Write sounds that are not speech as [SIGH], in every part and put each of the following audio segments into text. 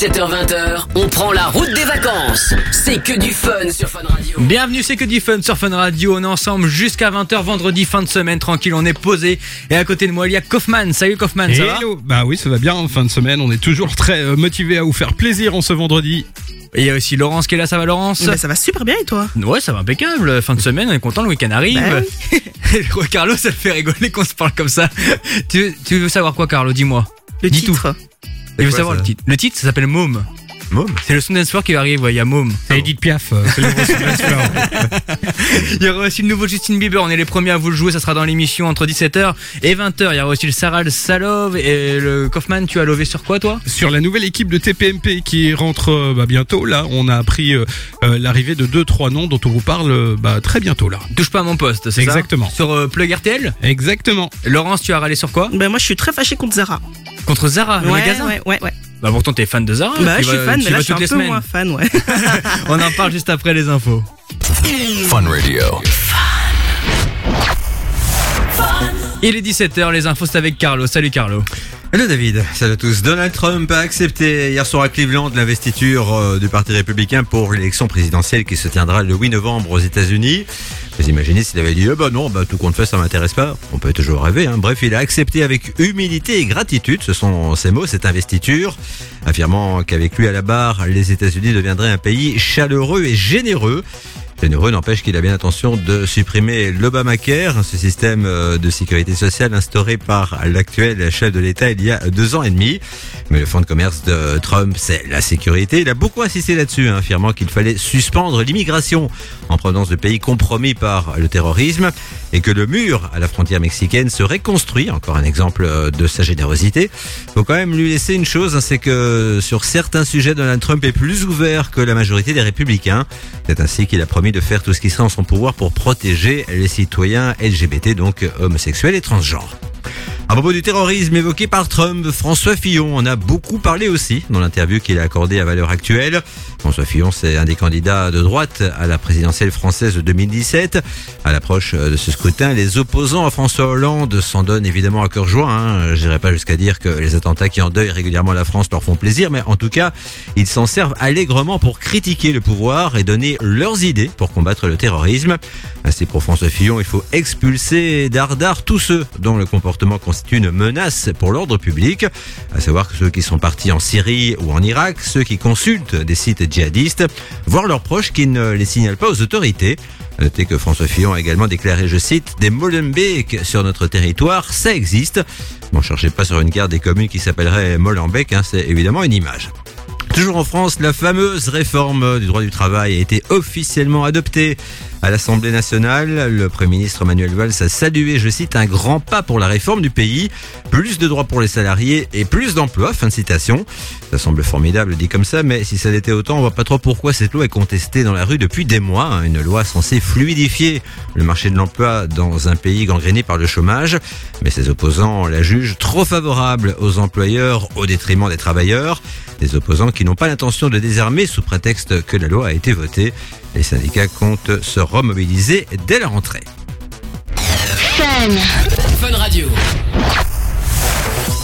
17h-20h, on prend la route des vacances. C'est que du fun sur Fun Radio. Bienvenue, c'est que du fun sur Fun Radio. On est ensemble jusqu'à 20h vendredi, fin de semaine, tranquille, on est posé. Et à côté de moi, il y a Kaufman. Salut Kaufman, ça va Hello. Bah oui, ça va bien en fin de semaine. On est toujours très euh, motivé à vous faire plaisir en ce vendredi. Et il y a aussi Laurence qui est là, ça va Laurence Bah, ça va super bien et toi? Ouais, ça va impeccable. Fin de semaine, on est content, le week-end arrive. Bah [LAUGHS] Carlo, ça te fait rigoler qu'on se parle comme ça. Tu, tu veux savoir quoi, Carlo? Dis-moi. Le Dis titre. Veux quoi, savoir le titre Le titre, ça s'appelle Môme. Môme C'est le son dance floor qui arrive, ouais, il y a Môme. C'est Edith Piaf. euh, c'est le nouveau Sylvester. [LAUGHS] Il y aura aussi le nouveau Justin Bieber, on est les premiers à vous le jouer, ça sera dans l'émission entre 17h et 20h. Il y aura aussi le Sarah le Salov et le Kaufman, tu as lové sur quoi toi? Sur la nouvelle équipe de TPMP qui rentre euh, bah, bientôt, là, on a appris euh, l'arrivée de deux trois noms dont on vous parle euh, bah, très bientôt là. Touche pas à mon poste, c'est ça? Exactement. Sur euh, Plug RTL Exactement. Laurence, tu as râlé sur quoi? Bah, moi je suis très fâché contre Zara. Contre Zara, le ouais, magasin ouais, ouais, ouais. Bah pourtant t'es fan de Zara Bah, je suis fan, mais là je suis un peu semaines. moins fan, ouais. [LAUGHS] On en parle juste après les infos. Fun Radio. Il est 17h, les infos c'est avec Carlo. Salut Carlo. Hello David, salut à tous. Donald Trump a accepté hier soir à Cleveland l'investiture euh, du Parti républicain pour l'élection présidentielle qui se tiendra le 8 novembre aux États-Unis. Vous imaginez s'il avait dit eh ben non, bah, tout compte fait, ça m'intéresse pas. On peut toujours rêver. Hein. Bref, il a accepté avec humilité et gratitude, ce sont ses mots, cette investiture, affirmant qu'avec lui à la barre, les États-Unis deviendraient un pays chaleureux et généreux. Généreux n'empêche qu'il a bien l'intention de supprimer l'Obamacare, ce système euh, de sécurité sociale instauré par l'actuel chef de l'État il y a deux ans et demi. Mais le fonds de commerce de Trump, c'est la sécurité. Il a beaucoup insisté là-dessus, hein, affirmant qu'il fallait suspendre l'immigration en provenance de pays compromis par le terrorisme et que le mur à la frontière mexicaine serait construit. Encore un exemple euh, de sa générosité. Faut quand même lui laisser une chose, hein, c'est que sur certains sujets, Donald Trump est plus ouvert que la majorité des républicains. C'est ainsi qu'il a promis de faire tout ce qui sera en son pouvoir pour protéger les citoyens LGBT, donc homosexuels et transgenres. À propos du terrorisme évoqué par Trump, François Fillon en a beaucoup parlé aussi dans l'interview qu'il a accordée à Valeur Actuelle. François Fillon, c'est un des candidats de droite à la présidentielle française de 2017. À l'approche de ce scrutin, les opposants à François Hollande s'en donnent évidemment à cœur joie. Hein. Je n'irai pas jusqu'à dire que les attentats qui endeuillent régulièrement la France leur font plaisir, mais en tout cas, ils s'en servent allègrement pour critiquer le pouvoir et donner leurs idées pour combattre le terrorisme. Ainsi, pour François Fillon, il faut expulser d'Ardard tous ceux dont le comportement constitue une menace pour l'ordre public, à savoir ceux qui sont partis en Syrie ou en Irak, ceux qui consultent des sites djihadistes, voire leurs proches qui ne les signalent pas aux autorités. À noter que François Fillon a également déclaré, je cite, des Molenbeek sur notre territoire, ça existe. Bon, cherchez pas sur une carte des communes qui s'appellerait Molenbeek, hein, c'est évidemment une image. Toujours en France, la fameuse réforme du droit du travail a été officiellement adoptée à l'Assemblée nationale. Le Premier ministre Manuel Valls a salué, je cite, un grand pas pour la réforme du pays. Plus de droits pour les salariés et plus d'emplois. Fin de citation. Ça semble formidable dit comme ça, mais si ça l'était autant, on voit pas trop pourquoi cette loi est contestée dans la rue depuis des mois. hein. Une loi censée fluidifier le marché de l'emploi dans un pays gangréné par le chômage. Mais ses opposants la jugent trop favorable aux employeurs au détriment des travailleurs. Des opposants qui n'ont pas l'intention de désarmer sous prétexte que la loi a été votée. Les syndicats comptent se remobiliser dès la rentrée. Fun Radio.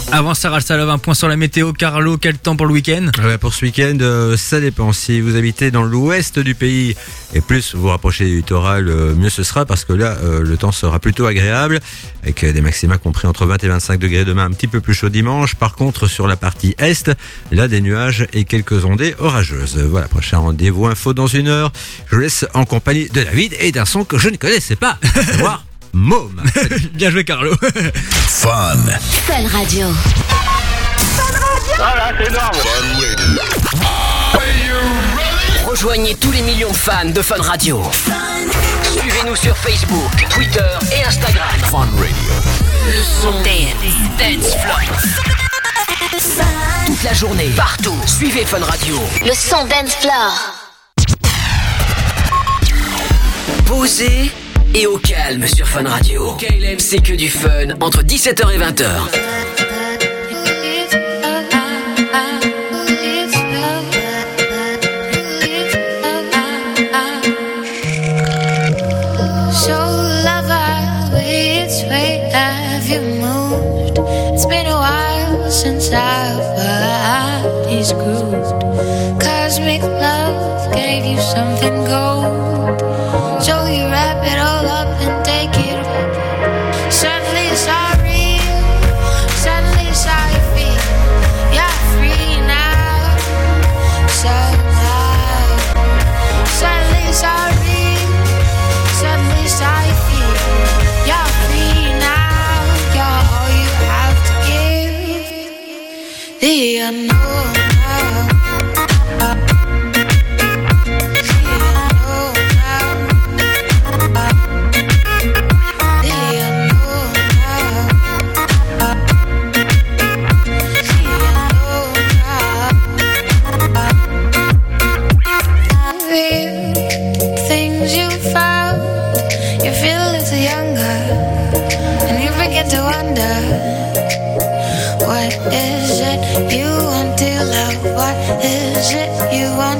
Avant Sarah Salov, un point sur la météo. Carlo, quel temps pour le week-end? Ouais, pour ce week-end, euh, ça dépend. Si vous habitez dans l'ouest du pays et plus vous rapprochez du littoral, euh, mieux ce sera parce que là, euh, le temps sera plutôt agréable avec des maxima compris entre 20 et 25 degrés demain, un petit peu plus chaud dimanche. Par contre, sur la partie est, là, des nuages et quelques ondées orageuses. Voilà, prochain rendez-vous info dans une heure. Je vous laisse en compagnie de David et d'un son que je ne connaissais pas, savoir Môme. [LAUGHS] Bien joué, Carlo. Fun Radio. Rejoignez tous les millions de fans de Fun Radio. Suivez-nous sur Facebook, Twitter et Instagram. Fun Radio. Le son dance, dance floor. Toute la journée, partout. Suivez Fun Radio. Le son dance floor. Posé et au calme sur Fun Radio. KLM, c'est que du fun entre 17h et 20h. So lover, which way have you moved? It's been a while since. Cosmic love gave you something gold.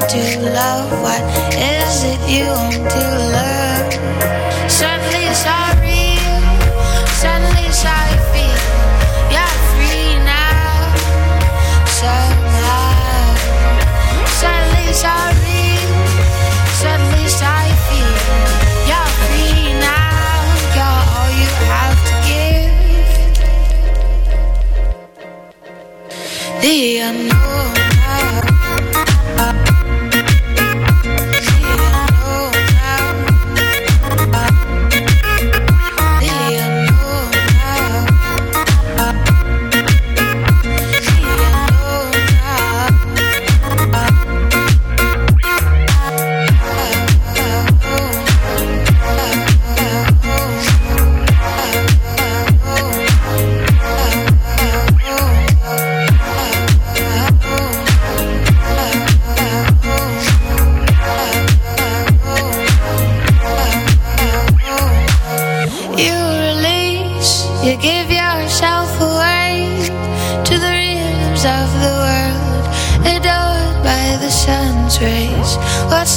To love? What is it you want to love? Suddenly it's all real. Suddenly it's how you feel. You're free now. Somehow. Suddenly it's all real. Suddenly it's how you feel. You're free now. You're all you have to give. The unknown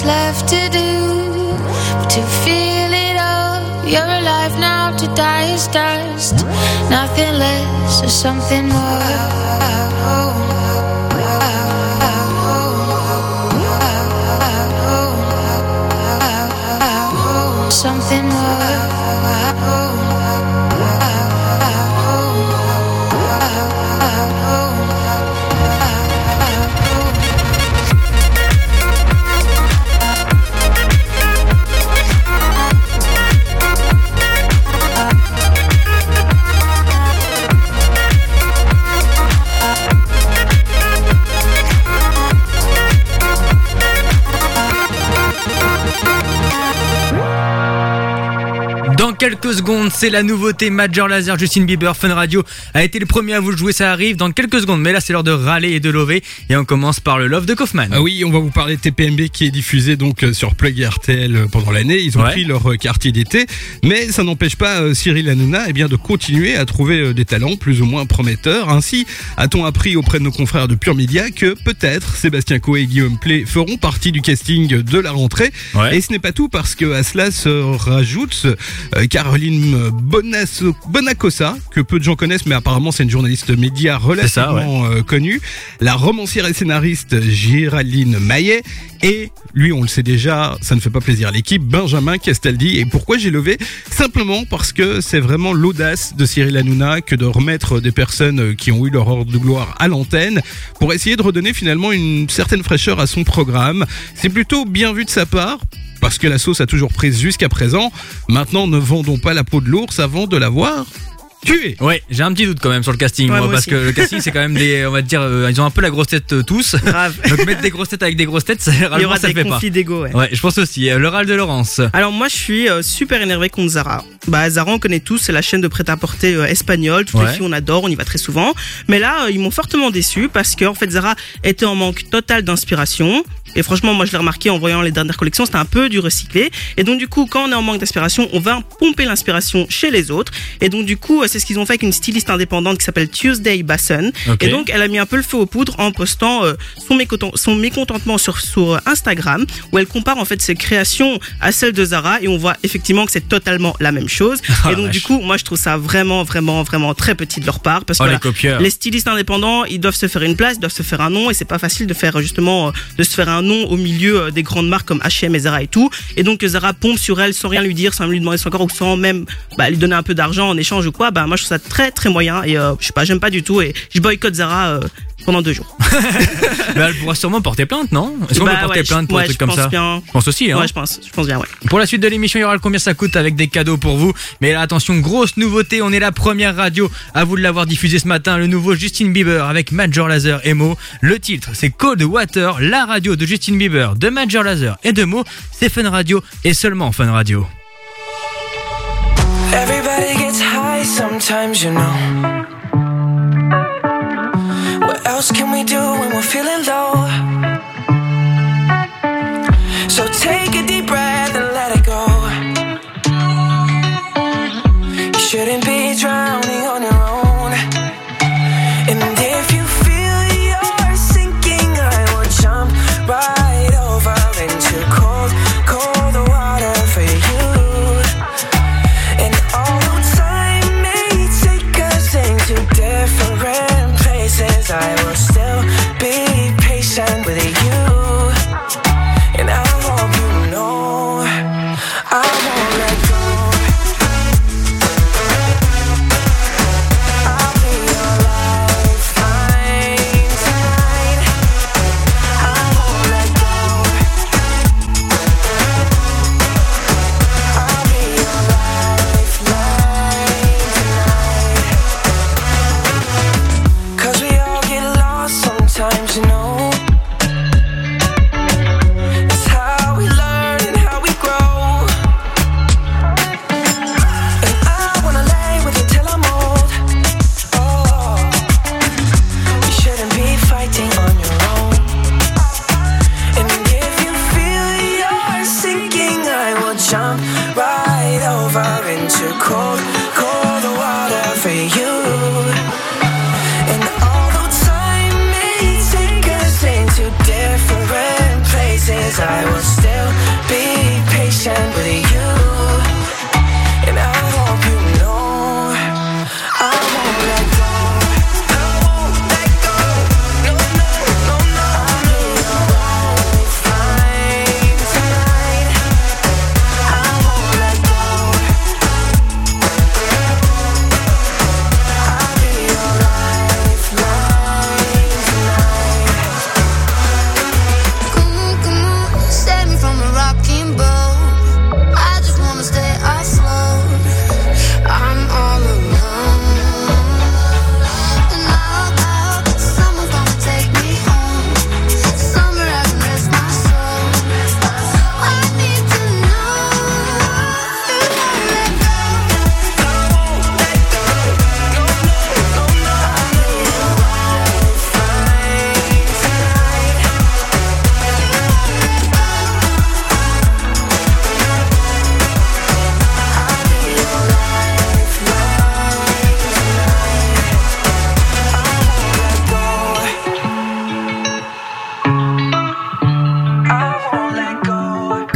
Left to do but to feel it all? You're alive now, to die is dust. Nothing less or something more. Quelques secondes, c'est la nouveauté Major Laser, Justin Bieber, Fun Radio a été le premier à vous le jouer, ça arrive dans quelques secondes. Mais là, c'est l'heure de râler et de lover. Et on commence par le love de Kaufman. Ah oui, on va vous parler de TPMB qui est diffusé donc euh, sur Plug RTL euh, pendant l'année. Ils ont Ouais. pris leur euh, quartier d'été, mais ça n'empêche pas Cyril Hanouna eh bien de continuer à trouver des talents plus ou moins prometteurs. Ainsi, a-t-on appris auprès de nos confrères de Pure Media que peut-être Sébastien Coe et Guillaume Play feront partie du casting de la rentrée. Ouais. Et ce n'est pas tout parce que à cela se rajoute Caroline Bonacossa, que peu de gens connaissent, mais apparemment c'est une journaliste média ça, relativement euh, connue. La romancière et scénariste Géraldine Maillet. Et lui, on le sait déjà, ça ne fait pas plaisir à l'équipe, Benjamin Castaldi. Et pourquoi j'ai levé? Simplement parce que c'est vraiment l'audace de Cyril Hanouna que de remettre des personnes qui ont eu leur heure de gloire à l'antenne pour essayer de redonner finalement une certaine fraîcheur à son programme. C'est plutôt bien vu de sa part. Parce que la sauce a toujours prise jusqu'à présent. Maintenant, ne vendons pas la peau de l'ours avant de l'avoir tué. Ouais, j'ai un petit doute quand même sur le casting, Ouais, moi, moi parce aussi. que le casting c'est quand même des, on va dire, euh, ils ont un peu la grosse tête euh, tous. Grave. [LAUGHS] Donc mettre des grosses têtes avec des grosses têtes, ça, Il y aura ça des fait pas. conflits d'ego, ouais. Ouais, je pense aussi. Euh, Le râle de Laurence. Alors moi je suis euh, super énervé contre Zara. Bah Zara on connaît tous, c'est la chaîne de prêt-à-porter euh, espagnole. Toutes Ouais. les filles on adore, on y va très souvent. Mais là euh, ils m'ont fortement déçu parce que en fait Zara était en manque total d'inspiration. Et franchement moi je l'ai remarqué en voyant les dernières collections, c'était un peu du recyclé. Et donc du coup quand on est en manque d'inspiration, on va pomper l'inspiration chez les autres. Et donc du coup euh, c'est ce qu'ils ont fait avec une styliste indépendante qui s'appelle Tuesday Basson. Et donc elle a mis un peu le feu aux poudres en postant euh, son, mécontent- son mécontentement sur, sur Instagram où elle compare en fait ses créations à celles de Zara et on voit effectivement que c'est totalement la même chose. [LAUGHS] Ah, et donc du coup moi je trouve ça vraiment vraiment vraiment très petit de leur part parce que Oh, les voilà, copieurs. les stylistes indépendants ils doivent se faire une place, ils doivent se faire un nom et c'est pas facile de faire justement euh, de se faire un nom au milieu euh, des grandes marques comme H&M et Zara et tout. Et donc Zara pompe sur elle sans rien lui dire, sans lui demander son corps ou sans même bah, lui donner un peu d'argent en échange ou quoi. Bah moi je trouve ça très très moyen et euh, je sais pas j'aime pas du tout et je boycotte Zara euh, pendant deux jours. Mais [LAUGHS] elle pourra sûrement porter plainte, non? Est-ce qu'on Bah, peut porter ouais, plainte je- pour ouais, un truc je comme pense ça? bien. Je pense aussi, hein. Ouais je pense, je pense bien ouais. Pour la suite de l'émission, il y aura le combien ça coûte avec des cadeaux pour vous. Mais là, attention, grosse nouveauté, on est la première radio à vous de l'avoir diffusé ce matin, le nouveau Justin Bieber avec Major Lazer et Mo. Le titre, c'est Cold Water, la radio de Justin Bieber, de Major Lazer et de Mo. C'est Fun Radio et seulement Fun Radio. Everybody gets high sometimes, you know. Else can we do when we're feeling low? So take a deep breath and let it go. You shouldn't be drowning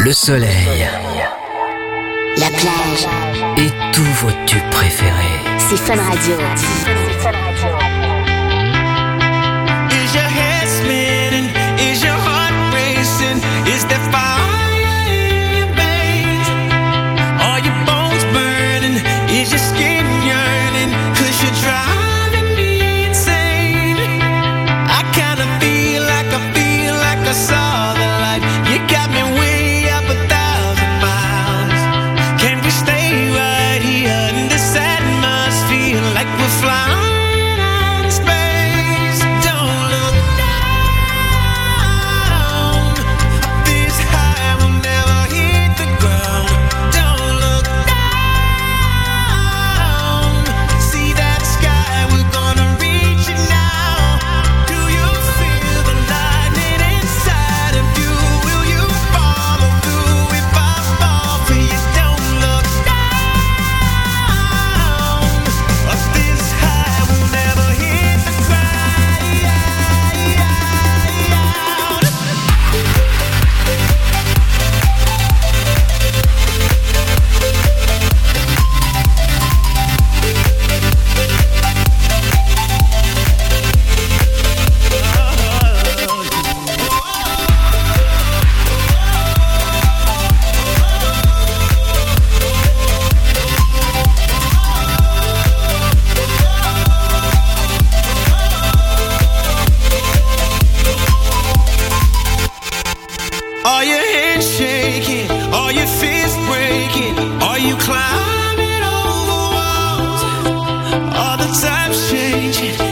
le soleil La plage, et tous vos tubes préférés. c'est Fun Radio. chance.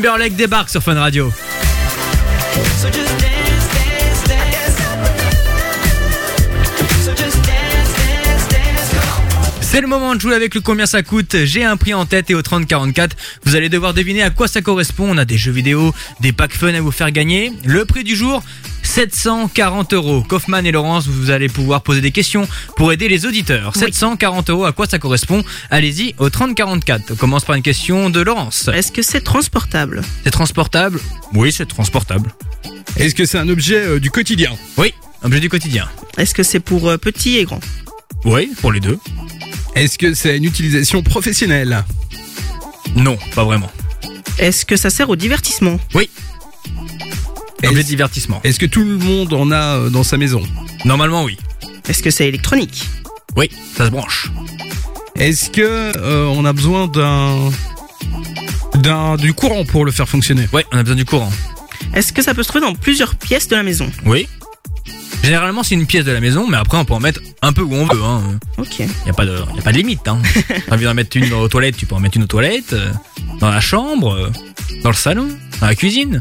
Débarque sur Fun Radio. C'est le moment de jouer avec le combien ça coûte. J'ai un prix en tête et au 3044, vous allez devoir deviner à quoi ça correspond. On a des jeux vidéo, des packs fun à vous faire gagner. Le prix du jour, 740 euros. Kaufman et Laurence, vous allez pouvoir poser des questions pour aider les auditeurs. 740 euros, à quoi ça correspond? Allez-y au 3044. On commence par une question de Laurence. Est-ce que c'est transportable? C'est transportable? Oui, c'est transportable. Est-ce que c'est un objet euh, du quotidien? Oui, objet du quotidien. Est-ce que c'est pour euh, petit et grand? Oui, pour les deux. Est-ce que c'est une utilisation professionnelle? Non, pas vraiment. Est-ce que ça sert au divertissement? Oui. Objet divertissement. est-ce que tout le monde en a euh, dans sa maison? Normalement, oui. Est-ce que c'est électronique? Oui, ça se branche. Est-ce que euh, on a besoin d'un d'un du courant pour le faire fonctionner? Ouais, on a besoin du courant. Est-ce que ça peut se trouver dans plusieurs pièces de la maison? Oui. Généralement, c'est une pièce de la maison, mais après, on peut en mettre un peu où on veut. Hein. Ok. Y a pas de, y a pas de limite. Hein. [LAUGHS] T'as envie d'en mettre une aux toilettes, tu peux en mettre une aux toilettes, euh, dans la chambre, euh, dans le salon, dans la cuisine.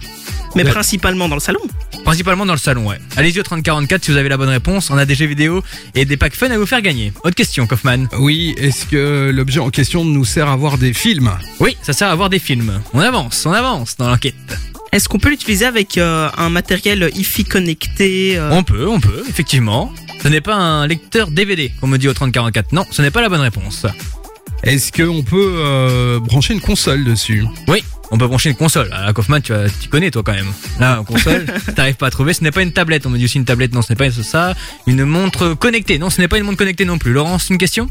Mais Ouais. principalement dans le salon. Principalement dans le salon, ouais. Allez-y au 3044 si vous avez la bonne réponse. On a des jeux vidéo et des packs fun à vous faire gagner. Autre question, Kaufman. Oui, est-ce que l'objet en question nous sert à voir des films? Oui, ça sert à voir des films. On avance, on avance dans l'enquête. Est-ce qu'on peut l'utiliser avec euh, un matériel hi-fi connecté euh, On peut, on peut, effectivement. Ce n'est pas un lecteur DVD, on me dit au 3044. Non, ce n'est pas la bonne réponse. Est-ce qu'on peut euh, brancher une console dessus? Oui, on peut brancher une console. Ah, Kaufman, tu connais toi quand même. Là, une console, [LAUGHS] t'arrives pas à trouver. Ce n'est pas une tablette. On me dit aussi une tablette. Non, ce n'est pas ça. Une montre connectée. Non, ce n'est pas une montre connectée non plus. Laurence, une question?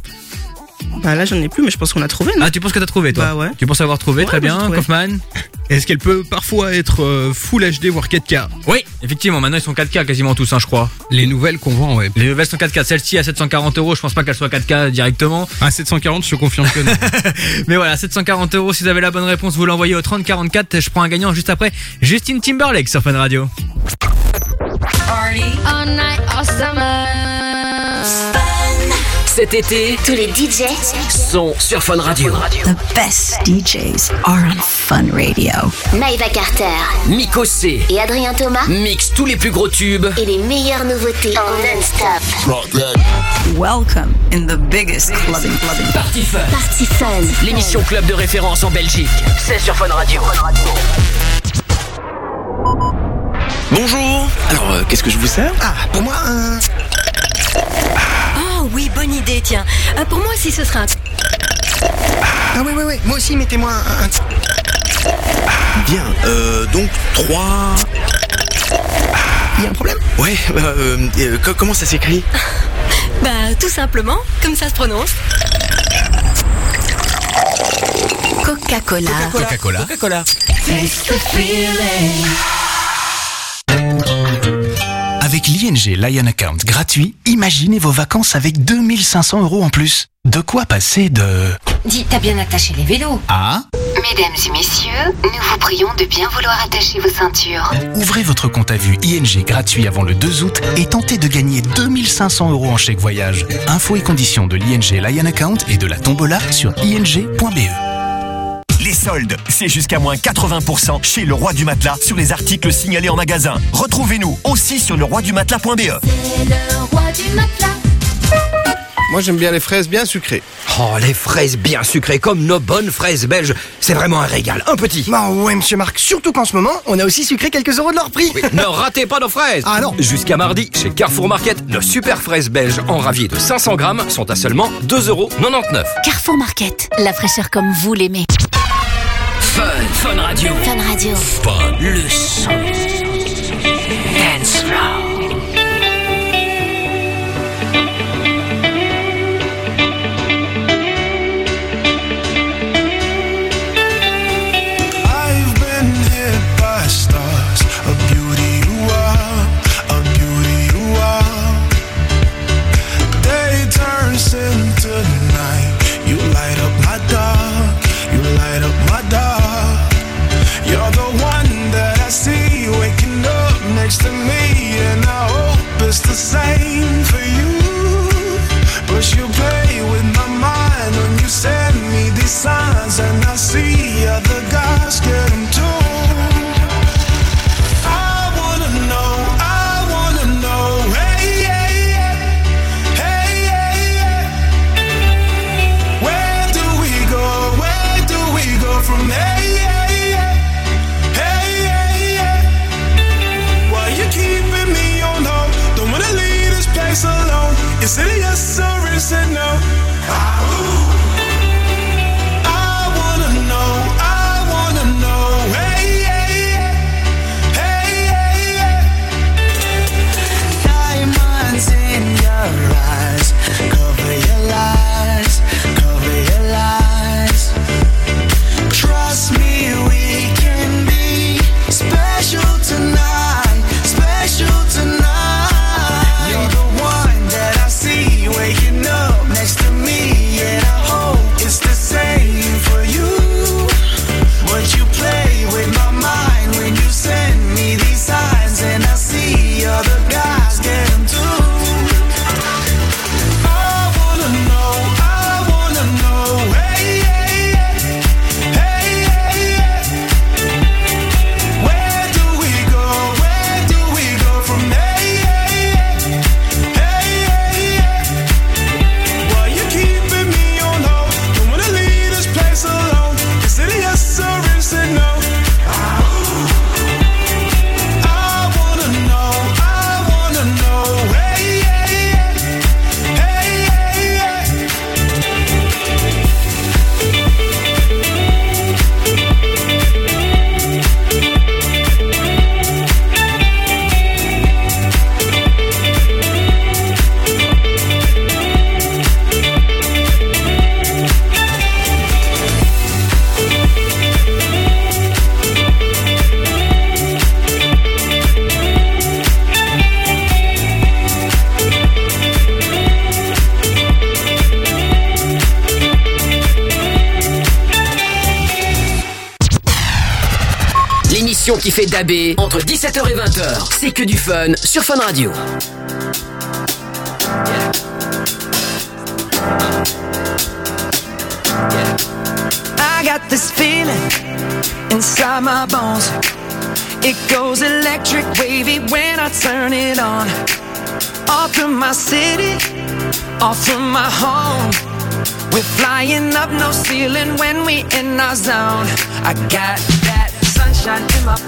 Bah là, j'en ai plus, mais je pense qu'on a trouvé. non Ah, tu penses que t'as trouvé toi Bah ouais. Tu penses avoir trouvé Ouais, Très bien. Kaufman. Est-ce qu'elle peut parfois être euh, Full HD voire 4K Oui, effectivement. Maintenant, ils sont 4K quasiment tous, hein, je crois. Les nouvelles qu'on vend, ouais. Les nouvelles sont 4K. Celle-ci à 740 euros. Je pense pas qu'elle soit 4K directement. À 740, je te confirme que non. [LAUGHS] Mais voilà, 740 euros. Si vous avez la bonne réponse, vous l'envoyez au 3044. Je prends un gagnant juste après. Justine Timberlake sur Fun Radio. All night, all summer. Cet été, Tous les DJ sont sur Fun Radio. The best DJs are on Fun Radio. Maïva Carter Miko C et Adrien Thomas mixe tous les plus gros tubes et les meilleures nouveautés en non-stop. Welcome in the biggest clubbing clubbing. Party Fun. Party Fun. L'émission club de référence en Belgique. C'est sur Fun Radio. Bonjour. Alors, euh, qu'est-ce que je vous sers? Ah, pour moi, un... Oh oui, bonne idée, tiens. Euh, pour moi aussi, ce sera un... Ah oui, oui, oui. Moi aussi, mettez-moi un... un- Bien. Euh, donc, trois... Il y a un problème? Ouais, euh, euh, co- comment ça s'écrit? [LAUGHS] Bah, tout simplement, comme ça se prononce. Coca-Cola. Coca-Cola. Coca-Cola. l'ING Lion Account gratuit, imaginez vos vacances avec 2500 euros en plus. De quoi passer de... Dis, t'as bien attaché les vélos. Ah Mesdames et messieurs, nous vous prions de bien vouloir attacher vos ceintures. Ouvrez votre compte à vue ING gratuit avant le 2 août et tentez de gagner 2500 euros en chèque voyage. Infos et conditions de l'ING Lion Account et de la tombola sur ing.be. Soldes, c'est jusqu'à moins 80% chez Le Roi du Matelas sur les articles signalés en magasin. Retrouvez-nous aussi sur leroidumatlas.be. C'est le roi du matelas. Moi j'aime bien les fraises bien sucrées. Oh, les fraises bien sucrées, comme nos bonnes fraises belges. C'est vraiment un régal, un petit. Bah ouais, monsieur Marc, surtout qu'en ce moment, on a aussi sucré quelques euros de leur prix. ne ratez pas nos fraises Ah non Jusqu'à mardi, chez Carrefour Market, nos super fraises belges en ravier de 500 grammes sont à seulement 2,99 euros. Carrefour Market, la fraîcheur comme vous l'aimez. Fun, Fun Radio. Fun Radio. Fun. Le son. To me, and I hope it's the same qui fait dabé entre 17h et 20h. C'est que du fun sur Fun Radio. I got this feeling inside my bones. It goes electric wavy when I turn it on. Off from my city, off from my home. We're flying up no ceiling when we in our zone. I got that sunshine in my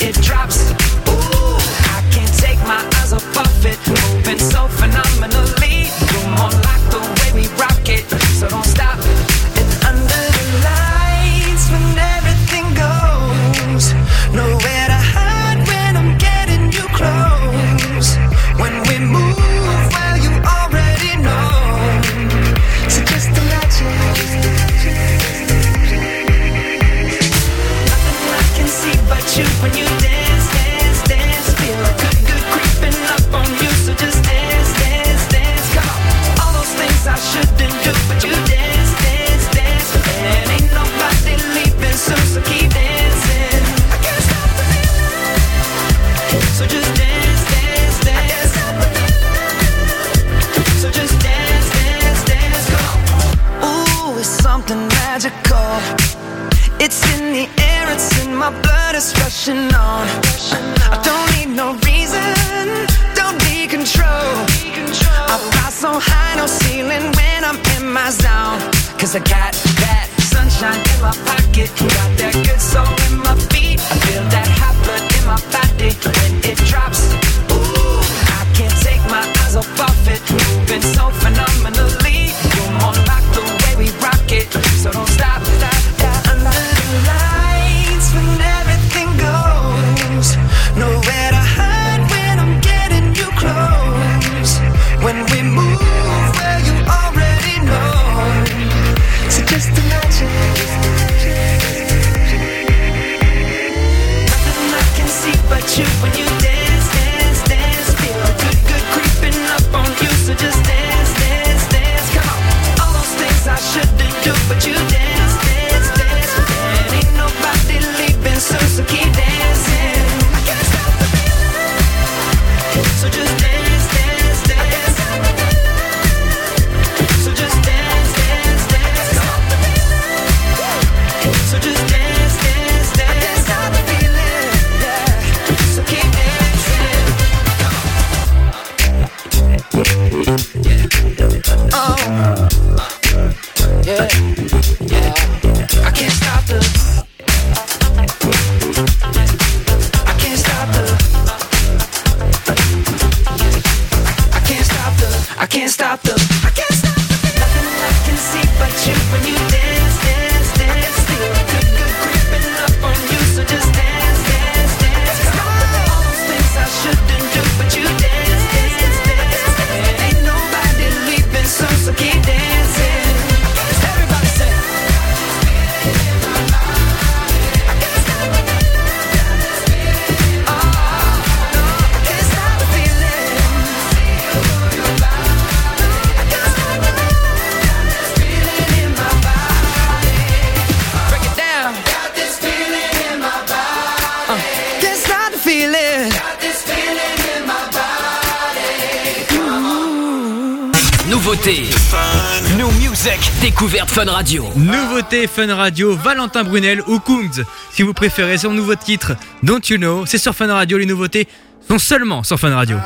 Fun Nouveauté Fun Radio, Valentin Brunel ou Kungs, si vous préférez, son nouveau titre, Don't You Know, c'est sur Fun Radio, les nouveautés sont seulement sur Fun Radio.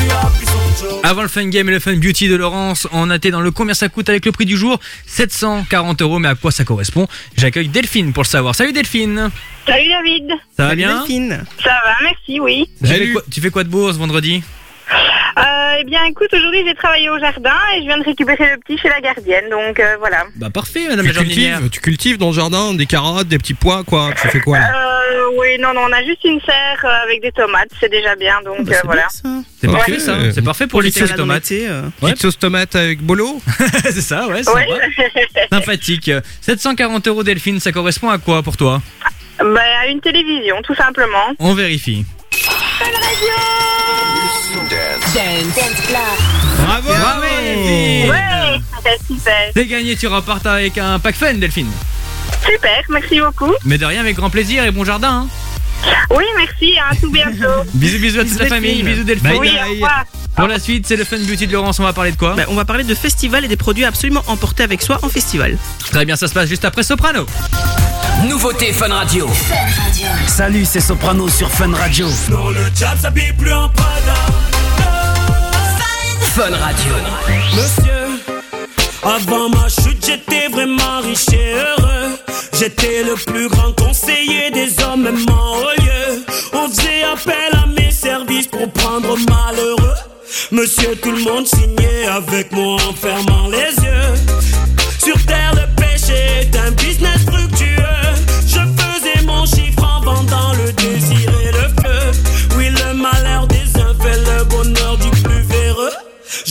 Lui a pris son job. Avant le fun game et le fun beauty de Laurence, on a été dans le combien ça coûte avec le prix du jour 740 euros, mais à quoi ça correspond? J'accueille Delphine pour le savoir. Salut Delphine. Salut David. Ça va bien? Ça va, merci, oui. tu fais, quoi, tu fais quoi de beau ce vendredi? Bien, écoute, aujourd'hui j'ai travaillé au jardin et je viens de récupérer le petit chez la gardienne, donc euh, voilà. Bah parfait madame Tu la jardinière. cultives, tu cultives dans le jardin des carottes, des petits pois, quoi. Tu fais quoi là Euh, oui, non, non, on a juste une serre euh, avec des tomates, c'est déjà bien, donc euh, voilà. C'est parfait Ouais. ça, c'est parfait pour les sauces tomates. Petite sauce tomate avec bolo [LAUGHS] c'est ça, ouais, c'est Ouais. sympathique. 740 euros Delphine, ça correspond à quoi pour toi? Bah, à une télévision, tout simplement. On vérifie. Bravo Bravo Delphine Ouais, super. C'est gagné, tu repartes avec un pack fun Delphine. Super, merci beaucoup. Mais de rien, avec grand plaisir et bon jardin. hein. Oui, merci, à tout bientôt. [LAUGHS] Bisous, bisous à toute la famille, bisous Delphine. oui, au revoir. Pour la suite, c'est le fun beauty de Laurence, on va parler de quoi? Bah, on va parler de festival et des produits absolument emportés avec soi en festival. Très bien, ça se passe juste après Soprano. Nouveauté Fun Radio. Salut, c'est Soprano sur Fun Radio. Non, le diable s'habille plus en Prada. Monsieur, avant ma chute, j'étais vraiment riche et heureux. J'étais le plus grand conseiller des hommes, même en haut lieu. On faisait appel à mes services pour prendre malheureux. Monsieur, tout le monde signait avec moi en fermant les yeux. Sur terre, le péché est un business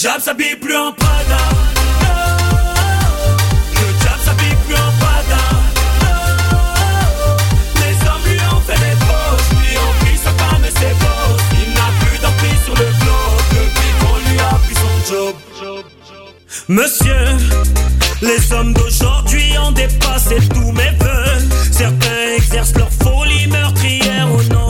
Diable s'habille plus en Prada. Le diable s'habille plus en Prada. Les hommes lui ont fait les poches, lui ont pris sa femme et ses gosses. Il n'a plus d'emprise sur le globe depuis qu'on lui a pris son job. Monsieur, les hommes d'aujourd'hui ont dépassé tous mes voeux. Certains exercent leur folie meurtrière au nom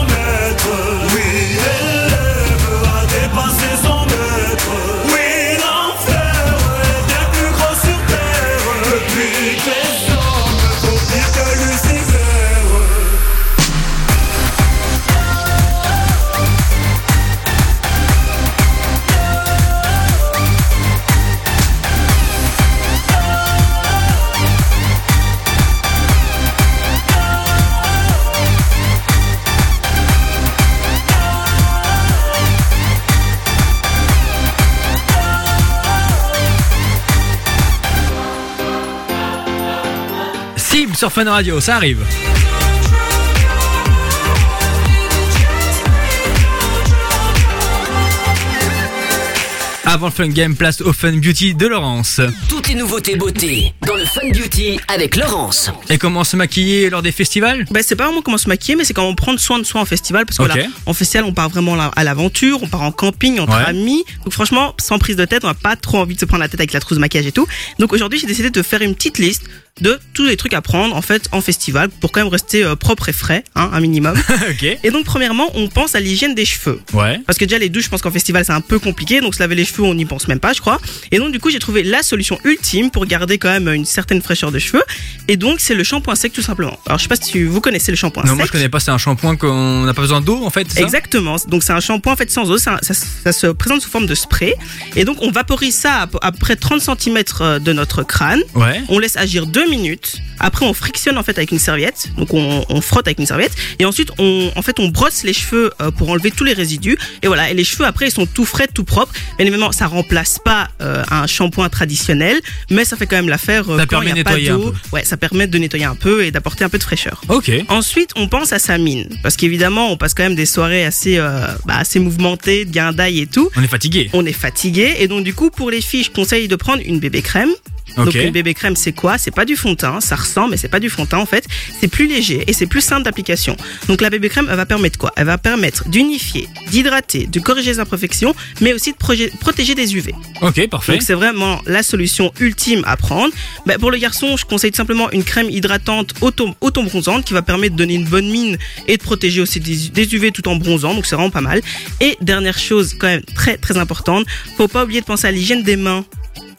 sur Fun Radio, ça arrive. Avant le Fun Game, place au Fun Beauty de Laurence. Toutes les nouveautés beauté dans le Fun Beauty avec Laurence. Et comment se maquiller lors des festivals? Bah, c'est pas vraiment comment se maquiller, mais c'est comment prendre soin de soi en festival. Parce que voilà, en festival, on part vraiment là- à l'aventure, on part en camping, entre Ouais. amis. Donc franchement, sans prise de tête, on a pas trop envie de se prendre la tête avec la trousse de maquillage et tout. Donc aujourd'hui, j'ai décidé de faire une petite liste de tous les trucs à prendre en fait en festival pour quand même rester euh, propre et frais, hein, un minimum. [LAUGHS] Et donc premièrement, on pense à l'hygiène des cheveux. Ouais. Parce que déjà les douches, je pense qu'en festival c'est un peu compliqué, donc se laver les cheveux, on n'y pense même pas, je crois. Et donc du coup, j'ai trouvé la solution ultime pour garder quand même une certaine fraîcheur de cheveux. Et donc c'est le shampoing sec tout simplement. Alors je sais pas si vous connaissez le shampoing Non, sec. moi je connais pas, c'est un shampoing qu'on n'a pas besoin d'eau en fait. Exactement. Donc c'est un shampoing en fait sans eau. Ça, ça- ça se présente sous forme de spray. Et donc on vaporise ça à, à près 30 cm de notre crâne. Ouais. On laisse agir deux minutes. Après on frictionne en fait avec une serviette. Donc on, on frotte avec une serviette. Et ensuite on en fait on brosse les cheveux euh, pour enlever tous les résidus. Et voilà. Et les cheveux après ils sont tout frais, tout propres. Bien évidemment ça remplace pas euh, un shampoing traditionnel, mais ça fait quand même l'affaire. euh, Ça quand permet y a pas nettoyer un peu. Ouais, ça permet de nettoyer un peu et d'apporter un peu de fraîcheur. Ok. Ensuite, on pense à sa mine. Parce qu'évidemment, on passe quand même des soirées assez, euh, bah, assez mouvementées, de guindaille et tout. On est fatigué. On est fatigué. Et donc, du coup, pour les filles, je conseille de prendre une bébé crème. Donc une bébé crème c'est quoi? C'est pas du fond de teint, ça ressemble mais c'est pas du fond de teint en fait. C'est plus léger et c'est plus simple d'application. Donc la bébé crème elle va permettre quoi? Elle va permettre d'unifier, d'hydrater, de corriger les imperfections, mais aussi de protéger des UV. Ok, parfait. Donc c'est vraiment la solution ultime à prendre. Bah, pour le garçon, je conseille tout simplement une crème hydratante auto- auto-bronzante qui va permettre de donner une bonne mine et de protéger aussi des, des UV tout en bronzant. Donc c'est vraiment pas mal. Et dernière chose quand même très très importante, faut pas oublier de penser à l'hygiène des mains.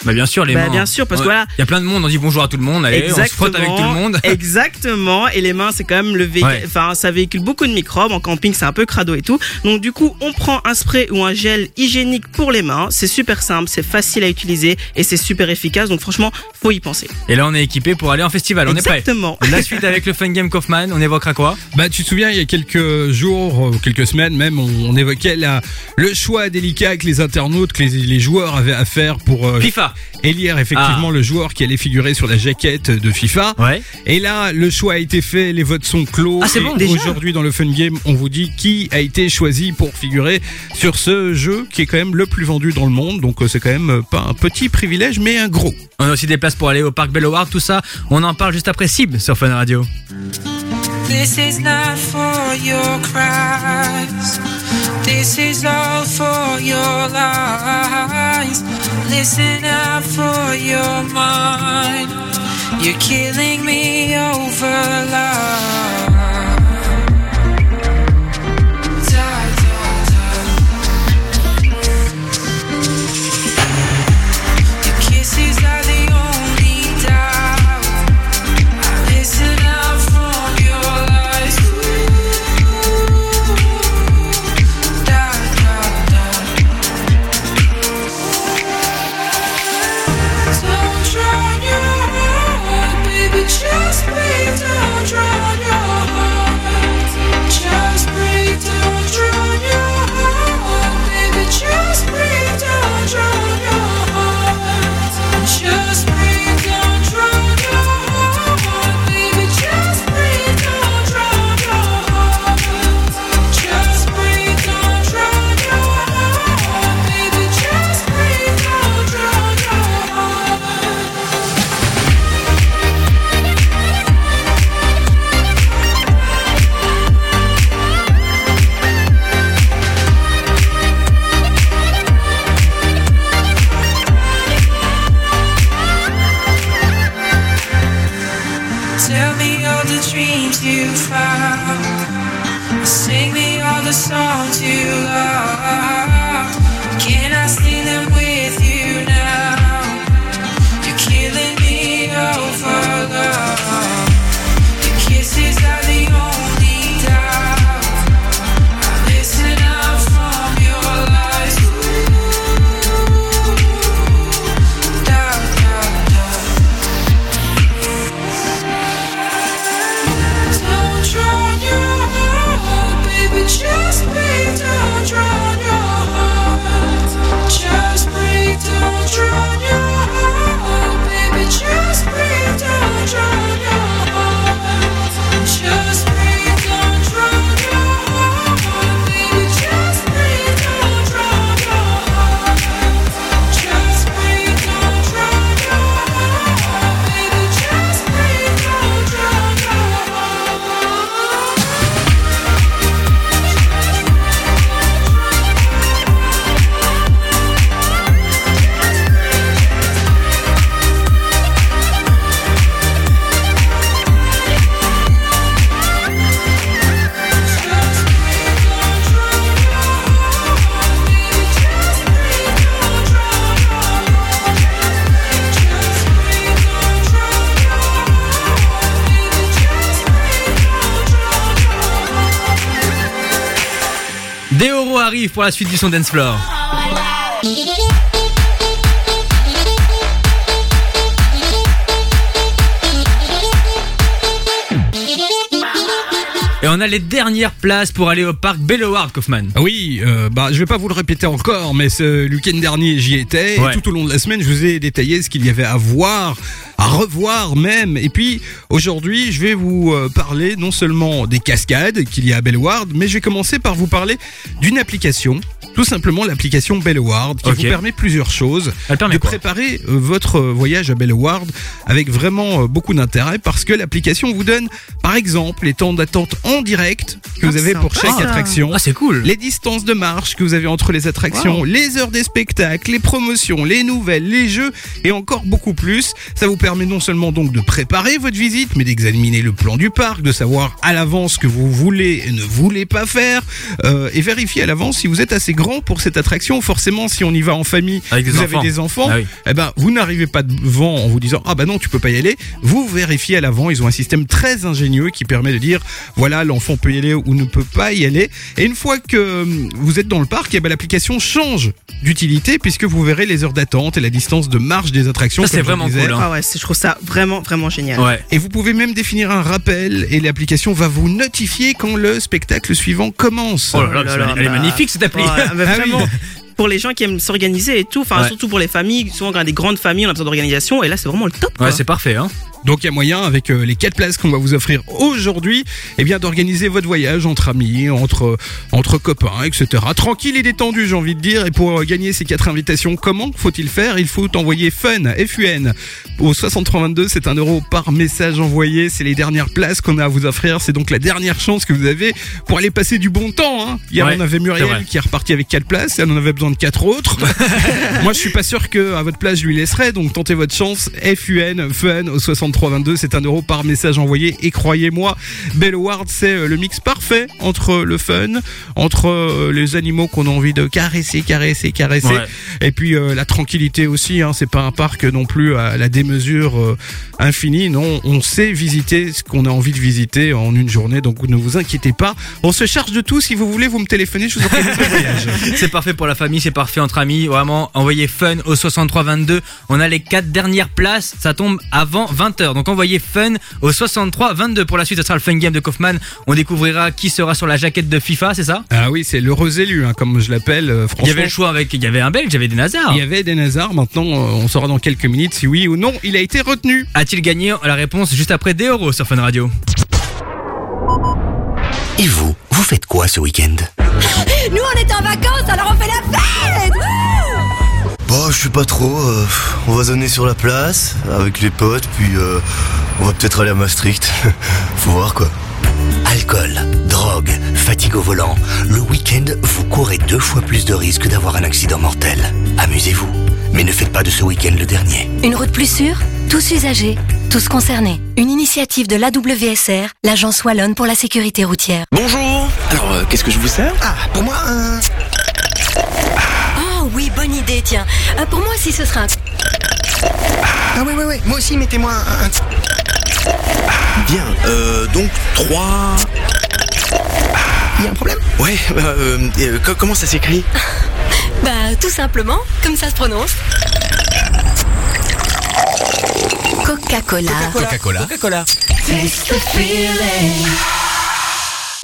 Bah bien sûr les Bah, mains. bien sûr, parce que voilà. Il y a plein de monde, on dit bonjour à tout le monde, allez, on se frotte avec tout le monde. [LAUGHS] Exactement. Et les mains, c'est quand même le véhicule. Ouais. Enfin, ça véhicule beaucoup de microbes. En camping, c'est un peu crado et tout. Donc, du coup, on prend un spray ou un gel hygiénique pour les mains. C'est super simple, c'est facile à utiliser et c'est super efficace. Donc, franchement, faut y penser. Et là on est équipé pour aller en festival, on Exactement. est prêt. La suite avec le Fun Game Kaufman, on évoquera quoi? Bah, tu te souviens, il y a quelques jours, euh, quelques semaines même, on, on évoquait la, le choix délicat que les internautes, que les, les joueurs avaient à faire pour euh, FIFA. Élire effectivement Ah. le joueur qui allait figurer sur la jaquette de FIFA. Ouais. Et là, le choix a été fait, les votes sont clos. Ah, c'est Et bon, déjà Aujourd'hui, dans le Fun Game, on vous dit qui a été choisi pour figurer sur ce jeu qui est quand même le plus vendu dans le monde. Donc, euh, c'est quand même euh, pas un petit privilège, mais un gros. On a aussi des places pour aller au parc Belloward, tout ça. On en parle juste après Sib sur Fun Radio. This is not for your cries. This is all for your lies. Listen out for your mind. You're killing me over love. Arrive pour la suite du son Dance Floor. Et on a les dernières places pour aller au parc Belloward, Kaufman. Oui, euh, bah je vais pas vous le répéter encore, mais ce week-end dernier j'y étais. Ouais. Et tout au long de la semaine, je vous ai détaillé ce qu'il y avait à voir, à revoir même. Et puis aujourd'hui, je vais vous euh, parler non seulement des cascades qu'il y a à Bellward, mais je vais commencer par vous parler d'une application. Tout simplement l'application Bellward qui vous permet plusieurs choses. Elle permet de quoi préparer euh, votre euh, voyage à Bellward avec vraiment euh, beaucoup d'intérêt parce que l'application vous donne par exemple les temps d'attente en direct que vous Ah, avez pour chaque ça. attraction. Ah, c'est cool. Les distances de marche que vous avez entre les attractions, Wow. les heures des spectacles, les promotions, les nouvelles, les jeux et encore beaucoup plus. Ça vous permet non seulement donc de préparer votre visite, mais d'examiner le plan du parc, de savoir à l'avance ce que vous voulez et ne voulez pas faire, euh, et vérifier à l'avance si vous êtes assez grand pour cette attraction. Forcément, si on y va en famille, Avec des vous enfants. avez des enfants, Ah oui. eh ben vous n'arrivez pas devant en vous disant ah bah non tu peux pas y aller. Vous vérifiez à l'avant. Ils ont un système très ingénieux qui permet de dire voilà l'enfant peut y aller ou ne peut pas y aller. Et une fois que hum, vous êtes dans le parc, eh ben l'application change d'utilité puisque vous verrez les heures d'attente et la distance de marche des attractions. Ça, c'est je vraiment disais. cool, hein. Ah ouais, c'est- je trouve ça vraiment, vraiment génial. Ouais. Et vous pouvez même définir un rappel et l'application va vous notifier quand le spectacle suivant commence. Oh là là, Oh là là, elle est magnifique cette appli. Ouais, mais Ah oui. vraiment, pour les gens qui aiment s'organiser et tout, enfin Ouais. surtout pour les familles, souvent quand on a des grandes familles, on a besoin d'organisation et là c'est vraiment le top. Quoi. Ouais, c'est parfait, hein. Donc il y a moyen avec euh, les quatre places qu'on va vous offrir aujourd'hui, eh bien d'organiser votre voyage entre amis, entre entre copains, etc. Tranquille et détendu, j'ai envie de dire. Et pour euh, gagner ces quatre invitations, comment faut-il faire? Il faut envoyer Fun FUN au 6322. C'est un euro par message envoyé. C'est les dernières places qu'on a à vous offrir. C'est donc la dernière chance que vous avez pour aller passer du bon temps. Hein. Hier Ouais, on avait. Muriel qui est reparti avec quatre places. Elle en avait besoin de quatre autres. [LAUGHS] Moi, je suis pas sûr que à votre place je lui laisserai. Donc tentez votre chance. FUN Fun au 6322, c'est un euro par message envoyé. Et croyez-moi, Belloward, c'est euh, le mix parfait entre le fun, entre euh, les animaux qu'on a envie de caresser, caresser, caresser, Ouais. et puis euh, la tranquillité aussi. Hein, c'est pas un parc non plus à la démesure euh, infinie. Non, on sait visiter ce qu'on a envie de visiter en une journée. Donc ne vous inquiétez pas. On se charge de tout. Si vous voulez, vous me téléphonez. Je vous organise voyage. [LAUGHS] C'est parfait pour la famille, c'est parfait entre amis. Vraiment, envoyez fun au 6322. On a les quatre dernières places. Ça tombe avant 20h. Donc envoyez fun au 6322. Pour la suite, ce sera le fun game de Kaufman. On découvrira qui sera sur la jaquette de FIFA, c'est ça? Ah oui, c'est l'heureux élu, hein, comme je l'appelle. euh, Il y avait le choix avec, il y avait un Belge, il y avait des Nazars. Il y avait des Nazars, maintenant euh, on saura dans quelques minutes si oui ou non il a été retenu. A-t-il gagné La réponse juste après des euros sur Fun Radio? Et vous, vous faites quoi ce week-end? [LAUGHS] Nous, on est en vacances, alors on fait la fête Bah, je sais pas trop. euh, on va zoner sur la place avec les potes, puis euh, on va peut-être aller à Maastricht. [LAUGHS] Faut voir quoi. Alcool, drogue, fatigue au volant. Le week-end, vous courez deux fois plus de risques d'avoir un accident mortel. Amusez-vous, mais ne faites pas de ce week-end le dernier. Une route plus sûre? Tous usagers, tous concernés. Une initiative de l'AWSR, l'Agence Wallonne pour la sécurité routière. Bonjour Alors, euh, qu'est-ce que je vous sers? Ah, pour moi, un... Oh oui, bonne idée, tiens. Euh, pour moi aussi, ce sera un... Ah oui, oui, oui. Moi aussi, mettez-moi un... un- Bien, euh, donc trois... Il y a un problème? Ouais, euh, euh, co- comment ça s'écrit? [LAUGHS] Bah, tout simplement, comme ça se prononce. Coca-Cola. Coca-Cola. Coca-Cola.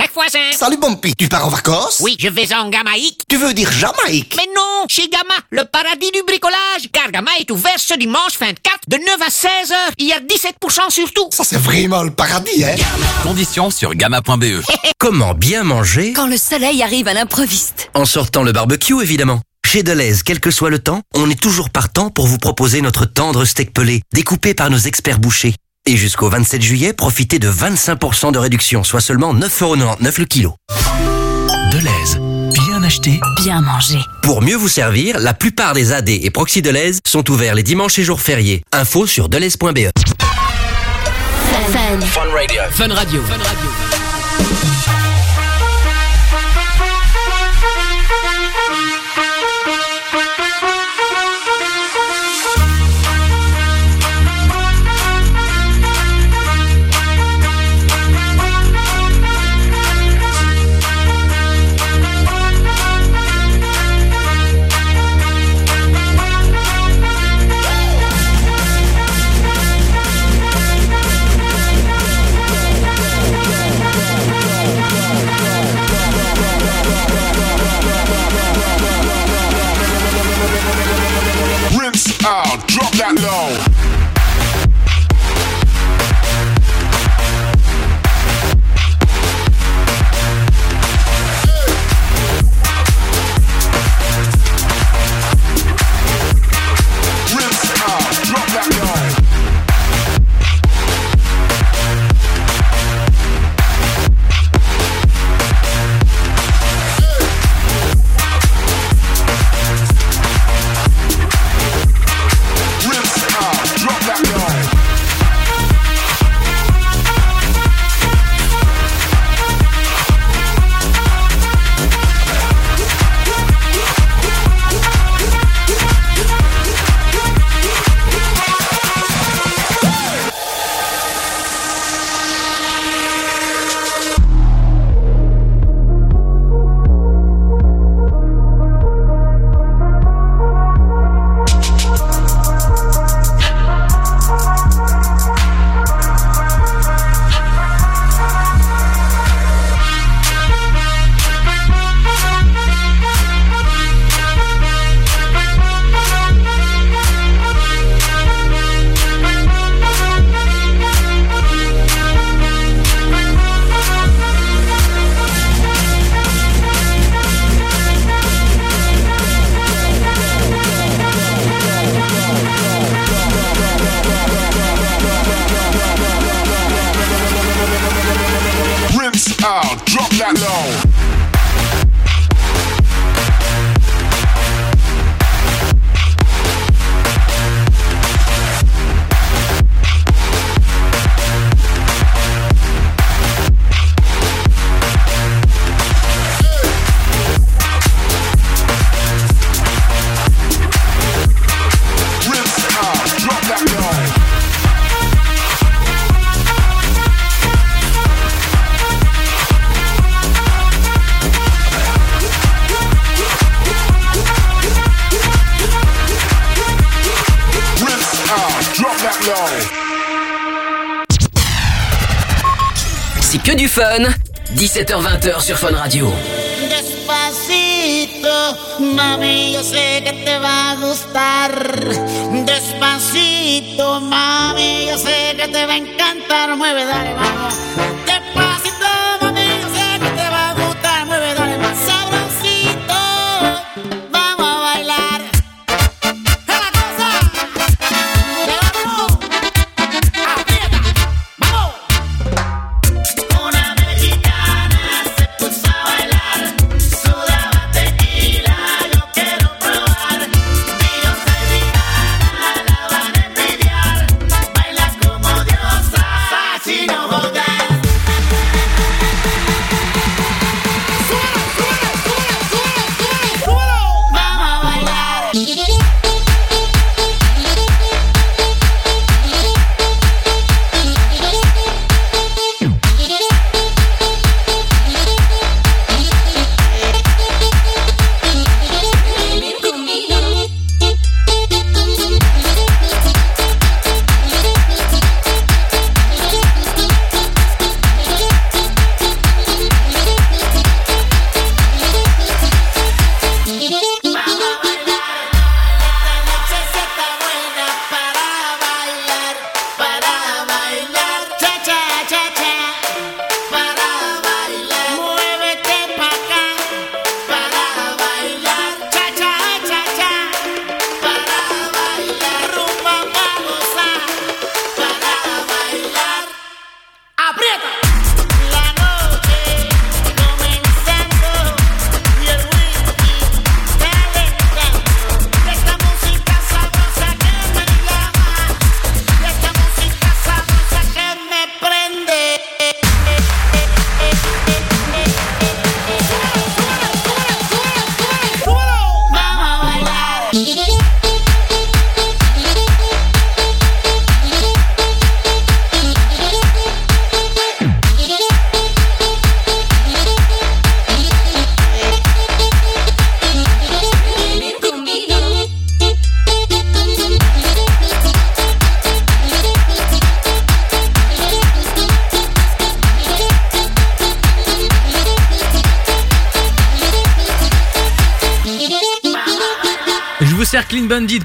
Chaque voisin. Salut, Bumpy. Tu pars en vacances? Oui, je vais en Gamaïque. Tu veux dire Jamaïque? Mais non, chez Gamma, le paradis du bricolage. Car Gamma est ouvert ce dimanche 24 de 9 à 16 heures. Il y a 17% sur tout. Ça, c'est vraiment le paradis, hein? Conditions sur gamma.be. [LAUGHS] Comment bien manger Quand le soleil arrive à l'improviste. En sortant le barbecue, évidemment. Chez Deleuze, quel que soit le temps, on est toujours partant pour vous proposer notre tendre steak pelé, découpé par nos experts bouchers. Et jusqu'au 27 juillet, profitez de 25% de réduction, soit seulement 9,99€ le kilo. Deleuze. Bien acheté. Bien manger. Pour mieux vous servir, la plupart des AD et Proxy Deleuze sont ouverts les dimanches et jours fériés. Info sur deleuze.be. Fun. Fun Radio. Fun Radio. C'est que du fun. 17h20h sur Fun Radio. Despacito, mami, yo sé que te va a gustar. Despacito, mami, yo sé que te va a encantar. Mueve, dale, vamos.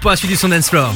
Pour la suite du son dance floor.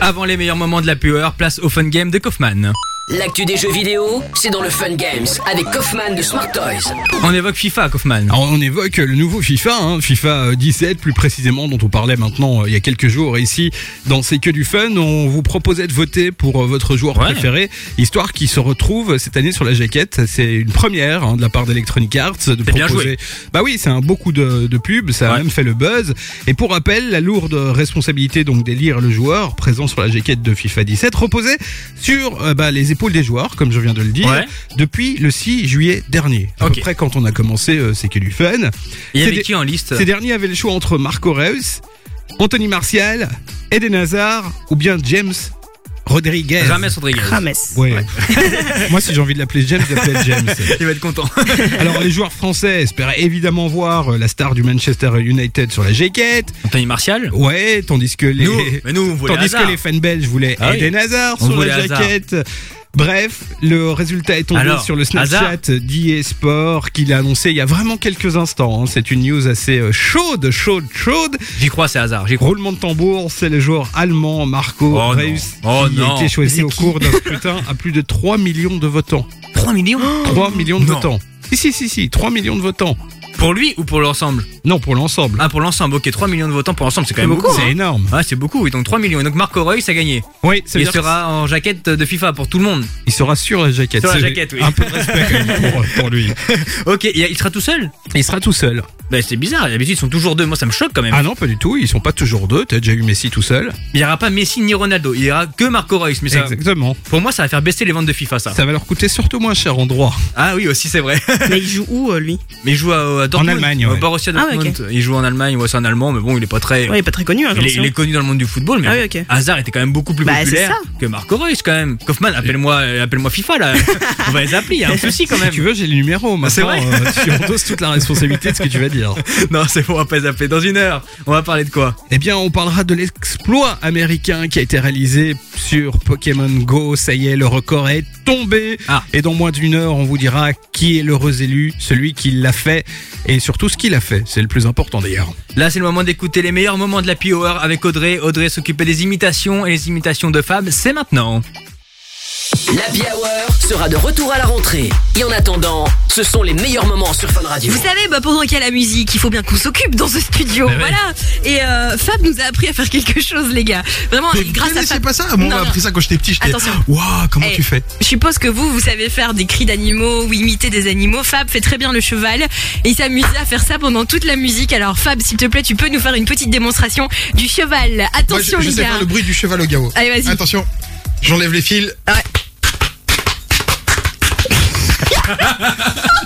Avant les meilleurs moments de la POR, place au fun game de Kaufman. L'actu des jeux vidéo, c'est dans le Fun Games avec Kaufman de Smart Toys. On évoque FIFA, Kaufman. Alors, on évoque le nouveau FIFA, hein, FIFA 17 plus précisément, dont on parlait maintenant euh, il y a quelques jours ici dans C'est que du fun. On vous proposait de voter pour euh, votre joueur Ouais. préféré, histoire qu'il se retrouve cette année sur la jaquette. C'est une première hein, de la part d'Electronic Arts de C'est bien proposer. joué. Bah oui, c'est un beaucoup de, de pubs, ça a même fait le buzz. Et pour rappel, la lourde responsabilité donc d'élire le joueur présent sur la jaquette de FIFA 17 reposait sur euh, bah, les épaules des joueurs, comme je viens de le dire, Ouais. depuis le 6 juillet dernier. À Ok. peu près quand on a commencé, euh, c'est que du fun. Il y Ces avait qui en liste Ces derniers avaient le choix entre Marco Reus, Anthony Martial, Eden Hazard ou bien James Rodriguez. James Rodriguez. James. Ouais. [LAUGHS] Moi, si j'ai envie de l'appeler James, je l'appelle James. Il va être content. [LAUGHS] Alors, les joueurs français espéraient évidemment voir euh, la star du Manchester United sur la jaquette. Anthony Martial Ouais, tandis que les, Nous, mais nous, on voulait tandis Hazard. que les fans belges voulaient Ah oui. Eden Hazard On sur voulait la Hazard. jaquette. Bref, le résultat est tombé Alors, sur le Snapchat d'EA Sport qu'il a annoncé il y a vraiment quelques instants. hein. C'est une news assez euh, chaude, chaude, chaude. J'y crois, c'est hasard. J'y crois. Roulement de tambour, c'est le joueur allemand Marco Oh Reus. Oh qui non. a été choisi au cours d'un scrutin à plus de 3 millions de votants. 3 millions 3 millions de Non. votants. Si, si, si, si, 3 millions de votants. Pour lui ou pour l'ensemble Non, pour l'ensemble. Ah, pour l'ensemble, ok. 3 millions de votants pour l'ensemble, c'est quand même beaucoup. C'est hein. énorme. Ouais, c'est beaucoup, oui. Donc 3 millions. Et donc Marco Reus a gagné. Oui, ça veut Il sera en jaquette de FIFA pour tout le monde. Il sera sur la jaquette. Sur la C'est jaquette, oui. Un peu de respect quand même pour, pour lui. [LAUGHS] ok, il sera tout seul Il sera tout seul. Bah, c'est bizarre. D'habitude, ils sont toujours deux. Moi, ça me choque quand même. Ah non, pas du tout. Ils sont pas toujours deux. T'as déjà eu Messi tout seul. Il n'y aura pas Messi ni Ronaldo. Il y aura que Marco Reus. Mais ça, Exactement. pour moi, ça va faire baisser les ventes de FIFA, ça. Ça va leur coûter surtout moins cher en droit. Ah oui, aussi, c'est vrai. Mais il joue où, euh, lui? Mais il joue à, à Dortmund, En Allemagne, au ouais. Borussia Ah. Il joue en Allemagne, ouais, c'est un Allemand, mais bon, il est pas très. Ouais, il est pas très connu, hein, il, est, il l'impression. est connu dans le monde du football, mais Ah oui. Hazard était quand même beaucoup plus Bah, c'est populaire que Marco Reus quand même. Kaufman, appelle-moi, euh, appelle-moi FIFA là. [LAUGHS] On va les appeler, il y a un [LAUGHS] souci quand même. Si tu veux, j'ai les numéros. c'est Maintenant, vrai. euh, tu endosses toute la responsabilité de ce que tu vas dire. [LAUGHS] non, c'est bon, on va pas zapper. Dans une heure, on va parler de quoi? Eh bien, on parlera de l'exploit américain qui a été réalisé sur Pokémon Go. Ça y est, le record est tombé. Ah. Et dans moins d'une heure, on vous dira qui est l'heureux élu, celui qui l'a fait et surtout ce qu'il a fait. C'est le plus important d'ailleurs. Là, c'est le moment d'écouter les meilleurs moments de la Hour avec Audrey. Audrey s'occupait des imitations et les imitations de Fab, c'est maintenant. L'Happy Hour sera de retour à la rentrée. Et en attendant, ce sont les meilleurs moments sur Fun Radio. Vous savez, bah, pendant qu'il y a la musique, il faut bien qu'on s'occupe dans ce studio. Mais ouais. Voilà. Et euh, Fab nous a appris à faire quelque chose, les gars. Vraiment, Mais grâce à c'est Fab. pas ça. Moi, on m'a appris ça quand j'étais petit. J'étais. Attention. Waouh, comment Eh, tu fais? Je suppose que vous, vous savez faire des cris d'animaux ou imiter des animaux. Fab fait très bien le cheval et il s'amusait à faire ça pendant toute la musique. Alors Fab, s'il te plaît, tu peux nous faire une petite démonstration du cheval. Moi, Attention je, je les sais gars. faire le bruit du cheval au gao. Allez, vas-y. Attention. J'enlève les fils. [LAUGHS]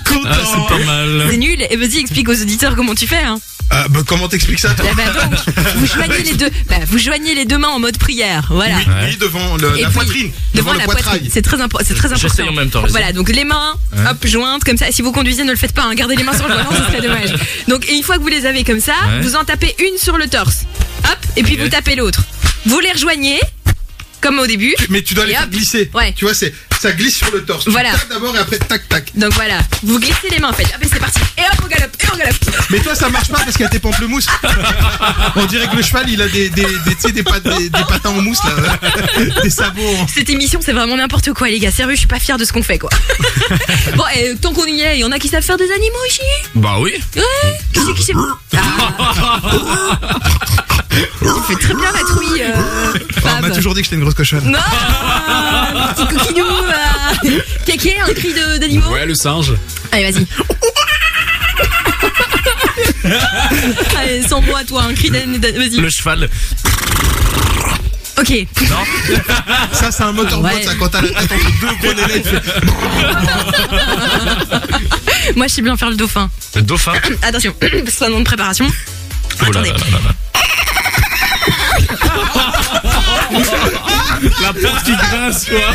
Content. Ah, c'est pas mal. C'est nul. Et vas-y, explique aux auditeurs comment tu fais. Hein. Euh, bah, comment t'expliques ça toi Eh donc, vous joignez les deux, bah, vous joignez les deux mains en mode prière, voilà. Oui, oui, devant le- la puis, poitrine, devant, devant, le la poitrine. C'est très, impo- c'est très important. En même temps. Voilà, donc les mains, Ouais. hop, jointes comme ça. Si vous conduisez, ne le faites pas. Hein, gardez les mains sur le volant, ce serait dommage. Donc, et une fois que vous les avez comme ça, Ouais. vous en tapez une sur le torse, hop, et puis vous tapez l'autre. Vous les rejoignez, comme au début. Mais tu dois les faire glisser. Ouais. Tu vois, c'est ça glisse sur le torse. Voilà. Tu tapes d'abord et après tac tac. Donc voilà, vous glissez les mains en fait. Hop, c'est parti. Et hop, on galope, et on galope. Mais toi, ça marche pas parce qu'il y a tes pamplemousses. [LAUGHS] On dirait que le cheval, il a des, des, des, tu sais, des, pat- des- des patins en mousse, là. [LAUGHS] Des sabots. en- Cette émission, c'est vraiment n'importe quoi, les gars. Sérieux, je suis pas fière de ce qu'on fait, quoi. [LAUGHS] bon, et tant qu'on y est, il y en a qui savent faire des animaux ici Bah oui. Ouais. Qui c'est qui c'est Ah. Tu fais très bien la trouille, euh, On Fab. m'a toujours dit que j'étais une grosse cochonne. Non Petit coquinou euh, Kéké, un cri de- d'animaux Ouais, le singe. Allez, vas-y. [LAUGHS] Allez, sans moi, toi, un cri d'animaux. Vas-y. Le cheval. Ok. Non [LAUGHS] Ça, c'est un motorbot, Ouais. ça, quand t'as la tête entre deux gros. Moi, je sais bien faire le dauphin. Le dauphin. Attention, [CLEARS THROAT] c'est un nom de préparation. Oh là là là là là. [LAUGHS] La porte qui grince, quoi.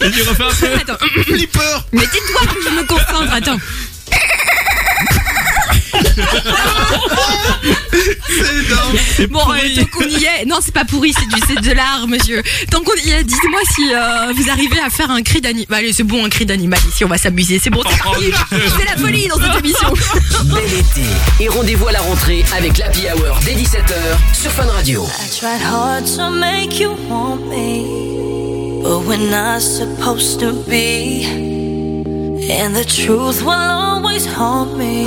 Et tu refais un peu. Attends. Flipper Mais tais-toi que je me concentre, attends. Bon, euh, tant qu'on y est, non, c'est pas pourri, c'est du, c'est de l'art, monsieur. Tant qu'on y est, dites-moi si euh, vous arrivez à faire un cri d'animal. Allez, c'est bon, un cri d'animal ici, on va s'amuser. C'est bon, c'est parti. C'est la folie dans cette émission. [LAUGHS] Bel été. Et rendez-vous à la rentrée avec l'Happy Hour dès 17h sur Fun Radio. I tried hard to make you want me, but we're not supposed to be. And the truth will always haunt me,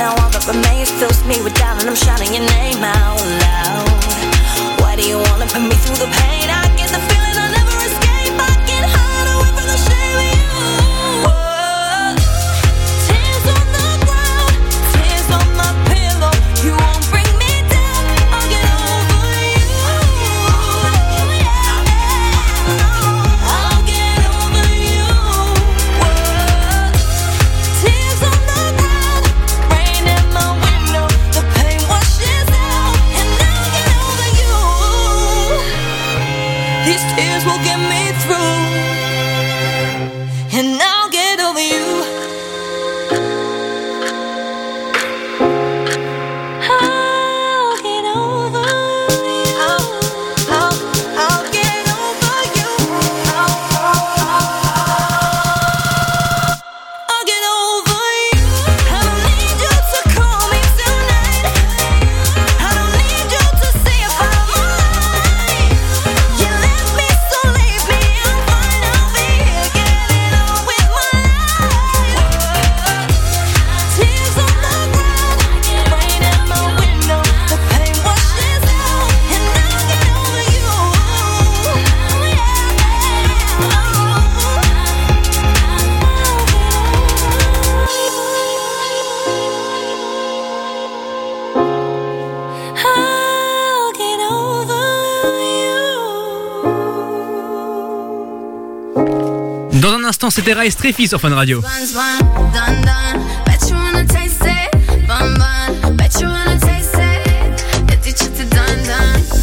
Now all that remains fills me with doubt, and I'm shouting your name out loud. Why do you wanna put me through the pain? I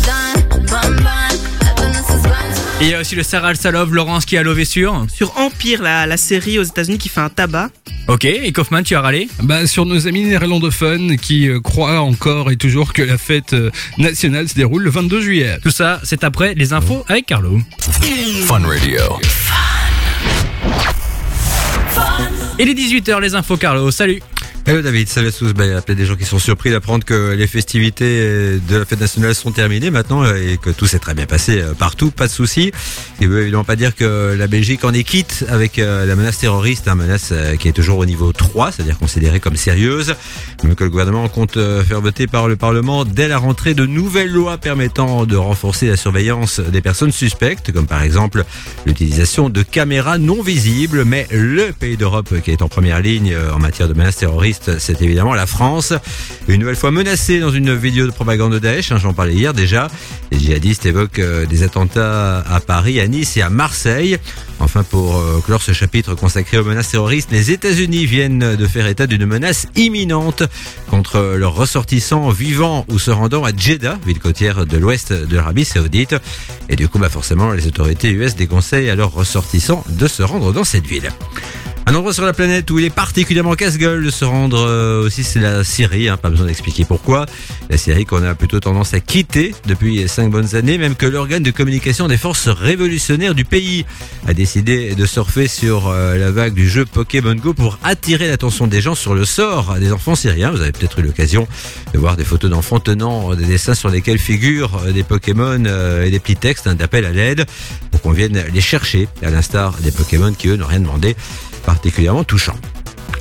done. Bun, bun. Happiness is bun. Et il y a aussi le Sarah Salov, Laurence qui a lové sur. Sur Empire, la, la série aux États-Unis qui fait un tabac. Ok, et Kaufman, tu as râlé Bah, sur nos amis néerlandophones qui euh, croient encore et toujours que la fête euh, nationale se déroule le 22 juillet. Tout ça, c'est après les infos avec Carlo. Fun Radio. Et les 18h, les infos Carlo, salut Hello David, salut à tous. Bah, il y a peut-être des gens qui sont surpris d'apprendre que les festivités de la fête nationale sont terminées maintenant euh, et que tout s'est très bien passé euh, partout, pas de souci. Il veut évidemment pas dire que la Belgique en est quitte avec euh, la menace terroriste, une menace euh, qui est toujours au niveau 3, c'est-à-dire considérée comme sérieuse, mais que le gouvernement compte euh, faire voter par le Parlement dès la rentrée de nouvelles lois permettant de renforcer la surveillance des personnes suspectes, comme par exemple l'utilisation de caméras non visibles, mais le pays d'Europe qui est en première ligne euh, en matière de menace terroriste, c'est évidemment la France. Une nouvelle fois menacée dans une vidéo de propagande de Daesh, hein, j'en parlais hier déjà. Les djihadistes évoquent euh, des attentats à Paris, à Nice et à Marseille. Enfin, pour euh, clore ce chapitre consacré aux menaces terroristes, les États-Unis viennent de faire état d'une menace imminente contre leurs ressortissants vivant ou se rendant à Jeddah, ville côtière de l'ouest de l'Arabie Saoudite. Et du coup, bah forcément, les autorités US déconseillent à leurs ressortissants de se rendre dans cette ville. Un endroit sur la planète où il est particulièrement casse-gueule de se rendre euh, aussi, c'est la Syrie. Hein, pas besoin d'expliquer pourquoi. La Syrie qu'on a plutôt tendance à quitter depuis cinq bonnes années, même que l'organe de communication des forces révolutionnaires du pays a décidé de surfer sur euh, la vague du jeu Pokémon Go pour attirer l'attention des gens sur le sort des enfants syriens. Vous avez peut-être eu l'occasion de voir des photos d'enfants tenant des dessins sur lesquels figurent euh, des Pokémon euh, et des petits textes hein, d'appel à l'aide pour qu'on vienne les chercher, à l'instar des Pokémon qui eux n'ont rien demandé particulièrement touchant.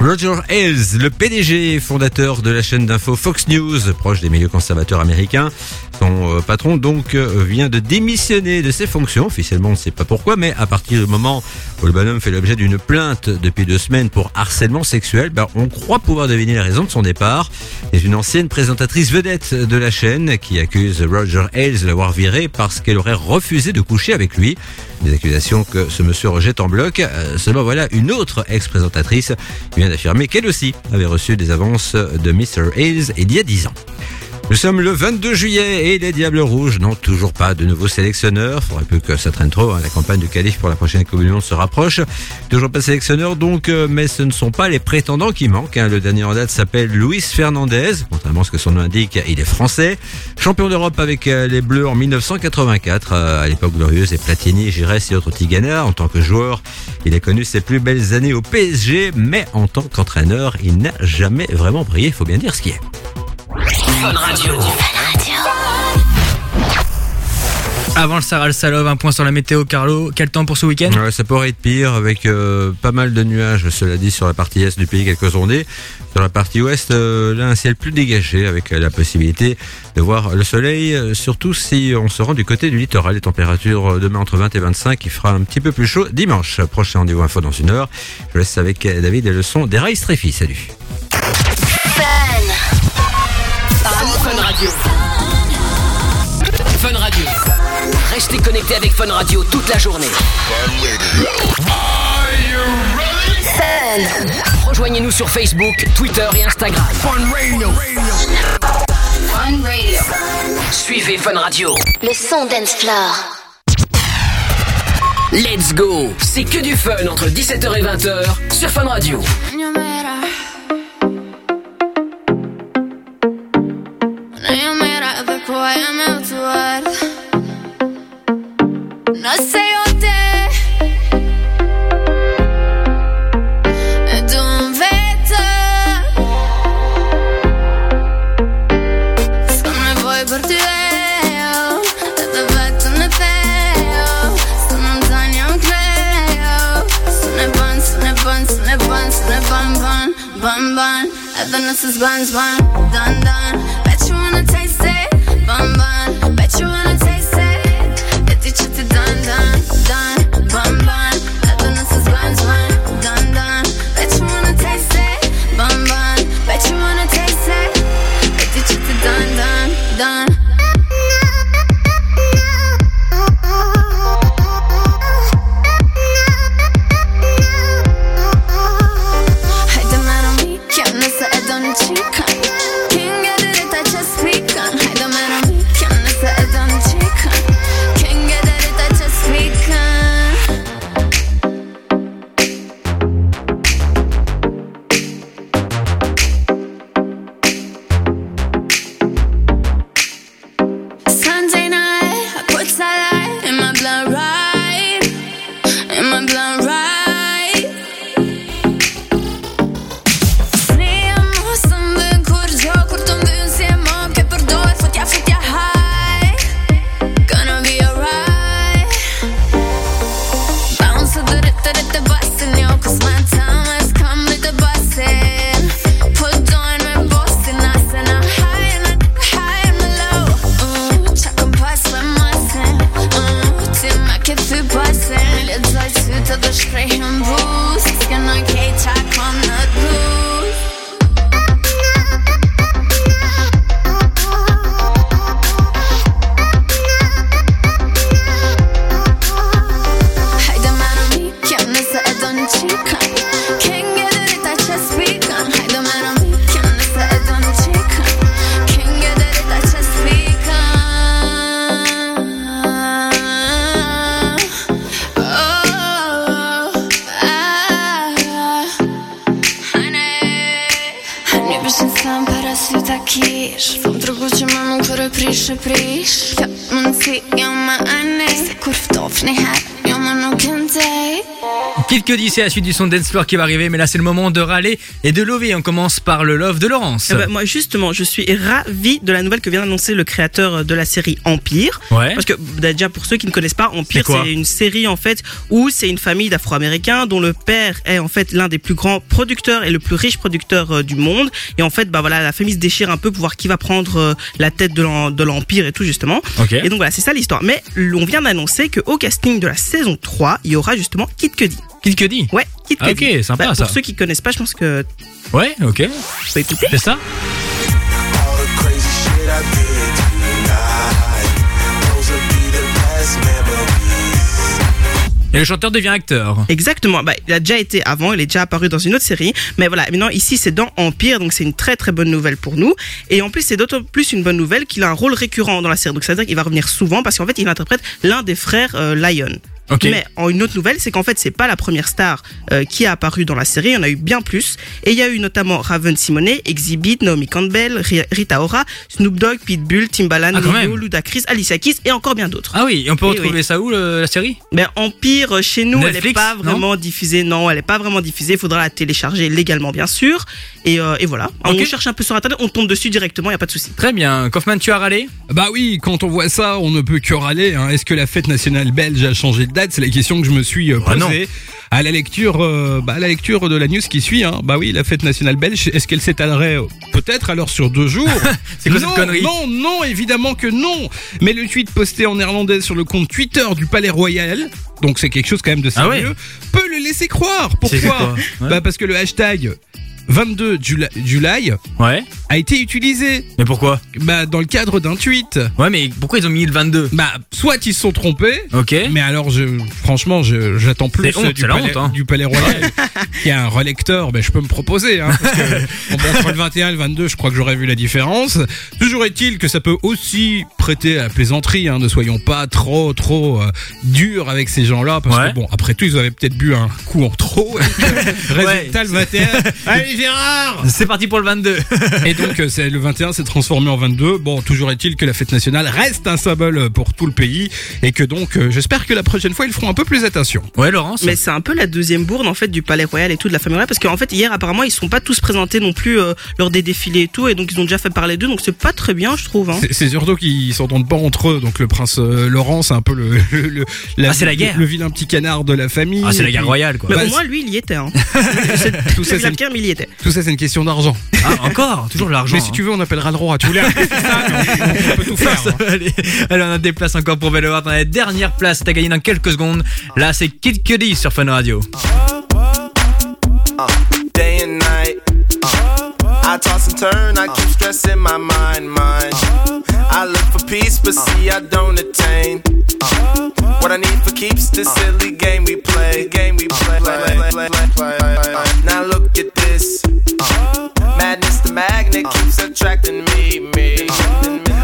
Roger Ailes, le PDG fondateur de la chaîne d'info Fox News, proche des milieux conservateurs américains, son euh, patron donc euh, vient de démissionner de ses fonctions. Officiellement, on ne sait pas pourquoi, mais à partir du moment où le bonhomme fait l'objet d'une plainte depuis deux semaines pour harcèlement sexuel, ben, on croit pouvoir deviner la raison de son départ. C'est une ancienne présentatrice vedette de la chaîne qui accuse Roger Ailes de l'avoir viré parce qu'elle aurait refusé de coucher avec lui. Des accusations que ce monsieur rejette en bloc. Euh, seulement voilà une autre ex-présentatrice vient d'affirmer qu'elle aussi avait reçu des avances de Mr. Ailes il y a 10 ans. Nous sommes le 22 juillet et les Diables Rouges n'ont toujours pas de nouveaux sélectionneurs. Faudrait plus que ça traîne trop. hein. La campagne du calife pour la prochaine Monde se rapproche. Toujours pas de sélectionneur donc, euh, mais ce ne sont pas les prétendants qui manquent. hein. Le dernier en date s'appelle Luis Fernandez. Contrairement à ce que son nom indique, il est français. Champion d'Europe avec euh, les Bleus en 1984. euh, à l'époque glorieuse et Platini, Giresse et autres Tigana. En tant que joueur, il a connu ses plus belles années au PSG, mais en tant qu'entraîneur, il n'a jamais vraiment brillé. Il faut bien dire ce qui est. Fun Radio. Avant le Sarah Salov, un point sur la météo, Carlo. Quel temps pour ce week-end? Ouais, ça pourrait être pire avec euh, pas mal de nuages, cela dit, sur la partie est du pays, quelques ondées. Sur la partie ouest, euh, là, un ciel plus dégagé avec euh, la possibilité de voir le soleil, euh, surtout si on se rend du côté du littoral. Les températures euh, demain entre 20 et 25, il fera un petit peu plus chaud dimanche. Prochain rendez-vous info dans une heure. Je laisse avec David et le son des Rails Treffy. Salut. Radio. Fun Radio. Restez connectés avec Fun Radio toute la journée. Rejoignez-nous sur Facebook, Twitter et Instagram. Fun Radio. Fun Radio. Suivez Fun Radio. Le son dance floor. Let's go C'est que du fun entre 17h et 20h sur Fun Radio. Mira después me actuar. No sé dónde. Es un veto. Sono poi per te. Da fatto ne Kid Cudi, c'est la suite du son Dance Floor qui va arriver, mais là c'est le moment de râler et de lever. On commence par le love de Laurence. Eh ben, moi justement, je suis ravi de la nouvelle que vient d'annoncer le créateur de la série Empire. Ouais. Parce que déjà pour ceux qui ne connaissent pas, Empire C'est une série en fait où c'est une famille d'Afro-Américains dont le père est en fait l'un des plus grands producteurs et le plus riche producteur euh, du monde. Et en fait, bah voilà, la famille se déchire un peu pour voir qui va prendre euh, la tête de l'Empire et tout justement. Ok. Et donc voilà, c'est ça l'histoire. Mais on vient d'annoncer que au casting de la saison 3, il y aura justement Kid Cudi. Kid Cudi Ouais, Kid Ah, Cudi. ok, sympa, Bah, ça. Pour ceux qui connaissent pas, je pense que Ouais, ok. peux écouter. C'est ça Et le chanteur devient acteur. Exactement. Bah, il a déjà été avant, il est déjà apparu dans une autre série. Mais voilà, maintenant ici c'est dans Empire, donc c'est une très très bonne nouvelle pour nous. Et en plus c'est d'autant plus une bonne nouvelle qu'il a un rôle récurrent dans la série. Donc ça veut dire qu'il va revenir souvent parce qu'en fait il interprète l'un des frères euh, Lion. Mais en une autre nouvelle, c'est qu'en fait c'est pas la première star euh, qui a apparu dans la série. Il y en a eu bien plus. Et il y a eu notamment Raven Simonet, Exhibit, Naomi Campbell, Ri- Rita Ora, Snoop Dogg, Pitbull, Timbaland, Ah, même. Ludacris, Alicia Keys et encore bien d'autres. Ah oui, et on peut retrouver oui. ça où le- la série? Ben, Empire, euh, chez nous, elle n'est pas non? vraiment diffusée. Non, elle n'est pas vraiment diffusée. Il faudra la télécharger légalement, bien sûr. Et, euh, et voilà. Ok. On cherche un peu sur Internet, on tombe dessus directement, il n'y a pas de souci. Très bien. Kaufman, tu as râlé? Bah oui, quand on voit ça, on ne peut que râler. hein. Est-ce que la fête nationale belge a changé de date C'est la question que je me suis euh, Ah posée. À la lecture, euh, bah, à la lecture de la news qui suit, hein. bah oui, la fête nationale belge, est-ce qu'elle s'étalerait euh, peut-être alors sur deux jours? [LAUGHS] C'est quoi cette Non, connerie? Non, non, évidemment que non. Mais le tweet posté en néerlandais sur le compte Twitter du Palais Royal, donc c'est quelque chose quand même de Ah ouais? sérieux, peut le laisser croire. Pourquoi? Ouais. Bah parce que le hashtag 22 Jula- July Ouais. a été utilisé. Mais pourquoi? Bah dans le cadre d'un tweet. Ouais, mais pourquoi ils ont mis le 22 Bah soit ils se sont trompés. Ok. Mais alors je franchement je j'attends plus honte, du, palais, honte, hein. du palais royal qui [LAUGHS] a un relecteur, ben je peux me proposer hein, parce que [LAUGHS] bon, bon, entre le 21 et le 22, je crois que j'aurais vu la différence. Toujours est-il que ça peut aussi prêter à la plaisanterie hein, ne soyons pas trop trop euh, durs avec ces gens-là parce Ouais. que bon après tout ils avaient peut-être bu un coup en trop. [LAUGHS] Résultat le 21. Allez Gérard C'est parti pour le 22. et donc euh, c'est le 21 s'est transformé en 22. Bon, toujours est-il que la fête nationale reste un symbole pour tout le pays et que donc euh, j'espère que la prochaine fois ils feront un peu plus attention. Ouais, Laurence Mais c'est un peu la deuxième bourde en fait du Palais Royal et tout de la famille royale parce qu'en fait hier apparemment ils sont pas tous présentés non plus euh, lors des défilés et tout et donc ils ont déjà fait parler d'eux donc c'est pas très bien je trouve. Hein. C'est- surtout qu'ils s'entendent pas entre eux. Donc le prince euh, Laurent, c'est un peu le, le, le- Ah, c'est la guerre. le, vilain petit canard de la famille. Ah, c'est la guerre puis- royale, quoi. Mais Bah, au moins lui il y était. Hein. [LAUGHS] tout ça, c'est mais il y était. Tout ça, c'est une question d'argent. Ah, encore? Toujours l'argent. Mais si tu veux, on appellera le roi. Tu voulais arrêter ça? On, on peut tout faire. Ça hein. Allez, on a des places encore pour Bellevard. On a la dernière place. T'as gagné dans quelques secondes. Là, c'est Kid Cudi sur Fun Radio. day and night. Uh, I toss and turn, I keep stressing my mind, mind. I look for peace, but see I don't attain. What I need for keeps this silly game we play, game we play. Now look at this. Madness, the magnet keeps attracting me, me.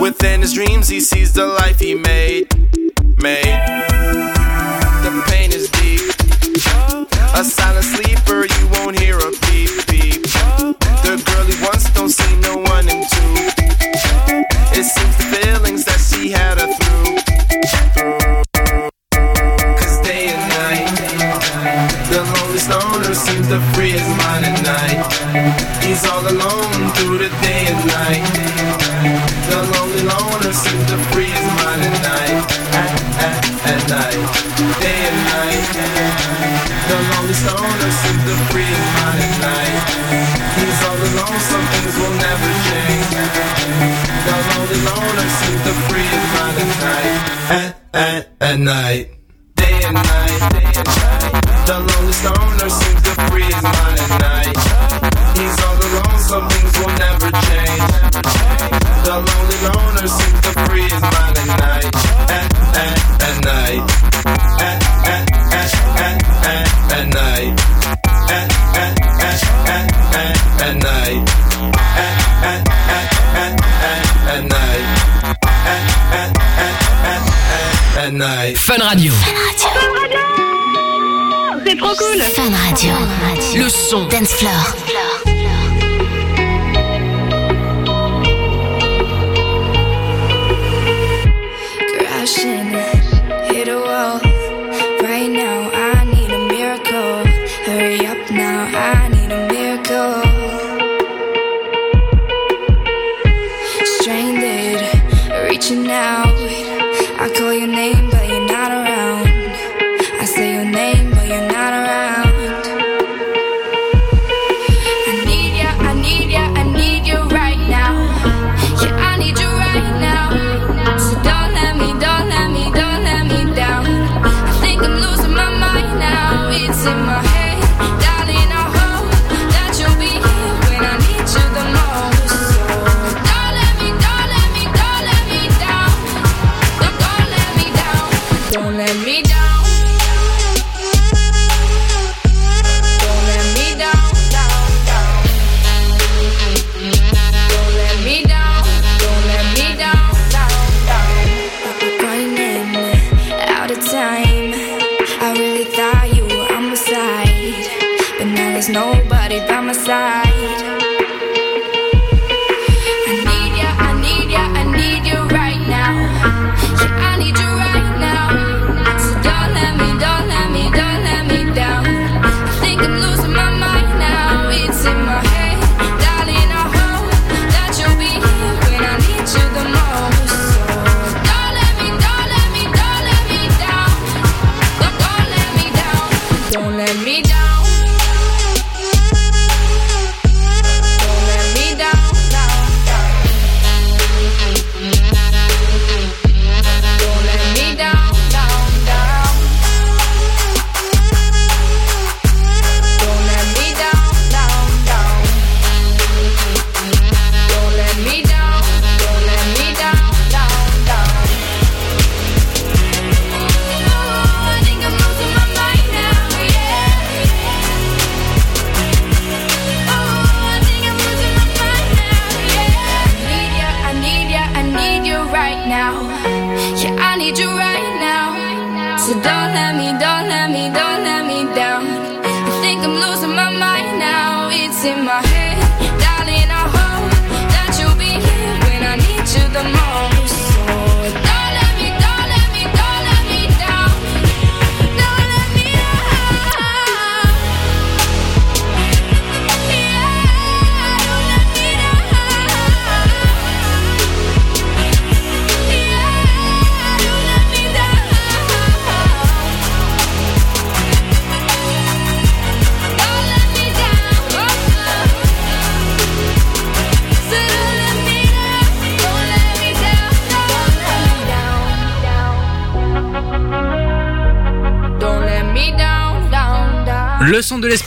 Within his dreams, he sees the life he made. Made. The pain is deep. A silent sleeper, you won't hear a beep beep. The girl he wants don't see no one in two. It seems the feelings that she had her through. Cause day and night, the lonely stoner seems to free his mind at night. He's all alone through the day and night. At, at, night. Day and night. Day and night. The lonely stoner seems to free his mind Dance Floor.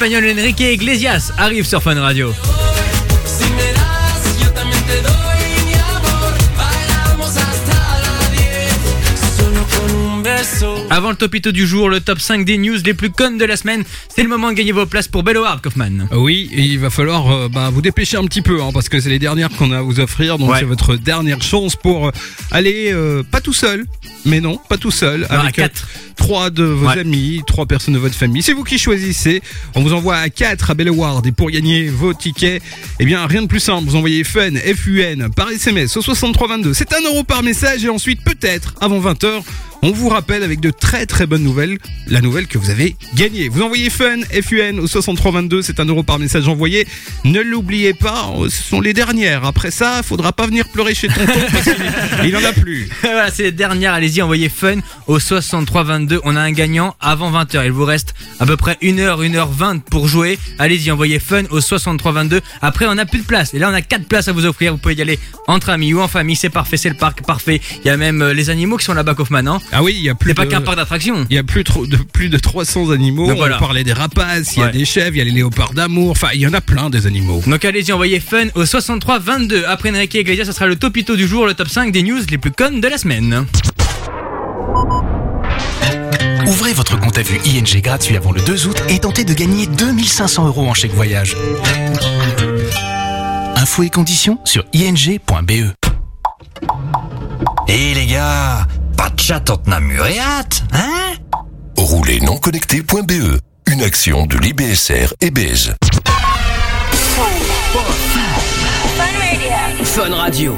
L'espagnol Enrique Iglesias arrive sur Fun Radio. Si me das, yo también te doy mi amor. Bailamos hasta la 10. Solo con un beso. Avant le topito du jour, le top 5 des news les plus connes de la semaine, c'est le moment de gagner vos places pour Bello Hard, Kaufman. Oui, et il va falloir euh, bah, vous dépêcher un petit peu, hein, parce que c'est les dernières qu'on a à vous offrir, donc Ouais. c'est votre dernière chance pour euh, aller, euh, pas tout seul, mais non, pas tout seul, Non, à avec euh, quatre. trois de vos Ouais. amis, trois personnes de votre famille. C'est vous qui choisissez. On vous envoie à 4 à Bell Award et pour gagner vos tickets, eh bien rien de plus simple. Vous envoyez FUN, FUN par SMS au 6322. C'est un euro par message et ensuite peut-être avant 20h. On vous rappelle avec de très très bonnes nouvelles, la nouvelle que vous avez gagnée. Vous envoyez FUN, FUN au 6322, c'est un euro par message envoyé. Ne l'oubliez pas, ce sont les dernières. Après ça, faudra pas venir pleurer chez tonton parce qu'il il en a plus. [LAUGHS] voilà, c'est les dernières. Allez-y, envoyez fun au 6322. On a un gagnant avant 20h. Il vous reste à peu près 1h, 1h20 pour jouer. Allez-y, envoyez fun au 6322. Après, on a plus de place. Et là, on a 4 places à vous offrir. Vous pouvez y aller entre amis ou en famille. C'est parfait, c'est le parc parfait. Il y a même euh, les animaux qui sont là-bas, Kaufman. Hein Ah oui, il y a plus c'est pas de- qu'un parc d'attractions. Il y a plus, trop de, plus de 300 animaux. Donc voilà. On parlait des rapaces, il y a des chèvres, il y a les léopards d'amour. Enfin, il y en a plein des animaux. Donc allez-y, envoyez fun au 6322. Après Enrique Iglesias, ça sera le topito du jour, le top 5 des news les plus connes de la semaine. Ouvrez votre compte à vue ING gratuit avant le 2 août et tentez de gagner 2500 euros en chèque voyage. Infos et conditions sur ing.be. Eh les gars, pas de chat Tottenham Muréat, hein Rouler non connecté.be. Une action de l'IBSR et BES. Fun Radio.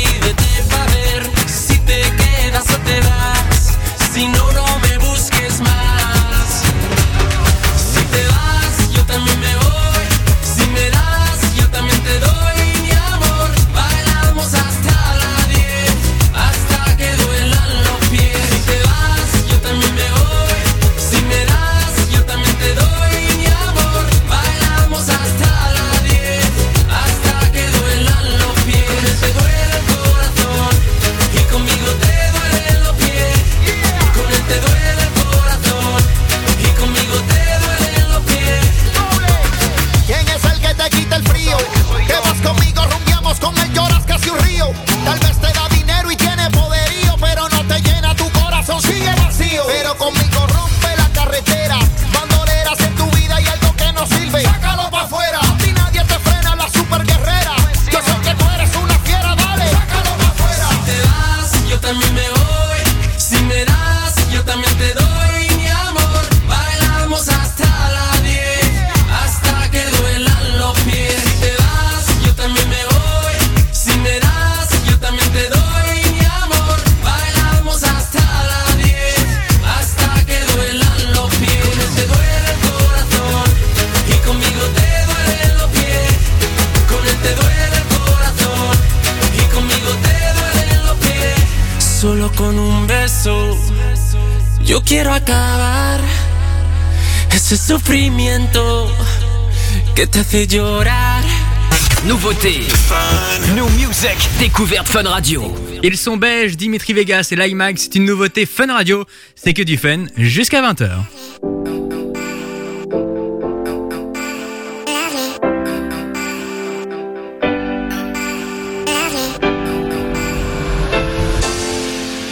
yo quiero acabar ese sufrimiento que te hace llorar. Nouveauté, New Music, découverte Fun Radio. Ils sont belges, Dimitri Vegas et l'IMAX, c'est une nouveauté Fun Radio. C'est que du fun jusqu'à 20h.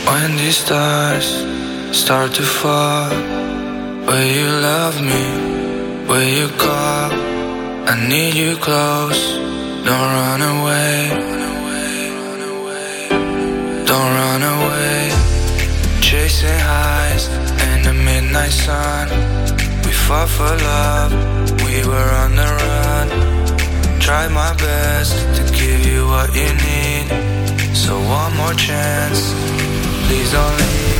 When these stars start to fall, will you love me? Will you call? I need you close. Don't run away. Don't run away. Chasing highs in the midnight sun. We fought for love. We were on the run. Tried my best to give you what you need. So one more chance. Please don't leave.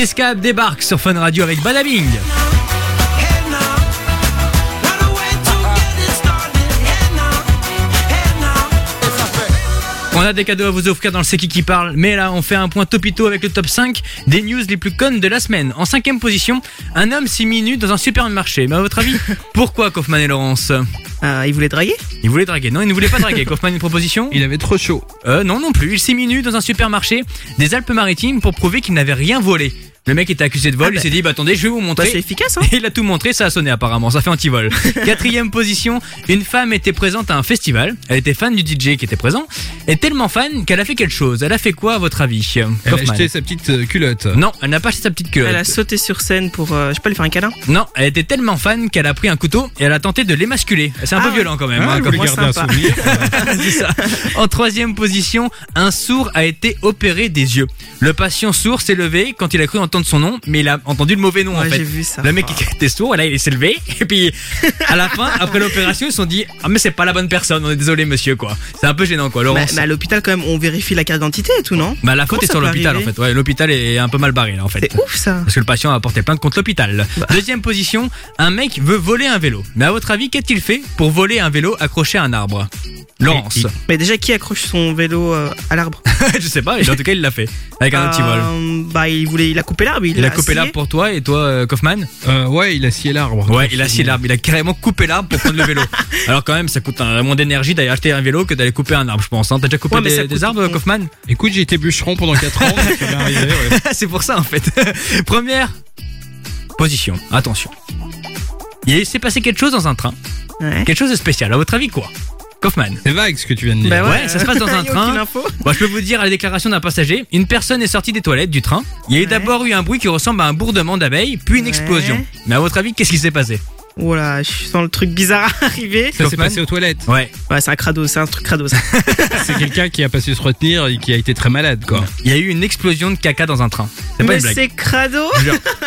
Chris Cab débarque sur Fun Radio avec Badabing. On a des cadeaux à vous offrir dans le C'est qui qui parle, mais là on fait un point topito avec le top 5 des news les plus connes de la semaine. En cinquième position, un homme s'est mis nu dans un supermarché. Mais à votre avis, [LAUGHS] pourquoi Kaufman et Laurence? Il voulait draguer? Il voulait draguer. Non, il ne voulait pas draguer. [LAUGHS] Kaufman, une proposition? Il avait trop chaud. Euh, non, non plus. Il s'est mis nu dans un supermarché des Alpes-Maritimes pour prouver qu'il n'avait rien volé. Le mec était accusé de vol, Ah il bah. s'est dit bah attendez je vais vous montrer. Bah, c'est efficace, hein. [LAUGHS] Il a tout montré, ça a sonné apparemment, ça fait anti-vol. [LAUGHS] Quatrième position, une femme était présente à un festival, elle était fan du DJ qui était présent, et tellement fan qu'elle a fait quelque chose. Elle a fait quoi à votre avis Elle a acheté sa petite euh, culotte. Non, elle n'a pas acheté sa petite culotte. Elle a sauté sur scène pour, euh, je sais pas, lui faire un câlin. Non, elle était tellement fan qu'elle a pris un couteau et elle a tenté de l'émasculer. C'est un Ah peu ouais. violent quand même. Ah, hein, comme un souvenir. [LAUGHS] Ça. En troisième position, un sourd a été opéré des yeux. Le patient sourd s'est levé quand il a cru entendre son nom, mais il a entendu le mauvais nom en fait. j'ai vu ça. Le mec qui était sourd, là il s'est levé, et puis à la fin, après l'opération, ils se sont dit Ah, mais c'est pas la bonne personne, on est désolé monsieur quoi. C'est un peu gênant quoi, Laurence. mais à l'hôpital, quand même, on vérifie la carte d'identité et tout, non? Bah, la faute est sur l'hôpital en fait. Ouais, l'hôpital est un peu mal barré là en fait. C'est ouf ça. Parce que le patient a porté plainte contre l'hôpital. Bah. Deuxième position, un mec veut voler un vélo. Mais à votre avis, qu'a-t-il fait pour voler un vélo accroché à un arbre? Laurence. Mais déjà, qui accroche son vélo euh, à l'arbre? [LAUGHS] Je sais pas, mais en tout cas il l'a fait. Avec un petit vol. Euh, Bah, il voulait, il a coupé l'arbre. Il, Il a coupé l'arbre pour toi et toi, euh, Kaufman Euh, ouais, il a scié l'arbre. Ouais, il a scié l'arbre. Il a carrément coupé l'arbre pour prendre le vélo. [LAUGHS] Alors quand même, ça coûte un moins d'énergie d'aller acheter un vélo que d'aller couper un arbre, je pense. hein. T'as déjà coupé Ouais, des, des arbres, Kaufman Écoute, j'ai été bûcheron pendant 4 ans. ouais. [LAUGHS] C'est pour ça en fait. [LAUGHS] Première position. Attention. Il s'est passé quelque chose dans un train. Ouais. Quelque chose de spécial. À votre avis, quoi? Kaufman C'est vague ce que tu viens de dire. Bah Ouais, ça se passe dans [LAUGHS] un train. Bon, je peux vous dire à la déclaration d'un passager, une personne est sortie des toilettes du train. Il y a eu Ouais. d'abord eu un bruit qui ressemble à un bourdement d'abeilles, puis une Ouais. explosion. Mais à votre avis, qu'est-ce qui s'est passé? Voilà, je sens le truc bizarre [LAUGHS] arriver. Ça s'est passé aux toilettes. Ouais. Ouais, c'est un crado, c'est un truc crado ça. [LAUGHS] C'est quelqu'un qui a pas su se retenir et qui a été très malade, quoi. Il y a eu une explosion de caca dans un train. C'est pas Mais une blague. c'est crado.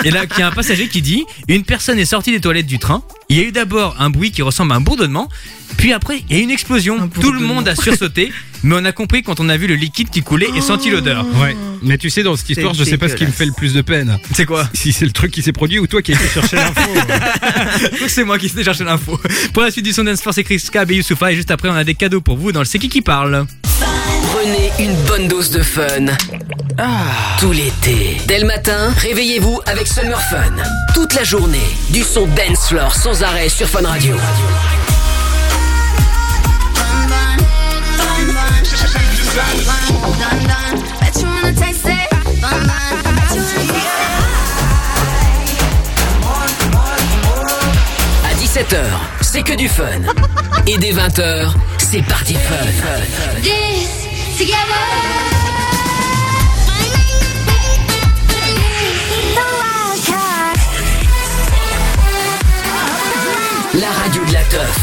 Et là, il y a un passager qui dit Une personne est sortie des toilettes du train. Il y a eu d'abord un bruit qui ressemble à un bourdonnement. Puis après, il y a eu une explosion. Un Tout le monde a [LAUGHS] sursauté. mais on a compris quand on a vu le liquide qui coulait et senti l'odeur. Ouais. Mais tu sais, dans cette histoire, je sais pas ce qui me fait le plus de peine. C'est quoi Si c'est le truc qui s'est produit ou toi qui as été chercher l'info. [LAUGHS] C'est moi qui sais chercher l'info. Pour la suite du son Dance Force, c'est Chris Cab et Youssoufa. Et juste après, on a des cadeaux pour vous dans le C'est qui qui parle. Prenez une bonne dose de fun. Tout l'été. Dès le matin, réveillez-vous avec Summer Fun. Toute la journée, du son dance floor sans arrêt sur Fun Radio. 7 h c'est que du fun. Et dès 20h, c'est parti fun. La radio de la teuf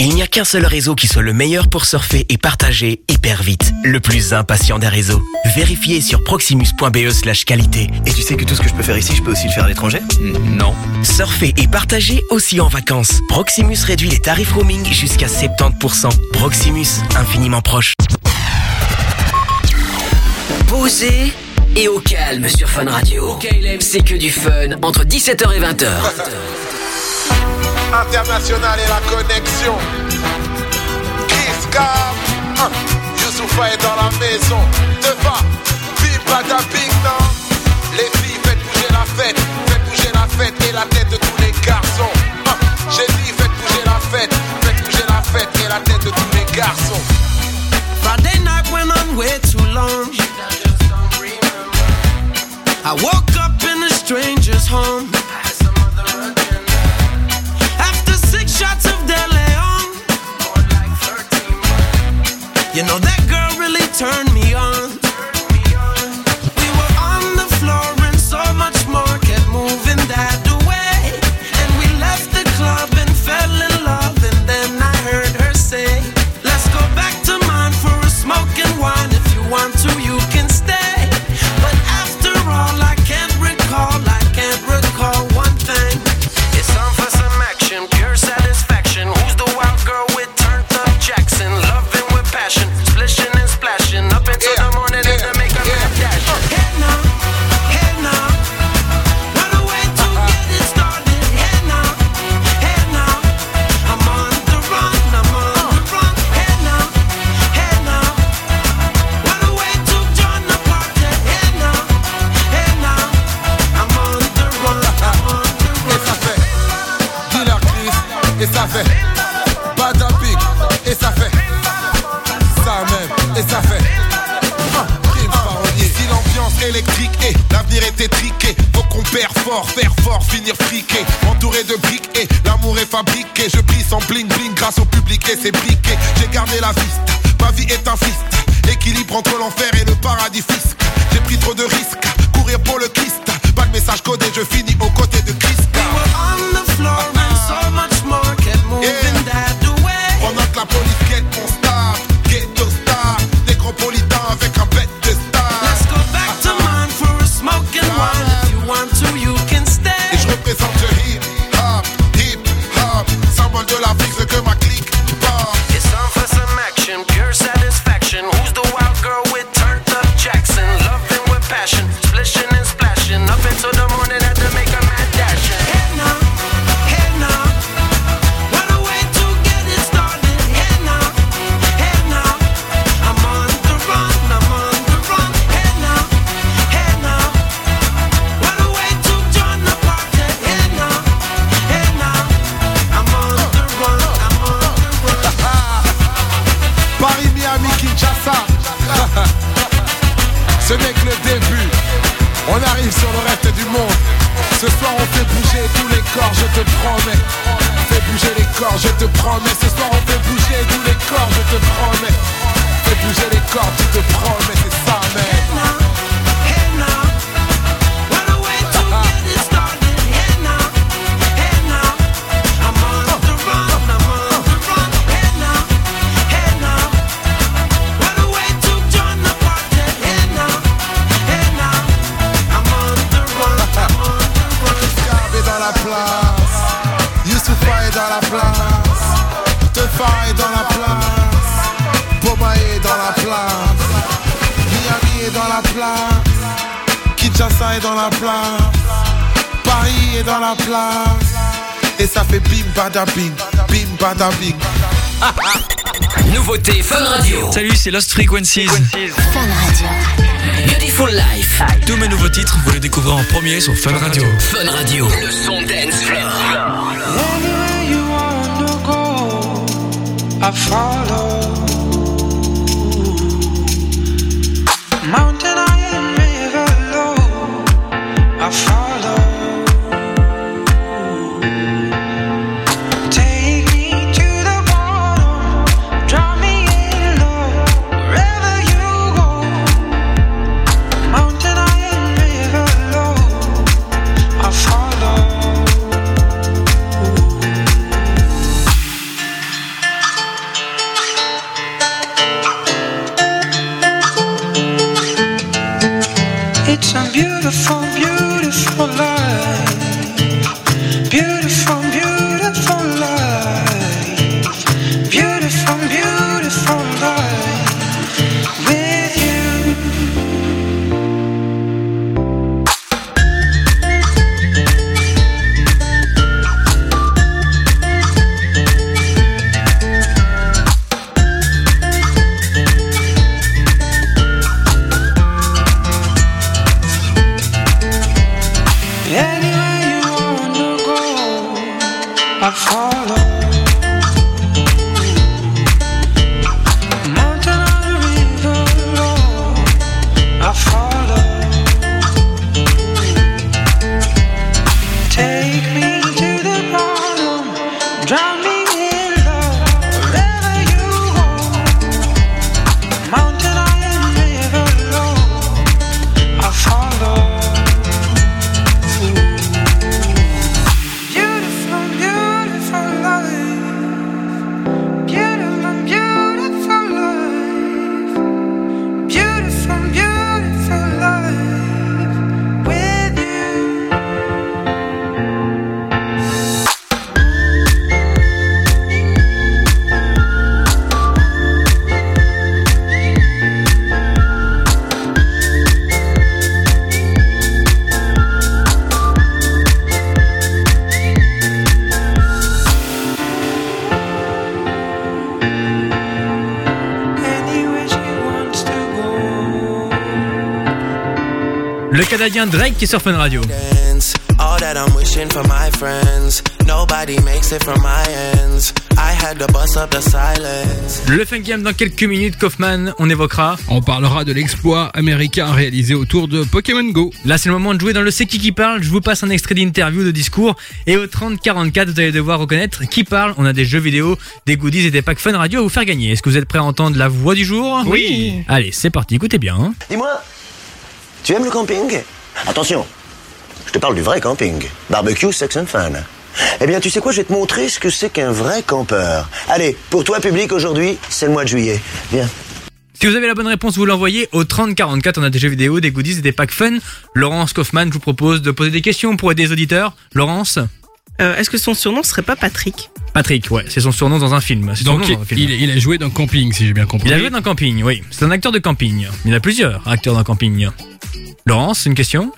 Il n'y a qu'un seul réseau qui soit le meilleur pour surfer et partager hyper vite. Le plus impatient des réseaux. Vérifiez sur proximus.be slash qualité. Et tu sais que tout ce que je peux faire ici, je peux aussi le faire à l'étranger? Non. Surfer et partager aussi en vacances. Proximus réduit les tarifs roaming jusqu'à 70%. Proximus, infiniment proche. Posé et au calme sur Fun Radio. C'est que du fun entre 17h et 20h. International et la connexion. Kiska, hein, Youssoufa est dans la maison. Deva, bim bada bing non. Les filles, faites bouger la fête, faites bouger la fête et la tête de tous les garçons. Hein, J'ai dit, faites bouger la fête, faites bouger la fête et la tête de tous les garçons. Friday night went on way too long. I woke up in a stranger's home. You know that girl really turned me on. Électrique et l'avenir est étriqué, faut qu'on perd fort, faire fort, finir friqué, entouré de briques et l'amour est fabriqué. Je brille sans bling bling grâce au public et c'est briqué. J'ai gardé la vista, ma vie est un fist. Équilibre entre l'enfer et le paradis fisc. J'ai pris trop de risques, courir pour le Christ. Pas de message codé, je finis aux côtés de Christ. on the floor and so much more kept moving that way. Pendant que la police je te la place, Paris est dans la place, et ça fait bim bada bing, bim bada bing. [LAUGHS] Nouveauté Fun Radio. Salut, c'est Lost Frequencies. Fun Radio. Beautiful Life. Tous mes nouveaux titres, vous les découvrez en premier sur Fun Radio. Fun Radio. Le son dance floor. I follow. Canadien Drake qui est sur Fun Radio. dance. All that I'm wishing for my friends. Nobody makes it from my ends. I had to bust up the silence. Le Fun Game dans quelques minutes, Kaufman, on évoquera. On parlera de l'exploit américain réalisé autour de Pokémon Go. Là, c'est le moment de jouer dans le C'est qui qui parle. Je vous passe un extrait d'interview, de discours. Et au 30-44, vous allez devoir reconnaître qui parle. On a des jeux vidéo, des goodies et des packs Fun Radio à vous faire gagner. Est-ce que vous êtes prêts à entendre la voix du jour? Oui. Allez, c'est parti, écoutez bien. Dis-moi, tu aimes le camping? Attention, je te parle du vrai camping. Barbecue, sex and fun. Eh bien, tu sais quoi, je vais te montrer ce que c'est qu'un vrai campeur. Allez, pour toi, public, aujourd'hui, c'est le mois de juillet. Viens. Si vous avez la bonne réponse, vous l'envoyez au 3044. On a des jeux vidéo, des goodies et des packs fun. Laurence Kaufman, je vous propose de poser des questions pour aider les auditeurs. Laurence Euh, Est-ce que son surnom serait pas Patrick? Patrick, ouais, c'est son surnom dans un film. C'est son Donc nom dans un film. il, il a joué dans Camping, si j'ai bien compris. Il a joué dans Camping, oui. C'est un acteur de camping. Il y en a plusieurs acteurs dans Camping. Laurence, une question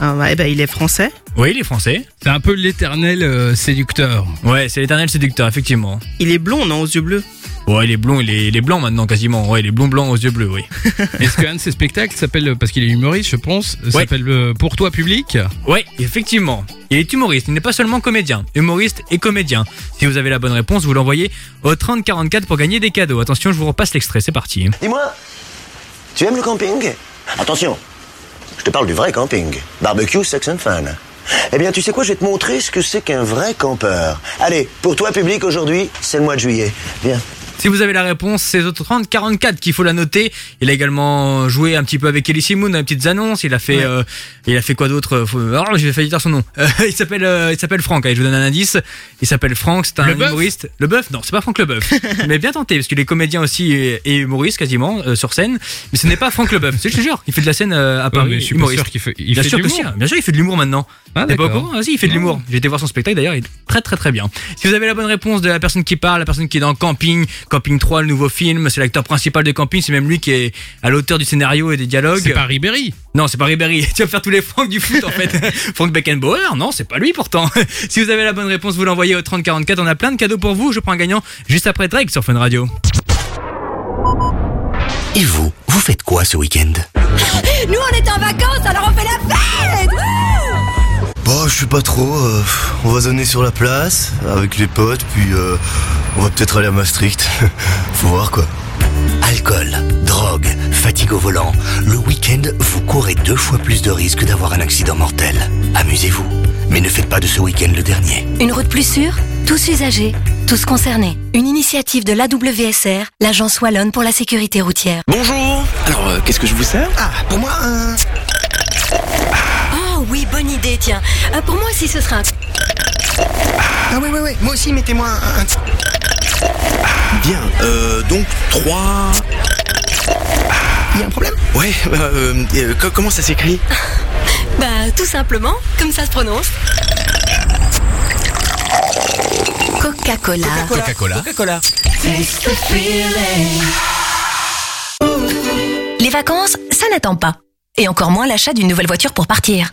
ah, ouais, bah, Il est français. Oui, il est français. C'est un peu l'éternel euh, séducteur. Ouais, c'est l'éternel séducteur, effectivement. Il est blond, non, aux yeux bleus? Ouais, il est blond, il est, il est blanc maintenant quasiment. Ouais, il est blond blanc aux yeux bleus, oui. [LAUGHS] Est-ce qu'un de ses spectacles s'appelle, parce qu'il est humoriste, je pense, s'appelle euh, Pour toi public? Ouais, effectivement. Il est humoriste, il n'est pas seulement comédien, humoriste et comédien. Si vous avez la bonne réponse, vous l'envoyez au 3044 pour gagner des cadeaux. Attention, je vous repasse l'extrait, c'est parti. Dis-moi, tu aimes le camping? Attention, je te parle du vrai camping. Barbecue, sex and fun. Eh bien, tu sais quoi, je vais te montrer ce que c'est qu'un vrai campeur. Allez, pour toi, public, aujourd'hui, c'est le mois de juillet. Viens. Si vous avez la réponse, c'est au 30 44 qu'il faut la noter. Il a également joué un petit peu avec Ellie Simon dans les petites annonces. Il a fait, Ouais. euh, il a fait quoi d'autre? Alors, j'ai failli dire son nom. Euh, [LAUGHS] il s'appelle, euh, il s'appelle Franck. Allez, je vous donne un indice. Il s'appelle Franck. C'est un Le humoriste. Le bœuf? Non, c'est pas Franck le bœuf. [LAUGHS] Mais bien tenté parce qu'il est comédien aussi et, et humoriste quasiment sur scène. Mais ce n'est pas Franck le bœuf. Je te jure, il fait de la scène à Ouais, Paris. mais je suis pas humoriste. sûr qu'il fait- il bien fait sûr de si. l'humour. Bien sûr, il fait de l'humour maintenant. Ah, T'es pas au courant? Ah, si, il fait de l'humour. J'ai été voir son spectacle d'ailleurs, il est très très très bien. Si vous avez la bonne réponse de la personne qui parle, la personne qui est dans Camping, Camping 3, le nouveau film, c'est l'acteur principal de Camping, c'est même lui qui est à l'auteur du scénario et des dialogues. C'est pas Ribéry. Non, c'est pas Ribéry. [LAUGHS] Tu vas faire tous les Franck du foot en fait. [LAUGHS] Franck Beckenbauer, non, c'est pas lui pourtant. [LAUGHS] si vous avez la bonne réponse, vous l'envoyez au 3044. On a plein de cadeaux pour vous. Je prends un gagnant juste après Drake sur Fun Radio. Et vous, vous faites quoi ce week-end? Nous, on est en vacances, alors on fait la fête Bah, je sais pas trop. euh, on va zoner sur la place avec les potes, puis euh, on va peut-être aller à Maastricht. [LAUGHS] Faut voir quoi. Alcool, drogue, fatigue au volant. Le week-end, vous courez deux fois plus de risques d'avoir un accident mortel. Amusez-vous, mais ne faites pas de ce week-end le dernier. Une route plus sûre? Tous usagers, tous concernés. Une initiative de l'AWSR, l'agence wallonne pour la sécurité routière. Bonjour Alors, euh, qu'est-ce que je vous sers? Ah, pour moi, un... Oh oui, bonne idée, tiens. Euh, pour moi aussi, ce sera un... Ah oui, oui, oui, moi aussi, mettez-moi un... Bien, euh, donc 3... Il y a un problème? Ouais, euh, euh, co- comment ça s'écrit? [LAUGHS] Bah, tout simplement, comme ça se prononce. Coca-Cola. Coca-Cola. Coca-Cola. Les vacances, ça n'attend pas. Et encore moins l'achat d'une nouvelle voiture pour partir.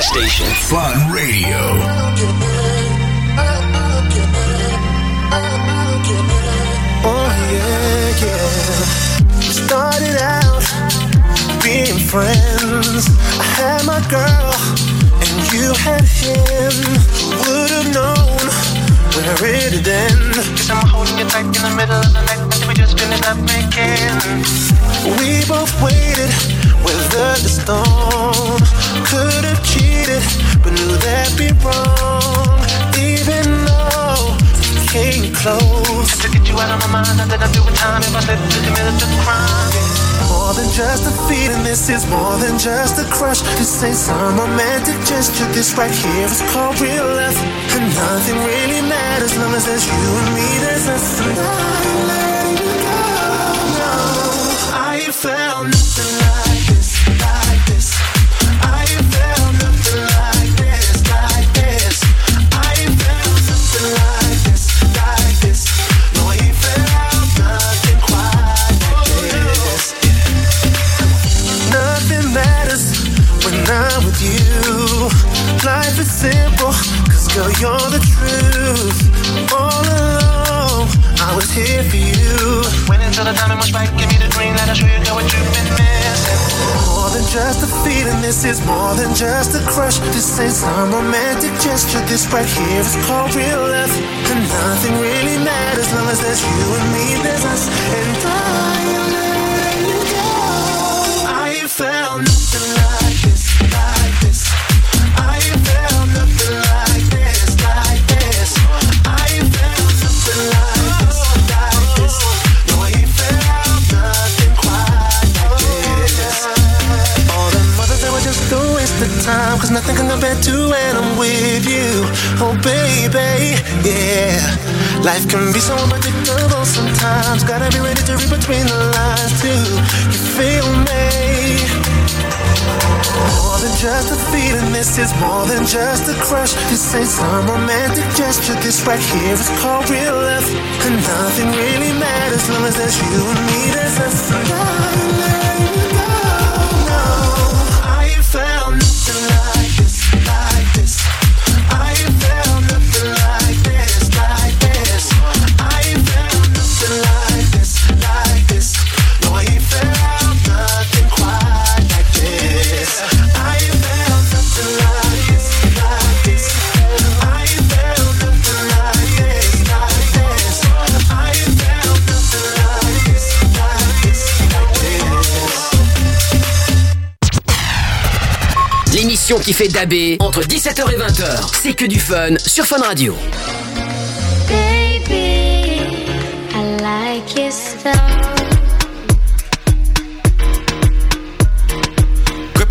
My station. Fun Radio. Oh yeah, yeah. We started out being friends. I had my girl, and you had him. Would have known where it'd end. Cause I'm holding you tight in the middle of the night. We just finished up making. We both waited, weathered the storm. Could have cheated, but knew that'd be wrong. Even we came close. To get you out of my mind, that I'm doing time if I slip to commit a crime. More than just a feeling, this is more than just a crush. This ain't some romantic gesture. This right here is called real love, and nothing really matters long as there's you and me. There's us. and I ain't letting you go. No, I found nothing simple, cause girl, you're the truth. All along, I was here for you. Wait until the timing was right, give me the green light, I'll show you girl, what you've been missing. More than just a feeling, this is more than just a crush. This ain't some romantic gesture, this right here is called real love. And nothing really matters as long as there's you and me, there's us. And I time, cause nothing can compare to when I'm with you. Oh, baby, yeah. Life can be so unpredictable sometimes. Gotta be ready to read between the lines, too. You feel me? More than just a feeling, this is more than just a crush. This ain't some romantic gesture, this right here is called real love. And nothing really matters long as there's you and me, there's us. Qui fait daber entre 17h et 20h. C'est que du fun sur Fun Radio. Baby, I like your style.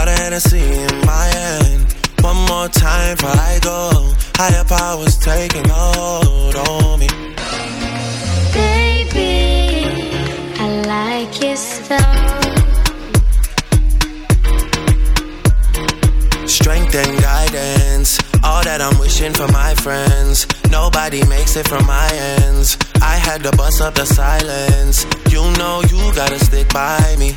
Got a Hennessy in my hand. One more time before I go. Higher powers taking hold on me. Baby, I like your style. Strength and guidance, all that I'm wishing for my friends. Nobody makes it from my ends. I had to bust up the silence. You know you gotta stick by me.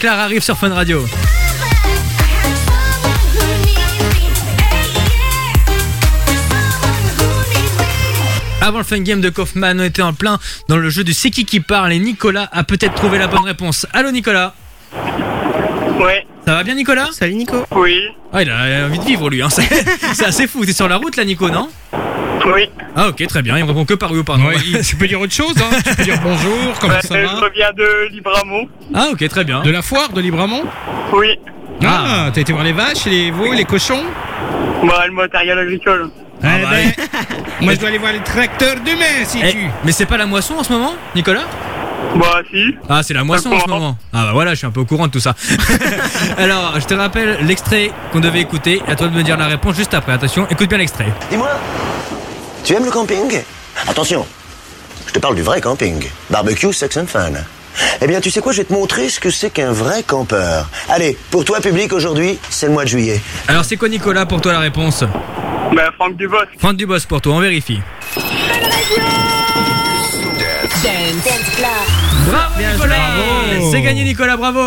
Sinclair arrive sur Fun Radio. Avant le fun game de Kaufman, on était en plein dans le jeu du C'est qui qui parle et Nicolas a peut-être trouvé la bonne réponse. Allô Nicolas Ouais. Ça va bien Nicolas Salut Nico. Oui. Ah, il a envie de vivre lui, hein. c'est [LAUGHS] c'est assez fou. T'es sur la route là Nico, non? Oui. Ah ok, très bien, il me répond que par oui ou par non. Ouais, il- tu peux dire autre chose, hein. Tu peux dire bonjour, comment Ouais, ça va Je reviens de Libramont. Ah ok, très bien. De la foire de Libramont Oui. Ah, t'as été voir les vaches, les veaux, les cochons Bah, le matériel agricole. Eh bah ben, moi je dois aller voir les tracteurs demain si Eh, tu. mais c'est pas la moisson en ce moment, Nicolas? Bah, si. Ah, c'est la moisson en ce moment. Ah bah voilà, je suis un peu au courant de tout ça. [LAUGHS] Alors, je te rappelle l'extrait qu'on devait écouter. À toi de me dire la réponse juste après. Attention, écoute bien l'extrait. Dis-moi, tu aimes le camping? Attention, je te parle du vrai camping. Barbecue, sex and fun. Eh bien, tu sais quoi, je vais te montrer ce que c'est qu'un vrai campeur. Allez, pour toi, public, aujourd'hui, c'est le mois de juillet. Alors, c'est quoi, Nicolas, pour toi la réponse? Bah, Franck Dubos. Franck Dubos pour toi, on vérifie. Bravo, Nicolas. C'est gagné, Nicolas, bravo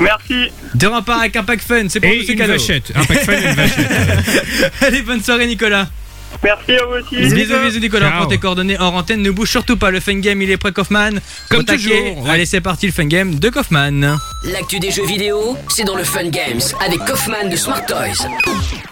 Merci. Tu repars avec un pack fun, c'est pour Et nous, c'est une cadeau. vachette. Un pack fun et une vachette. [LAUGHS] Allez, bonne soirée, Nicolas. Merci à vous aussi. Bisous, bisous, Nicolas. Ciao. Prends tes coordonnées hors antenne. Ne bouge surtout pas. Le fun game, il est prêt, Kaufman. Comme toujours, ouais. Allez, c'est parti, le fun game de Kaufman. L'actu des jeux vidéo, c'est dans le Fun Games avec Kaufman de Smart Toys.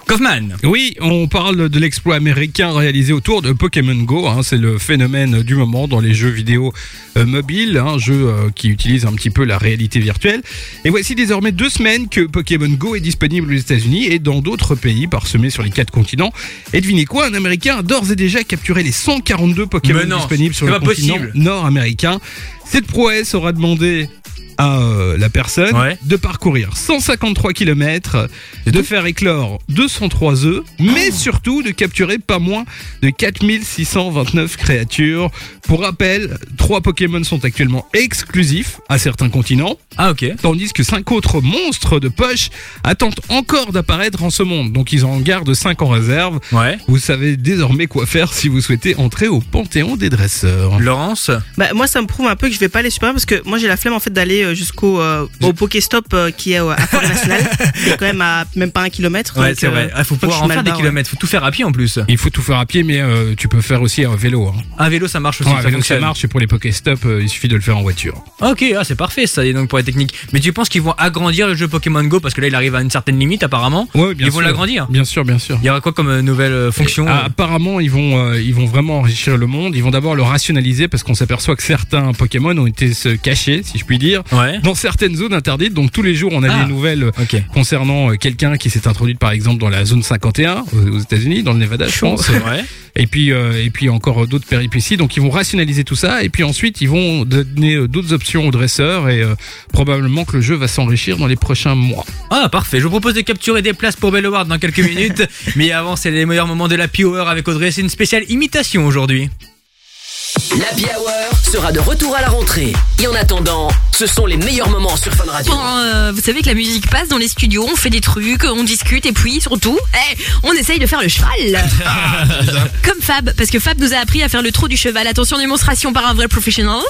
Kaufman. Oui, on parle de l'exploit américain réalisé autour de Pokémon Go. hein. c'est le phénomène du moment dans les jeux vidéo euh, mobiles, un jeu euh, qui utilise un petit peu la réalité virtuelle. Et voici désormais deux semaines que Pokémon Go est disponible aux États-Unis et dans d'autres pays parsemés sur les quatre continents. Et devinez quoi, Américain a d'ores et déjà capturé les 142 Pokémon non, disponibles sur le continent nord-américain. Cette prouesse aura demandé à euh, la personne Ouais. de parcourir 153 km, de faire éclore 203 œufs, Oh. mais surtout de capturer pas moins de 4629 créatures. Pour rappel, trois Pokémon sont actuellement exclusifs à certains continents. Ah ok. Tandis que cinq autres monstres de poche attendent encore d'apparaître en ce monde. Donc ils en gardent 5 en réserve. Ouais. Vous savez désormais quoi faire si vous souhaitez entrer au panthéon des dresseurs. Laurence? Bah, moi, ça me prouve un peu que je vais pas aller super parce que moi, j'ai la flemme en fait d'aller euh, jusqu'au euh, au Pokéstop euh, qui est euh, à Forêt Nationale, qui [LAUGHS] est quand même à même pas un kilomètre. Ouais, c'est euh, vrai. Il faut donc je pouvoir en faire des barre, ouais. kilomètres. Faut tout faire à pied en plus. Il faut tout faire à pied, mais euh, tu peux faire aussi à vélo. Hein. Un vélo, ça marche aussi. Ouais, ça vélo, marche, et pour les Pokéstop, euh, il suffit de le faire en voiture. Ok, ah, c'est parfait ça, et donc pour les techniques. Mais tu penses qu'ils vont agrandir le jeu Pokémon Go parce que là il arrive à une certaine limite apparemment? Ouais, bien Ils vont l'agrandir? Bien sûr, bien sûr. Il y aura quoi comme euh, nouvelle euh, fonction Ah, euh? apparemment, ils vont, euh, ils vont vraiment enrichir le monde. Ils vont d'abord le rationaliser parce qu'on s'aperçoit que certains Pokémon ont été se cacher, si je puis dire, Ouais. Dans certaines zones interdites. Donc tous les jours, on a Ah. des nouvelles euh, Ok. concernant euh, quelqu'un qui s'est introduit, par exemple, dans la zone 51 aux États-Unis, dans le Nevada, je pense. Ouais. Et puis, euh, et puis encore d'autres péripéties. Donc ils vont rationaliser tout ça. Et puis ensuite, ils vont donner euh, d'autres options aux dresseurs et euh, probablement que le jeu va s'enrichir dans les prochains mois. Ah parfait, je vous propose de capturer des places pour Belloward dans quelques minutes. [LAUGHS] Mais avant, c'est les meilleurs moments de la Hour avec Audrey. C'est une spéciale imitation aujourd'hui. L'Happy Hour sera de retour à la rentrée. Et en attendant, ce sont les meilleurs moments sur Fun Radio. Bon, euh, vous savez que la musique passe dans les studios, on fait des trucs, on discute et puis surtout, eh, on essaye de faire le cheval. [LAUGHS] Comme Fab, parce que Fab nous a appris à faire le trot du cheval. Attention, démonstration par un vrai professionnel.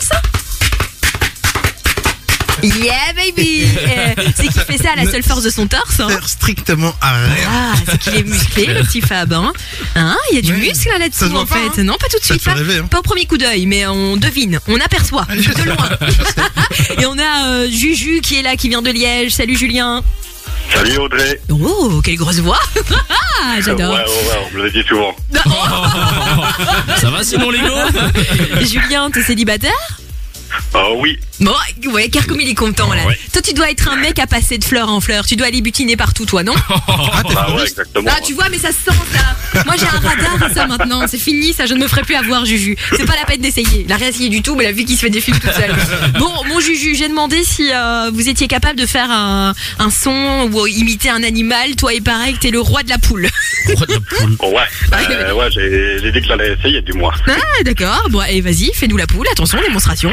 Yeah baby Eh, C'est qu'il fait ça à la seule force de son torse. hein. sert strictement à rien. Ah, c'est qu'il est musclé, le petit Fab. Hein, Hein, Il y a du Ouais. muscle Ça se voit en pas, fait. hein. Non, pas tout de Ça suite. fait Pas, rêver, hein. pas au premier coup d'œil, mais on devine, on aperçoit de loin. Et on a euh, Juju qui est là, qui vient de Liège. Salut Julien. Salut Audrey. Oh, quelle grosse voix [LAUGHS] Ah, J'adore. Ouais, ouais, ouais, on me le dit souvent. [LAUGHS] Ça va sinon les gars Julien, t'es célibataire? Oh oui. Bon, ouais, car comme il est content là. Ouais. Toi, tu dois être un mec à passer de fleur en fleur. Tu dois aller butiner partout, toi, non? [LAUGHS] Bah ouais, exactement. Ah, tu vois, mais ça se sent ça. Moi, j'ai un radar à ça maintenant. C'est fini, ça. Je ne me ferai plus avoir, Juju. C'est pas la peine d'essayer. La rien essayé du tout, mais la vie qui se fait des films toute seule. Bon, mon Juju, j'ai demandé si euh, vous étiez capable de faire un, un son ou imiter un animal. Toi, il paraît que t'es le roi de la poule. Oh, ouais, euh, ouais j'ai j'ai dit que j'allais essayer du moins. Ah, d'accord. Bon, allez, vas-y, fais-nous la poule. Attention, démonstration.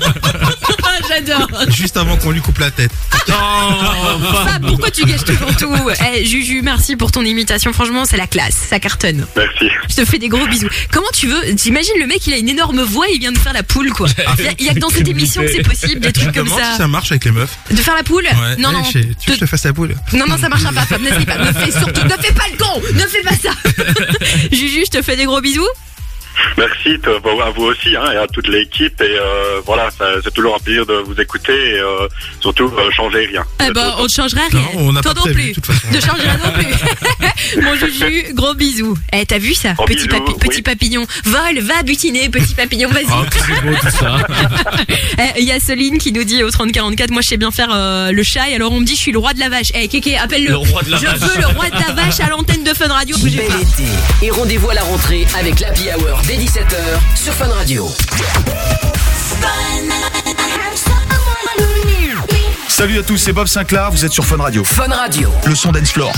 J'adore. [LAUGHS] Juste avant qu'on lui coupe la tête. Fab, pourquoi tu gâches toujours tout? Eh, Juju, merci pour ton imitation. Franchement, c'est la classe. Ça cartonne. Merci. Je te fais des gros bisous. Comment tu veux T'imagines le mec, il a une énorme voix, il vient de faire la poule, quoi. [LAUGHS] Il y a- il y, a que dans cette émission que c'est possible, des trucs me comme ça. si ça marche avec les meufs? De faire la poule? Ouais. Non, Eh, non. je- Tu veux que je te fasse la boule Non, non, ça marchera pas, Fab. N'essaye pas. Ne fais surtout, ne fais pas le con. Ne fais pas ça. [LAUGHS] Juju, je te fais des gros bisous. Merci bah, à vous aussi hein, et à toute l'équipe. Et euh, voilà, ça- c'est toujours un plaisir de vous écouter et euh, surtout euh, changez rien. Eh ben, on ne changera rien. Non, on Toi non plus. de toute façon. Ne changera non plus. [LAUGHS] Mon Juju, gros bisous. Eh, t'as vu ça? Gros Petit, bisous, papi- petit papillon. Vole, va butiner, petit papillon, vas-y. Oh, c'est beau tout ça. [LAUGHS] Eh, Il y a Soline qui nous dit au 3044, moi je sais bien faire euh, le chat et alors on me dit je suis le roi de la vache. Eh Kéké, appelle-le. Le roi de la je vache. veux le roi de la vache à l'antenne de Fun Radio. Et rendez-vous à la rentrée avec l'Happy Hour dès 17h sur Fun Radio. Salut à tous, c'est Bob Sinclair, vous êtes sur Fun Radio. Fun Radio. Le son dance floor.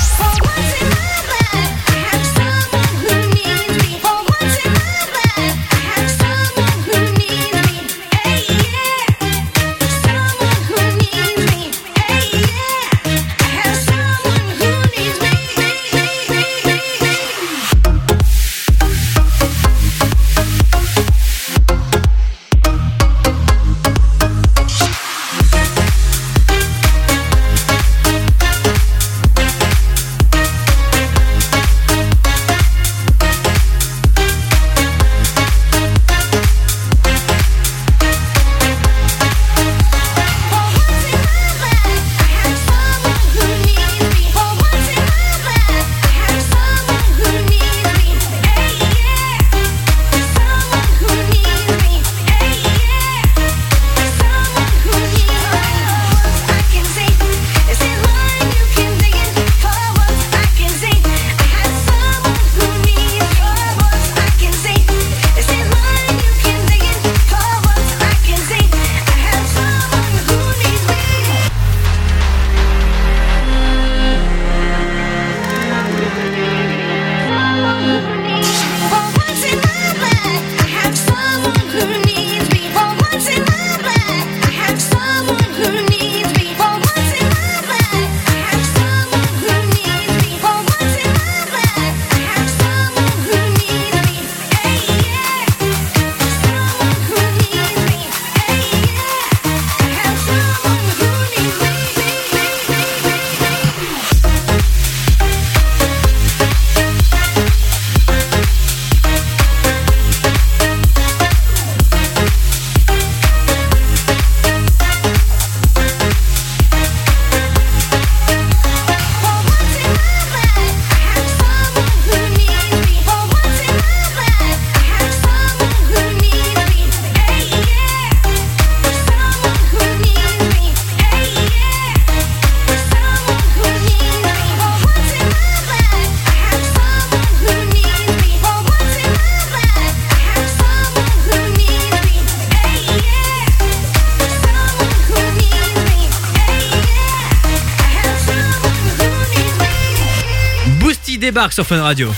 Sur Fun Radio.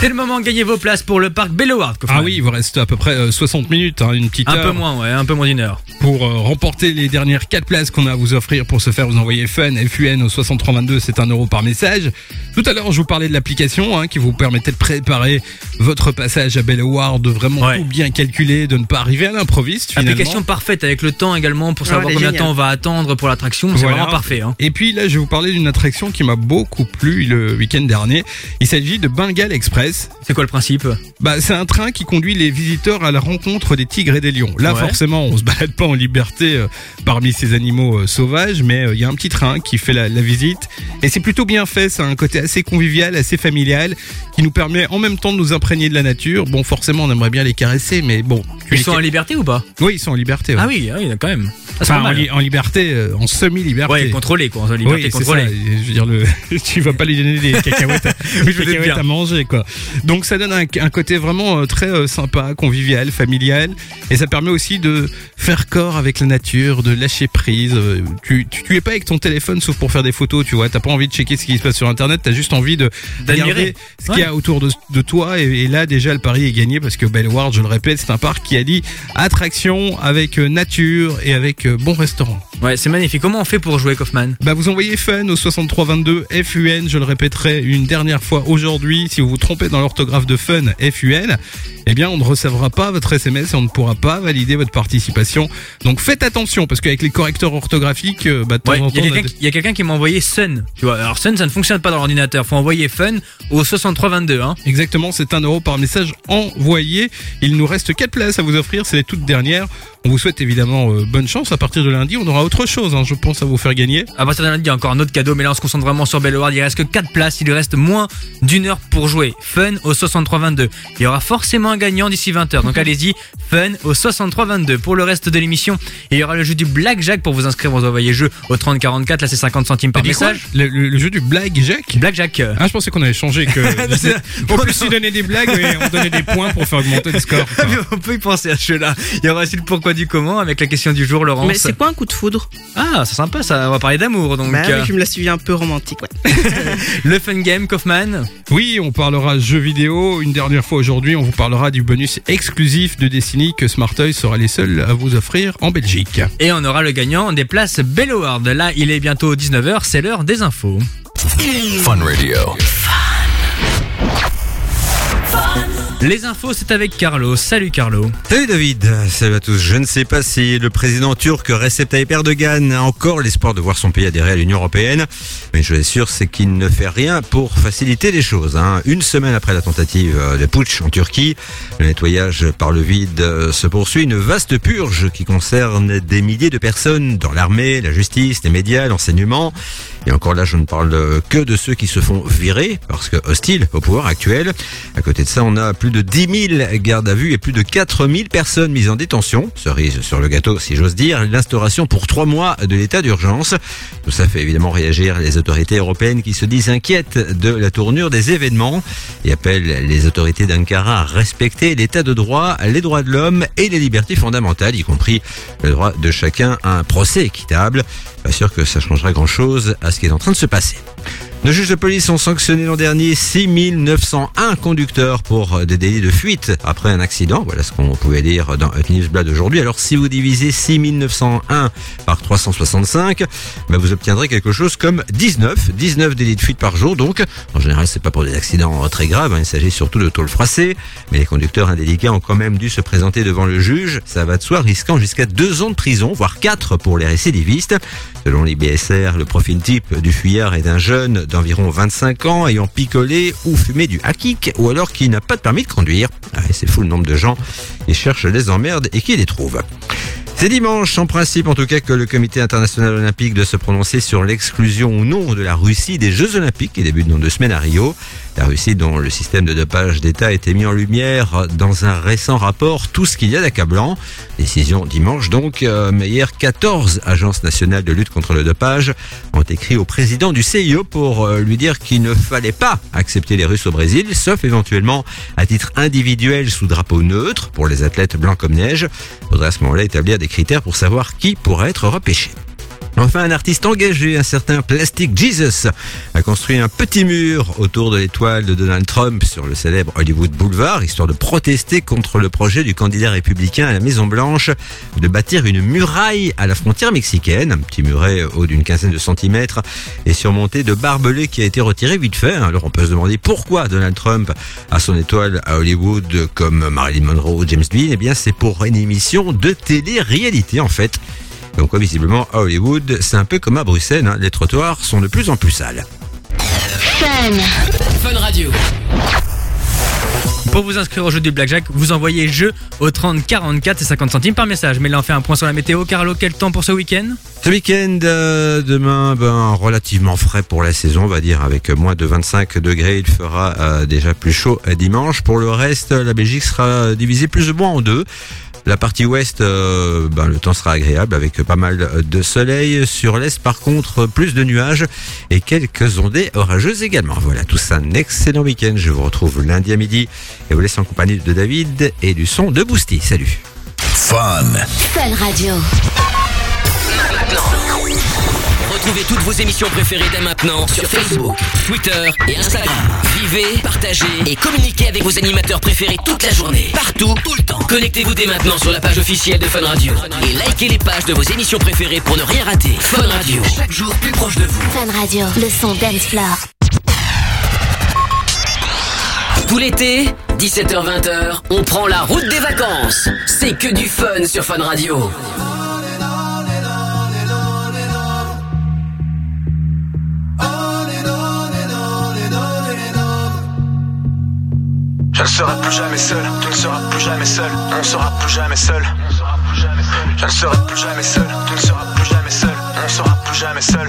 C'est le moment de gagner vos places pour le parc Belloward. Ah oui, il vous reste à peu près euh, 60 minutes, hein, une petite Un heure. peu moins, ouais, un peu moins d'une heure. Pour euh, remporter les dernières 4 places qu'on a à vous offrir pour se faire vous envoyer Fun, FUN au 6322, c'est un euro par message. Tout à l'heure, je vous parlais de l'application hein, qui vous permettait de préparer votre passage à Belloward, de vraiment tout bien calculer, de ne pas arriver à l'improviste. Application parfaite avec le temps également pour Ouais, savoir combien de temps on va attendre pour l'attraction. C'est Voilà. vraiment parfait. Hein. Et puis là, je vais vous parler d'une attraction qui m'a beaucoup plu le week-end dernier. Il s'agit de Bengal Express. C'est quoi le principe? Bah, c'est un train qui conduit les visiteurs à la rencontre des tigres et des lions. Là, Ouais. forcément, on se balade pas en liberté euh, parmi ces animaux euh, sauvages, mais euh, il y a un petit train qui fait la, la visite. Et c'est plutôt bien fait. C'est un côté assez convivial, assez familial, qui nous permet en même temps de nous imprégner de la nature. Bon, forcément, on aimerait bien les caresser, mais bon. Ils les sont en liberté ou pas? Oui, ils sont en liberté. ouais. Ah oui, ah oui, quand même. Enfin, en, mal. li- en liberté, euh, en semi-liberté. Ouais, contrôlé quoi, en liberté oui, contrôlée. ça. Je veux dire, le, [LAUGHS] tu vas pas lui donner des cacahuètes, à, [LAUGHS] des cacahuètes à manger, quoi. Donc ça donne un, un côté vraiment euh, très euh, sympa, convivial, familial, et ça permet aussi de faire corps avec la nature, de lâcher prise. Tu, tu, tu es pas avec ton téléphone sauf pour faire des photos, tu vois. T'as pas envie de checker ce qui se passe sur Internet, t'as juste envie de D'admirer. regarder ce qu'il y a autour de, de toi. Et, et là, déjà, le pari est gagné parce que Bellward, je le répète, c'est un parc qui allie attraction avec nature et avec bon restaurant. Ouais, c'est magnifique. Comment on fait pour jouer Kaufman? Bah vous envoyez fun au 6322 FUN, je le répéterai une dernière fois aujourd'hui, si vous vous trompez dans l'orthographe de fun FUN, eh bien on ne recevra pas votre SMS et on ne pourra pas valider votre participation. Donc faites attention parce qu'avec les correcteurs orthographiques, euh, bah de temps Ouais, en il y a quelqu'un qui- m'a envoyé Sun. Tu vois, alors Sun, ça ne fonctionne pas dans l'ordinateur. Faut envoyer Fun au 6322. Hein. Exactement, c'est un euro par message envoyé. Il nous reste 4 places à vous offrir, c'est les toutes dernières. On vous souhaite évidemment euh, bonne chance. À partir de lundi, on aura autre chose, hein, je pense, à vous faire gagner. À partir de lundi, il y a encore un autre cadeau, mais là on se concentre vraiment sur Belloward. Il reste que 4 places, il lui reste moins d'une heure pour jouer. Fun au 6322. Il y aura forcément un gagnant d'ici 20h. Donc allez-y, Fun au 6322. Pour le reste de l'émission, il y aura le jeu du Blackjack pour vous inscrire. Vous envoyez jeu au 3044. Là c'est 50 centimes par message. le, le- le jeu du Blackjack Blackjack. Ah, je pensais qu'on avait changé que. on peut aussi donner des blagues et on donnait des points pour faire augmenter le score. [LAUGHS] on peut y penser à ce jeu-là. Il y aura aussi le pourquoi du comment avec la question du jour, Laurence. Mais c'est quoi un coup de foudre Ah, c'est sympa ça. On va parler d'amour donc. Bah oui, euh, je me la suivi un peu romantique, ouais. [LAUGHS] le fun game, Kaufman. Oui, on parlera jeux vidéo. Une dernière fois aujourd'hui, on vous parlera du bonus exclusif de Destiny que Smart Toys sera les seuls à vous offrir en Belgique. Et on aura le gagnant des places Belloward. Là, il est bientôt 19h, c'est l'heure des infos. Fun Radio. Les infos, c'est avec Carlo. Salut Carlo. Salut David, salut à tous. Je ne sais pas si le président turc Recep Tayyip Erdogan a encore l'espoir de voir son pays adhérer à l'Union Européenne, mais chose est sûre, c'est qu'il ne fait rien pour faciliter les choses. hein. Une semaine après la tentative de putsch en Turquie, le nettoyage par le vide se poursuit. Une vaste purge qui concerne des milliers de personnes dans l'armée, la justice, les médias, l'enseignement. Et encore là, je ne parle que de ceux qui se font virer parce que hostiles au pouvoir actuel. À côté de ça, on a plus de 10 000 gardes à vue et plus de 4 000 personnes mises en détention. Cerise sur le gâteau, si j'ose dire. L'instauration pour trois mois de l'état d'urgence. Tout ça fait évidemment réagir les autorités européennes qui se disent inquiètes de la tournure des événements et appellent les autorités d'Ankara à respecter l'état de droit, les droits de l'homme et les libertés fondamentales, y compris le droit de chacun à un procès équitable. Pas sûr que ça changera grand chose à ce qui est en train de se passer. Nos juges de police ont sanctionné l'an dernier 6901 conducteurs pour euh, des délits de fuite après un accident. Voilà ce qu'on pouvait lire dans Hot Newsblad aujourd'hui. Alors si vous divisez 6901 par 365, ben, vous obtiendrez quelque chose comme 19, 19 délits de fuite par jour. Donc en général c'est pas pour des accidents très graves, hein. il s'agit surtout de tôle froissée. Mais les conducteurs indélicats ont quand même dû se présenter devant le juge. Ça va de soi, risquant jusqu'à deux ans de prison, voire quatre pour les récidivistes. Selon l'IBSR, le profil type du fuyard est un jeune d'environ 25 ans ayant picolé ou fumé du hakik ou alors qui n'a pas de permis de conduire. Ah, c'est fou le nombre de gens qui cherchent les emmerdes et qui les trouvent. C'est dimanche, en principe en tout cas, que le comité international olympique doit se prononcer sur l'exclusion ou non de la Russie des Jeux olympiques qui débutent dans deux semaines à Rio. La Russie, dont le système de dopage d'État a été mis en lumière dans un récent rapport, tout ce qu'il y a d'accablant. Décision dimanche donc, mais hier 14 agences nationales de lutte contre le dopage ont écrit au président du CIO pour euh, lui dire qu'il ne fallait pas accepter les Russes au Brésil, sauf éventuellement à titre individuel sous drapeau neutre pour les athlètes blancs comme neige. Il faudrait à ce moment-là établir des critères pour savoir qui pourrait être repêché. Enfin, un artiste engagé, un certain Plastic Jesus, a construit un petit mur autour de l'étoile de Donald Trump sur le célèbre Hollywood Boulevard, histoire de protester contre le projet du candidat républicain à la Maison Blanche de bâtir une muraille à la frontière mexicaine, un petit muret haut d'une quinzaine de centimètres et surmonté de barbelés qui a été retiré vite fait. Alors on peut se demander pourquoi Donald Trump a son étoile à Hollywood comme Marilyn Monroe ou James Dean. Eh bien, c'est pour une émission de télé-réalité en fait. Donc, quoi, visiblement, à Hollywood, c'est un peu comme à Bruxelles, hein, les trottoirs sont de plus en plus sales. Fun. Fun Radio. Pour vous inscrire au jeu du Blackjack, vous envoyez jeu au 30 44 et 50 centimes par message. Mais là, on fait un point sur la météo. Carlo, quel temps pour ce week-end? Ce week-end, euh, demain, ben, relativement frais pour la saison, on va dire, avec moins de 25 degrés. Il fera euh, déjà plus chaud euh, dimanche. Pour le reste, la Belgique sera divisée plus ou moins en deux. La partie ouest, euh, ben, le temps sera agréable avec pas mal de soleil. Sur l'est, par contre, plus de nuages et quelques ondées orageuses également. Voilà, tout ça, un excellent week-end. Je vous retrouve lundi à midi et vous laisse en compagnie de David et du son de Boosty. Salut. Fun. Fun Radio. Retrouvez toutes vos émissions préférées dès maintenant sur Facebook, Twitter et Instagram. Vivez, partagez et communiquez avec vos animateurs préférés toute la journée. Partout, tout le temps. Connectez-vous dès maintenant sur la page officielle de Fun Radio. Et likez les pages de vos émissions préférées pour ne rien rater. Fun Radio, chaque jour plus proche de vous. Fun Radio, le son dance floor. Tout l'été, 17h-20h, on prend la route des vacances. C'est que du fun sur Fun Radio. Je ne serai plus jamais seul, tu ne seras plus jamais seul, on ne sera plus jamais seul. Je ne serai plus jamais seul, tu ne seras plus jamais seul, on ne sera plus jamais seul.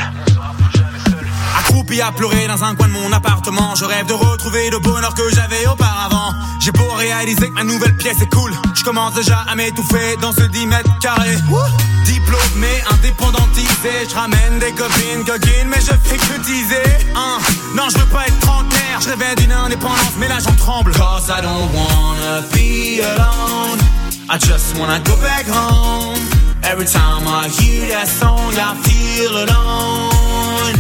Accroupi à pleurer dans un coin de mon appartement, je rêve de retrouver le bonheur que j'avais auparavant. J'ai beau réaliser que ma nouvelle pièce est cool, je commence déjà à m'étouffer dans ce 10 mètres carrés. Diplômé, indépendantisé, je ramène des copines, coquines, mais je fais que teaser. Hein. Non, je veux pas indépendance, mais là j'en tremble. Cause I don't wanna be alone, I just wanna go back home. Every time I hear that song, I feel alone.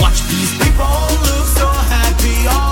Watch these people look so happy oh.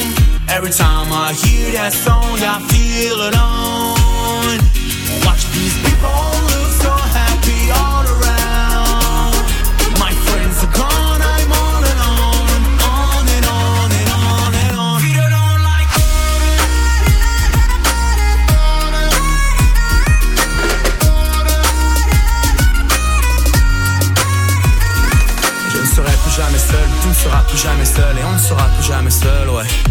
Every time I hear that song, I feel alone. Watch these people look so happy all around. My friends are gone, I'm all alone. On and on and on and on. If you don't like Je ne serai plus jamais seul, tu ne seras plus jamais seul et on ne sera plus jamais seul, ouais.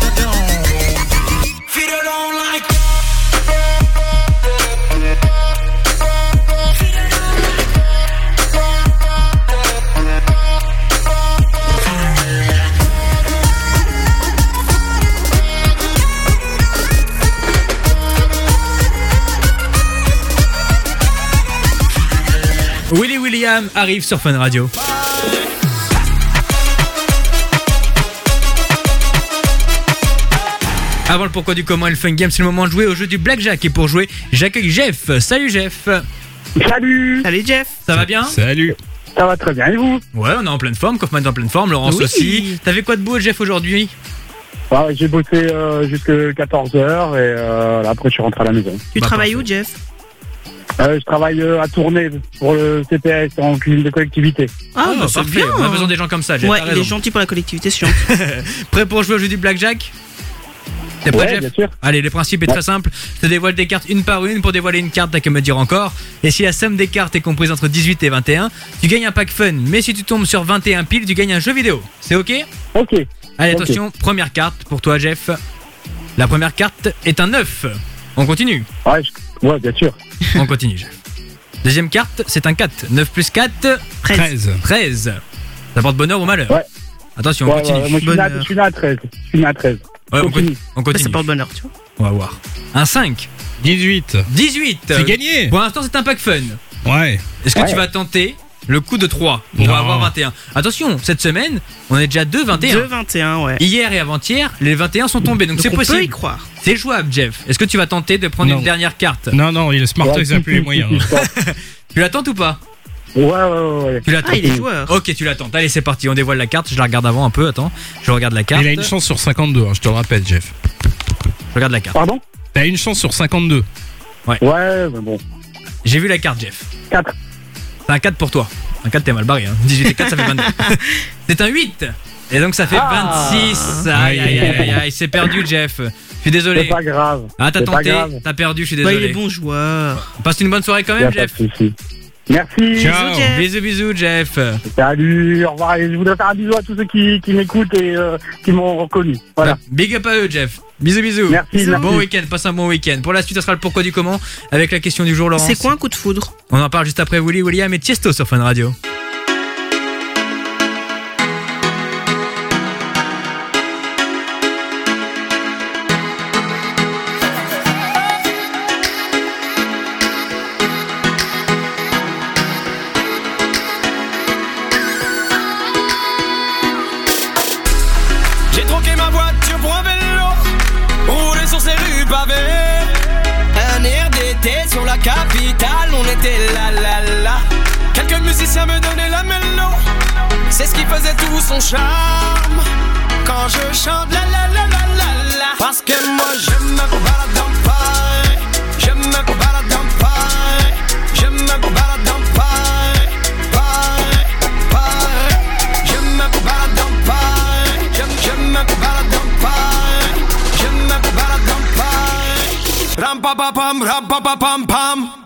William arrive sur Fun Radio. Avant le pourquoi du comment et le fun game, c'est le moment de jouer au jeu du blackjack. Et pour jouer, j'accueille Jeff. Salut Jeff. Salut Salut Jeff Ça va bien? Salut. Ça va très bien, et vous? Ouais, on est en pleine forme. Kaufman est en pleine forme. Laurence Oui. aussi. T'as fait quoi de beau Jeff aujourd'hui? Ah, J'ai bossé euh, jusqu'à 14h et euh, là, après je suis rentré à la maison. Tu Bah, travailles parfait. où Jeff? Euh, je travaille euh, à Tournai pour le CPS en cuisine de collectivité. Ah, bah, c'est bien. On a besoin des gens comme ça, Jeff. Ouais, t'as il est gentil pour la collectivité, c'est gentil. [LAUGHS] Prêt pour jouer au jeu du blackjack? T'es prêt, Ouais, Jeff? bien sûr. Allez, le principe est très simple. Je te dévoile des cartes une par une. Pour dévoiler une carte, t'as qu'à me dire encore. Et si la somme des cartes est comprise entre 18 et 21, tu gagnes un pack fun. Mais si tu tombes sur 21 piles, tu gagnes un jeu vidéo. C'est ok? Ok. Allez, Ok. attention, première carte pour toi, Jeff. La première carte est un 9. On continue. Ouais, je- ouais, bien sûr. [LAUGHS] On continue. Deuxième carte, c'est un 4. 9 plus 4, 13. 13. Ça porte bonheur ou malheur Ouais. Attention, on Ouais, continue. ouais, moi, je suis, né à, Bonheur. je suis né à 13. Je suis né à 13. Ouais, on, Continue. continue. on Ça continue. porte bonheur, tu vois. On va voir. Un 5. 18. 18. C'est gagné. Pour l'instant, c'est un pack fun. Ouais. Est-ce que Ouais. tu vas tenter le coup de 3 pour Non. avoir 21 Attention, cette semaine, on est déjà 2 21. 2-21, ouais. Hier et avant-hier, les 21 sont tombés, donc Donc c'est on peut y possible. croire. C'est jouable, Jeff. Est-ce que tu vas tenter de prendre Non. une dernière carte Non, non, il est smart, il a si, plus les moyens. [LAUGHS] Tu la tentes ou pas Ouais, ouais, ouais. ouais. Tu la tentes Ah, il est joueur. Ok, tu la tentes. Allez, c'est parti. On dévoile la carte. Je la regarde avant un peu. Attends, je regarde la carte. Il a une chance sur 52, hein, je te le rappelle, Jeff. Je regarde la carte. Pardon? T'as une chance sur 52. Ouais, mais bon. J'ai vu la carte, Jeff. 4. C'est un 4 pour toi. Un 4, t'es mal barré. Hein. 18 et 4, ça fait 22. c'est [LAUGHS] un 8. Et donc, ça fait Ah. 26. Aïe, aïe, aïe, aïe, aïe. C'est perdu, Jeff. Je suis désolé. C'est pas grave. Ah, t'as tenté. T'as perdu, je suis Bah, désolé. il est bon joueur. Passe une bonne soirée quand même, pas de Jeff. Merci. Ciao. Jeff. Bisous, bisous, Jeff. Salut, au revoir. Et je voudrais faire un bisou à tous ceux qui, qui m'écoutent et euh, qui m'ont reconnu. Voilà. Big up à eux, Jeff. Bisous, bisous. Merci, merci. Bon week-end, passe un bon week-end. Pour la suite, ça sera le pourquoi du comment avec la question du jour, Laurence. C'est quoi un coup de foudre? On en parle juste après Willy William et Tiesto sur Fun Radio. Me donnaient la mélo, c'est ce qui faisait tout son charme. Quand je chante la la la la la la, parce que moi je me balade dans Paris, je me balade dans Paris, je me balade dans Paris, Paris, Paris. Je me balade dans Paris, je, je me balade dans Paris, je me balade dans Paris. Ram pa pa pam, ram pa pa pam pam.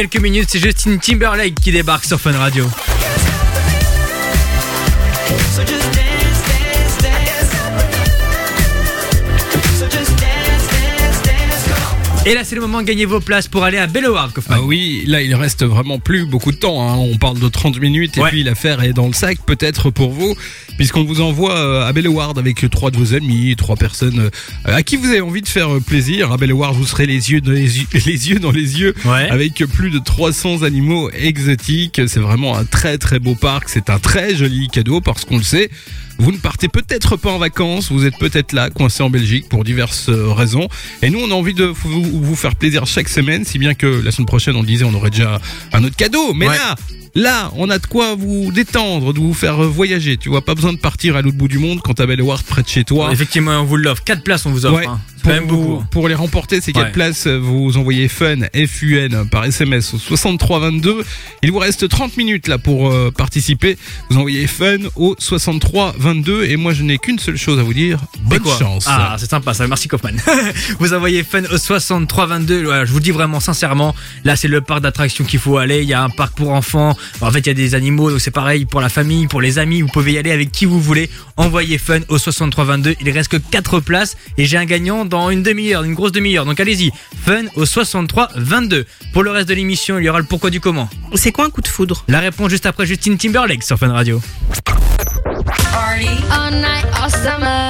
Quelques minutes, c'est Justin Timberlake qui débarque sur Fun Radio. Et là, c'est le moment de gagner vos places pour aller à Belloward, Kaufman. Ah oui, là il reste vraiment plus beaucoup de temps. hein. On parle de 30 minutes et Ouais. puis l'affaire est dans le sac peut-être pour vous, puisqu'on vous envoie euh, à Belleward avec trois de vos amis, trois personnes euh, à qui vous avez envie de faire euh, plaisir. À Belleward, vous serez les yeux dans les yeux, [LAUGHS] les yeux dans les yeux, avec plus de 300 animaux exotiques. C'est vraiment un très très beau parc. C'est un très joli cadeau parce qu'on le sait. Vous ne partez peut-être pas en vacances, vous êtes peut-être là, coincé en Belgique pour diverses euh, raisons. Et nous, on a envie de vous, vous faire plaisir chaque semaine, si bien que la semaine prochaine, on disait, on aurait déjà un autre cadeau. Mais Ouais. là, là, on a de quoi vous détendre, de vous faire voyager. Tu vois, pas besoin de partir à l'autre bout du monde quand t'as Belleward près de chez toi. Effectivement, on vous l'offre. 4 places, on vous offre. Ouais. hein. Pour, beaucoup. les remporter, ces 4 Ouais. places, vous envoyez FUN, F-U-N, par SMS au 6322. Il vous reste 30 minutes là pour euh, participer. Vous envoyez FUN au 6322. Et moi, je n'ai qu'une seule chose à vous dire. Bonne chance. Ah, c'est sympa, ça. Merci Kaufman. [LAUGHS] vous envoyez fun au 6322. Voilà, je vous dis vraiment sincèrement, là c'est le parc d'attractions qu'il faut aller. Il y a un parc pour enfants. En fait, il y a des animaux, donc c'est pareil pour la famille, pour les amis. Vous pouvez y aller avec qui vous voulez. Envoyez fun au 6322. Il reste que 4 places et j'ai un gagnant dans une demi-heure, une grosse demi-heure. Donc allez-y, fun au 6322. Pour le reste de l'émission, il y aura le pourquoi du comment. C'est quoi un coup de foudre? La réponse juste après Justine Timberlake sur Fun Radio. All night, all summer.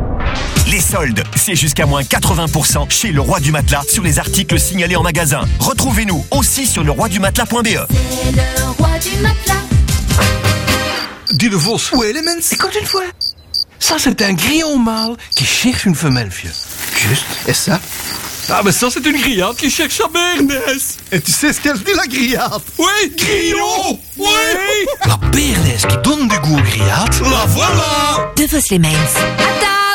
Les soldes, c'est jusqu'à moins 80% chez Le Roi du Matelas sur les articles signalés en magasin. Retrouvez-nous aussi sur leroidumatelas.be. C'est le roi du matelas. Dis le vos. Où est les mens Écoute une fois. Ça, c'est un grillon mâle qui cherche une femelle, vieux. Juste. Et ça? Ah, mais ça, c'est une grillade qui cherche sa bernesse. Et tu sais ce qu'elle dit la grillade? Oui, grillon Oui La bernesse qui donne du goût aux grillades. La voilà De vos les mains. Table.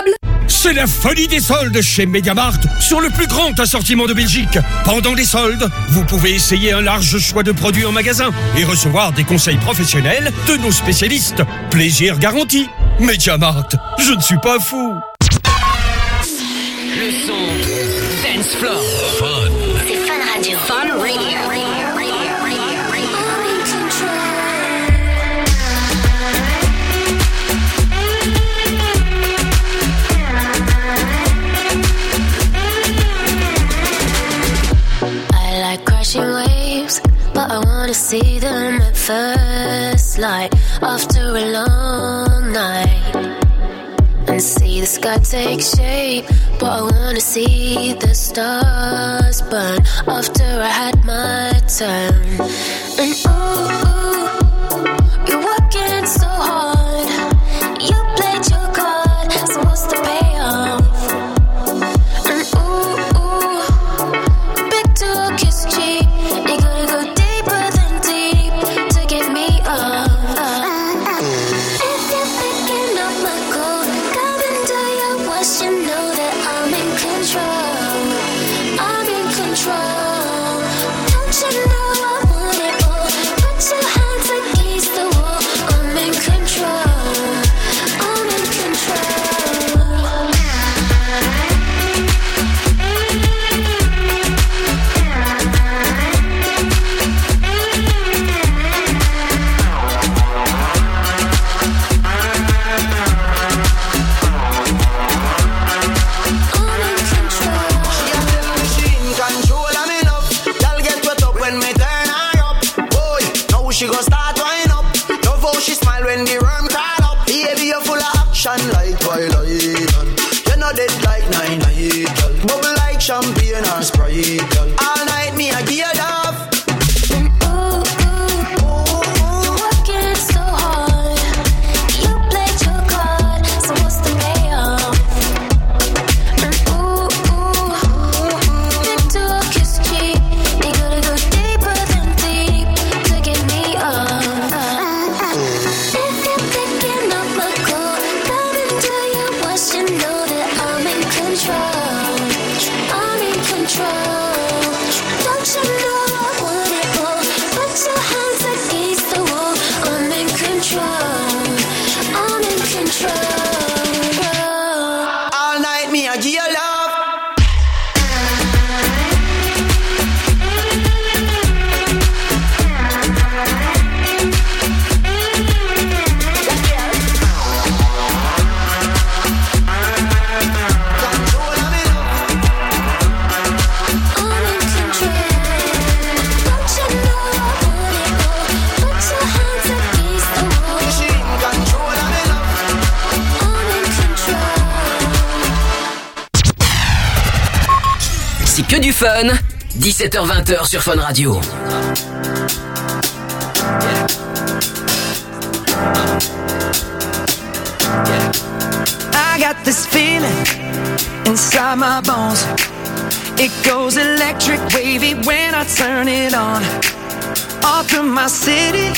C'est la folie des soldes chez Mediamart sur le plus grand assortiment de Belgique. Pendant les soldes, vous pouvez essayer un large choix de produits en magasin et recevoir des conseils professionnels de nos spécialistes. Plaisir garanti. Mediamart, je ne suis pas fou. Le son Dance Floor. C'est Fun Radio. Fun Radio. see them at first light after a long night. And see the sky take shape, but I wanna see the stars burn after I had my turn. And oh, you're working so hard. fun, 17h20 sur Fun Radio. I got this feeling inside my bones. It goes electric wavy when I turn it on. Off from my city,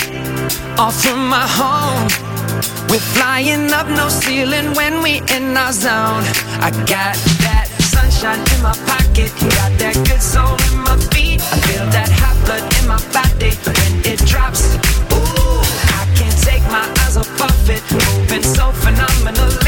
off from my home. We're flying up no ceiling when we in our zone. I got that sunshine in my pocket. Got that good soul in my feet. I feel that hot blood in my body when it drops. Ooh, I can't take my eyes off of it. Moving so phenomenally.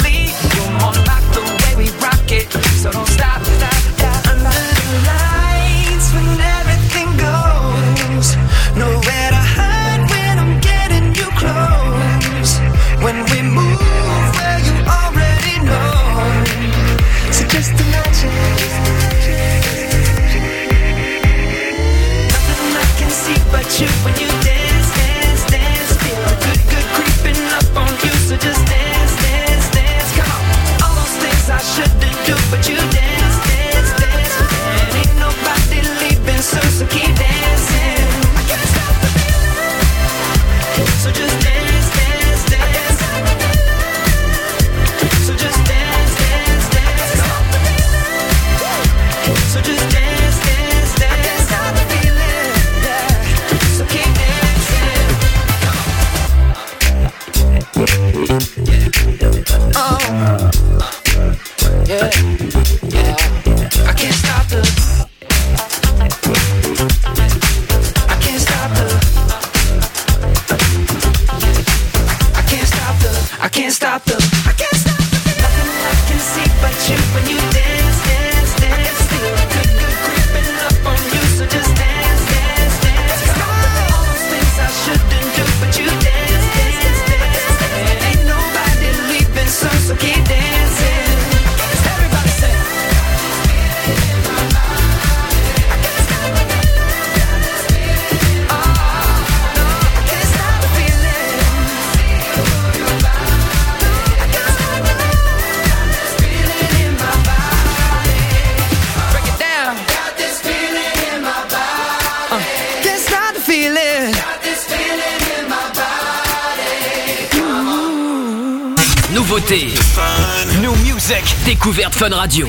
découverte Fun Radio.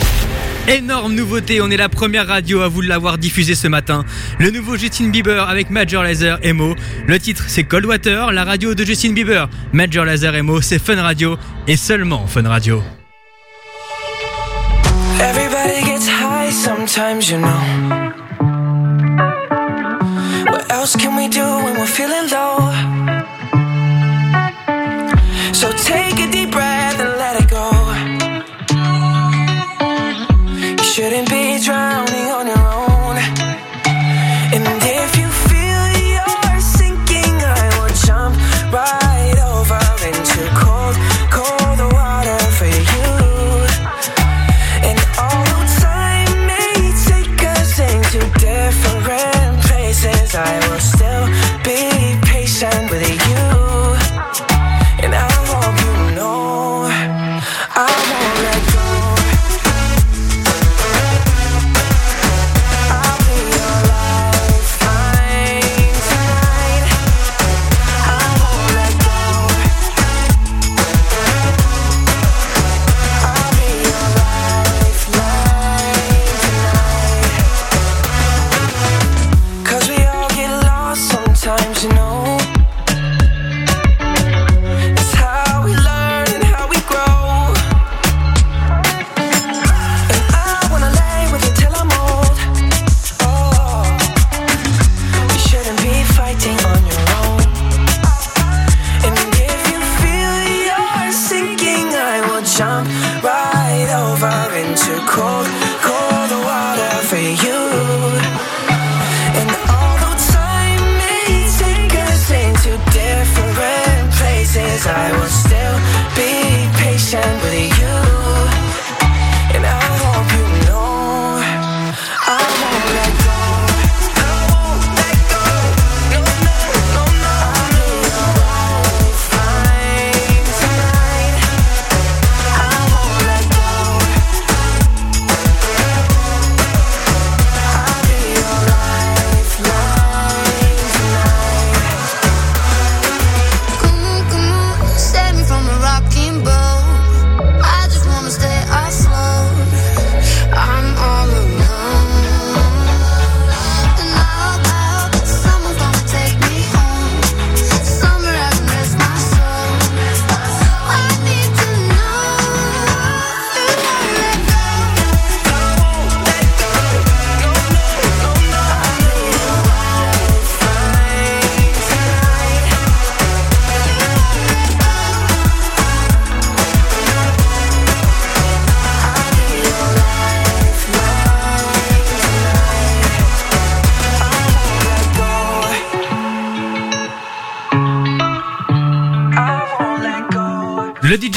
Énorme nouveauté, on est la première radio à vous l'avoir diffusé ce matin. Le nouveau Justin Bieber avec Major Laser et Mo. Le titre c'est Cold Water, la radio de Justin Bieber. Major Laser et Mo, c'est Fun Radio et seulement Fun Radio. Everybody gets high sometimes, you know. What else can we do when we're feeling low? So take a deep breath.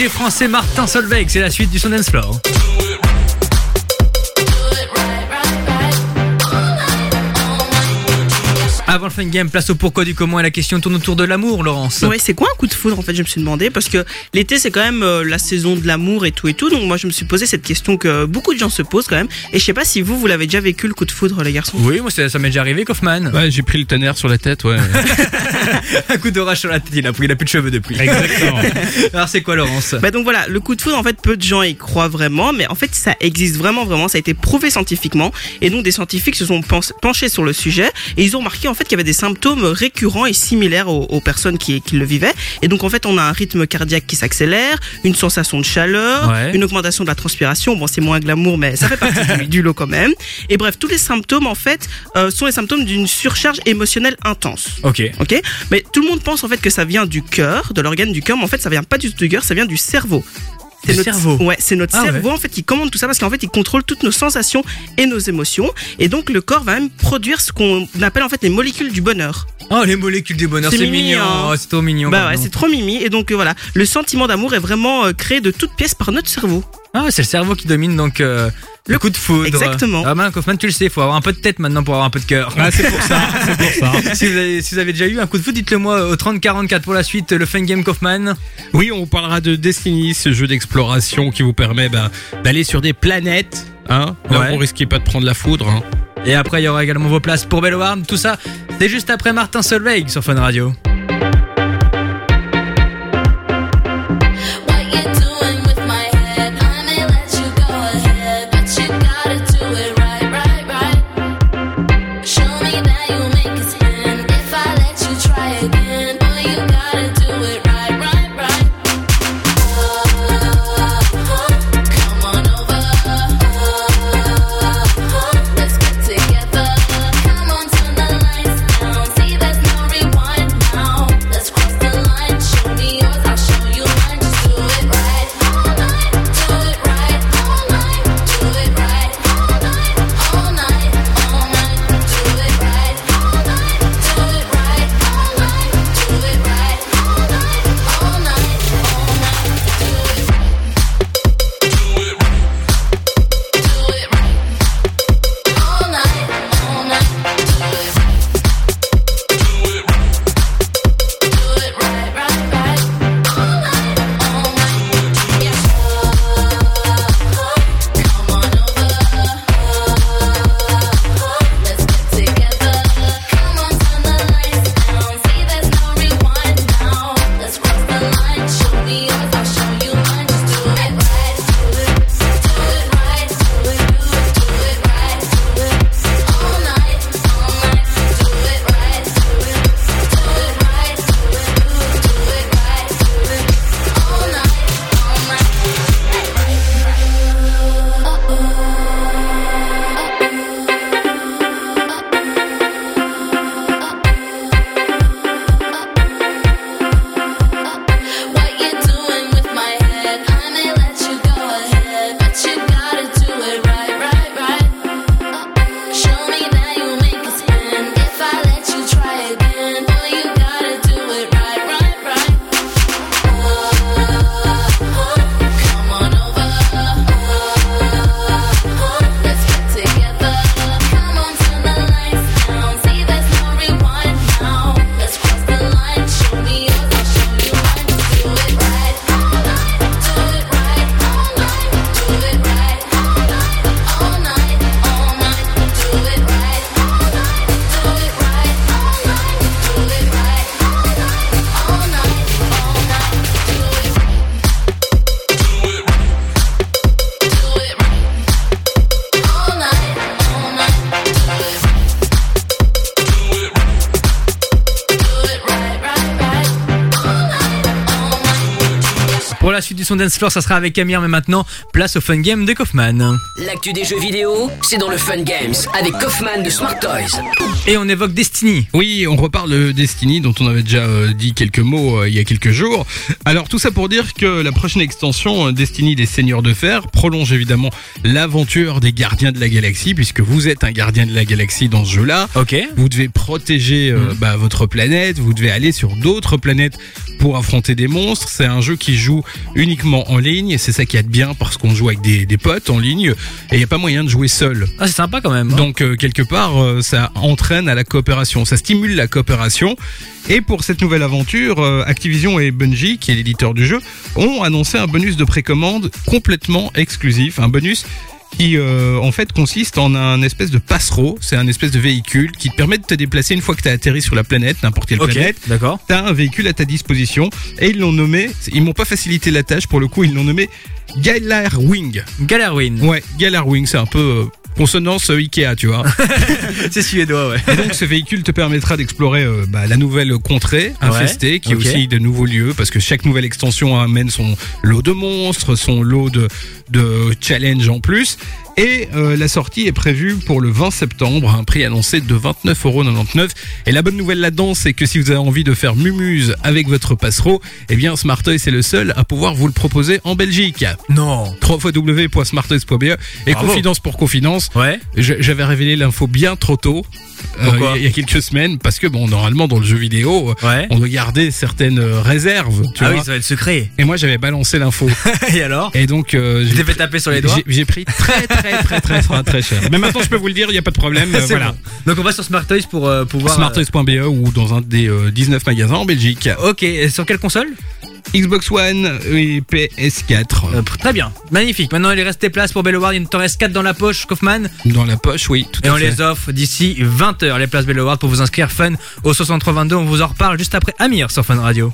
français Martin Solveig. C'est la suite du Sundance Floor. Fun game, place au pourquoi du comment et la question tourne autour de l'amour, Laurence. Ouais, c'est quoi un coup de foudre en fait Je me suis demandé parce que l'été c'est quand même euh, la saison de l'amour et tout et tout. Donc moi je me suis posé cette question que beaucoup de gens se posent quand même. Et je sais pas si vous vous l'avez déjà vécu le coup de foudre les garçons. Oui, moi ça, ça m'est déjà arrivé, Kaufman. Ouais, j'ai pris le tonnerre sur la tête, ouais. [LAUGHS] Un coup d'orage sur la tête, il a, pris- il a plus de cheveux depuis. Exactement. [LAUGHS] Alors c'est quoi, Laurence? Bah donc voilà, le coup de foudre en fait peu de gens y croient vraiment, mais en fait ça existe vraiment vraiment, ça a été prouvé scientifiquement et donc des scientifiques se sont penchés sur le sujet et ils ont remarqué en fait qu'il y avait des symptômes récurrents et similaires aux, aux personnes qui, qui le vivaient et donc en fait on a un rythme cardiaque qui s'accélère, une sensation de chaleur, Ouais. une augmentation de la transpiration, bon c'est moins glamour mais ça fait partie du, [LAUGHS] du lot quand même et bref tous les symptômes en fait euh, sont les symptômes d'une surcharge émotionnelle intense. Ok. Ok, mais tout le monde pense en fait que ça vient du cœur, de l'organe du cœur, mais en fait ça vient pas du tout du cœur, ça vient du cerveau. Du notre, cerveau Ouais, c'est notre Ah ouais. cerveau en fait qui commande tout ça parce qu'en fait il contrôle toutes nos sensations et nos émotions et donc le corps va même produire ce qu'on appelle en fait les molécules du bonheur. Oh, les molécules du bonheur, C'est c'est mignon, hein. Oh, c'est trop mignon. bah ouais, c'est trop mimi et donc euh, voilà, le sentiment d'amour est vraiment euh, créé de toutes pièces par notre cerveau. Ah, c'est le cerveau qui domine donc euh, le coup de foudre. Exactement. Ah ben Kaufman, tu le sais, faut avoir un peu de tête maintenant pour avoir un peu de cœur. Ah, c'est pour ça, [LAUGHS] c'est pour ça. si, vous avez, si vous avez déjà eu un coup de foudre, dites-le moi au 3044 pour la suite, le fun game Kaufman. Oui, on parlera de Destiny, ce jeu d'exploration qui vous permet bah, d'aller sur des planètes. Hein Là, Ouais. vous risquez pas de prendre la foudre. Hein. Et après, il y aura également vos places pour Belloward. Tout ça, c'est juste après Martin Solveig sur Fun Radio. Dance floor, ça sera avec Amir, mais maintenant, place au fun game de Kaufman. L'actu des jeux vidéo, c'est dans le Fun Games avec Kaufman de Smart Toys. Et on évoque Destiny. Oui, on reparle de Destiny dont on avait déjà euh, dit quelques mots euh, il y a quelques jours. Alors tout ça pour dire que la prochaine extension euh, Destiny des Seigneurs de Fer prolonge évidemment l'aventure des gardiens de la galaxie puisque vous êtes un gardien de la galaxie dans ce jeu-là. Ok. Vous devez protéger euh, bah, votre planète, vous devez aller sur d'autres planètes pour affronter des monstres. C'est un jeu qui joue uniquement en ligne et c'est ça qui est bien parce qu'on joue avec des, des potes en ligne et il n'y a pas moyen de jouer seul. Ah, c'est sympa quand même. hein. Donc euh, quelque part, euh, ça entraîne à la coopération, ça stimule la coopération. Et pour cette nouvelle aventure, euh, Activision et Bungie, qui est l'éditeur du jeu, ont annoncé un bonus de précommande complètement exclusif, un bonus qui euh, en fait consiste en un espèce de passereau, c'est un espèce de véhicule qui te permet de te déplacer une fois que tu as atterri sur la planète, n'importe quelle planète. d'accord. Tu as un véhicule à ta disposition et ils l'ont nommé, ils m'ont pas facilité la tâche pour le coup, ils l'ont nommé Galar Wing. Galar Wing. Ouais, Galar Wing, c'est un peu euh, consonance euh, Ikea, tu vois. [LAUGHS] c'est suédois, ouais. Et donc ce véhicule te permettra d'explorer euh, bah, la nouvelle contrée infestée, qui est aussi de nouveaux lieux, parce que chaque nouvelle extension amène son lot de monstres, son lot de, de challenges en plus. Et euh, la sortie est prévue pour le 20 septembre, un prix annoncé de 29,99€. Et la bonne nouvelle là-dedans, c'est que si vous avez envie de faire mumuse avec votre passereau, eh bien Smart Toys est le seul à pouvoir vous le proposer en Belgique. Non. www.smarttoys.be et Bravo. confidence pour confidence. Ouais. J'avais révélé l'info bien trop tôt. euh, Pourquoi il y a- il y a quelques semaines parce que bon normalement dans le jeu vidéo euh, on doit garder certaines euh, réserves tu Ah vois. oui, ça va être secret. et moi j'avais balancé l'info [LAUGHS] Et alors et donc euh, j'ai fait taper sur les doigts j'ai pris très très très très très très cher mais maintenant je peux vous le dire il y a pas de problème [LAUGHS] euh, voilà bon. Donc on va sur Smart Toys pour euh, pouvoir. smarttoys.be E ou dans un des euh, 19 magasins en Belgique Ok, et sur quelle console? Xbox One et PS4 Euh, Très bien, magnifique. Maintenant il reste tes places pour Belloward, il t'en reste 4 dans la poche, Kaufman? dans la poche oui tout Et à on fait les offre d'ici 20h, les places Belloward pour vous inscrire fun au 6322. On vous en reparle juste après Amir sur Fun Radio.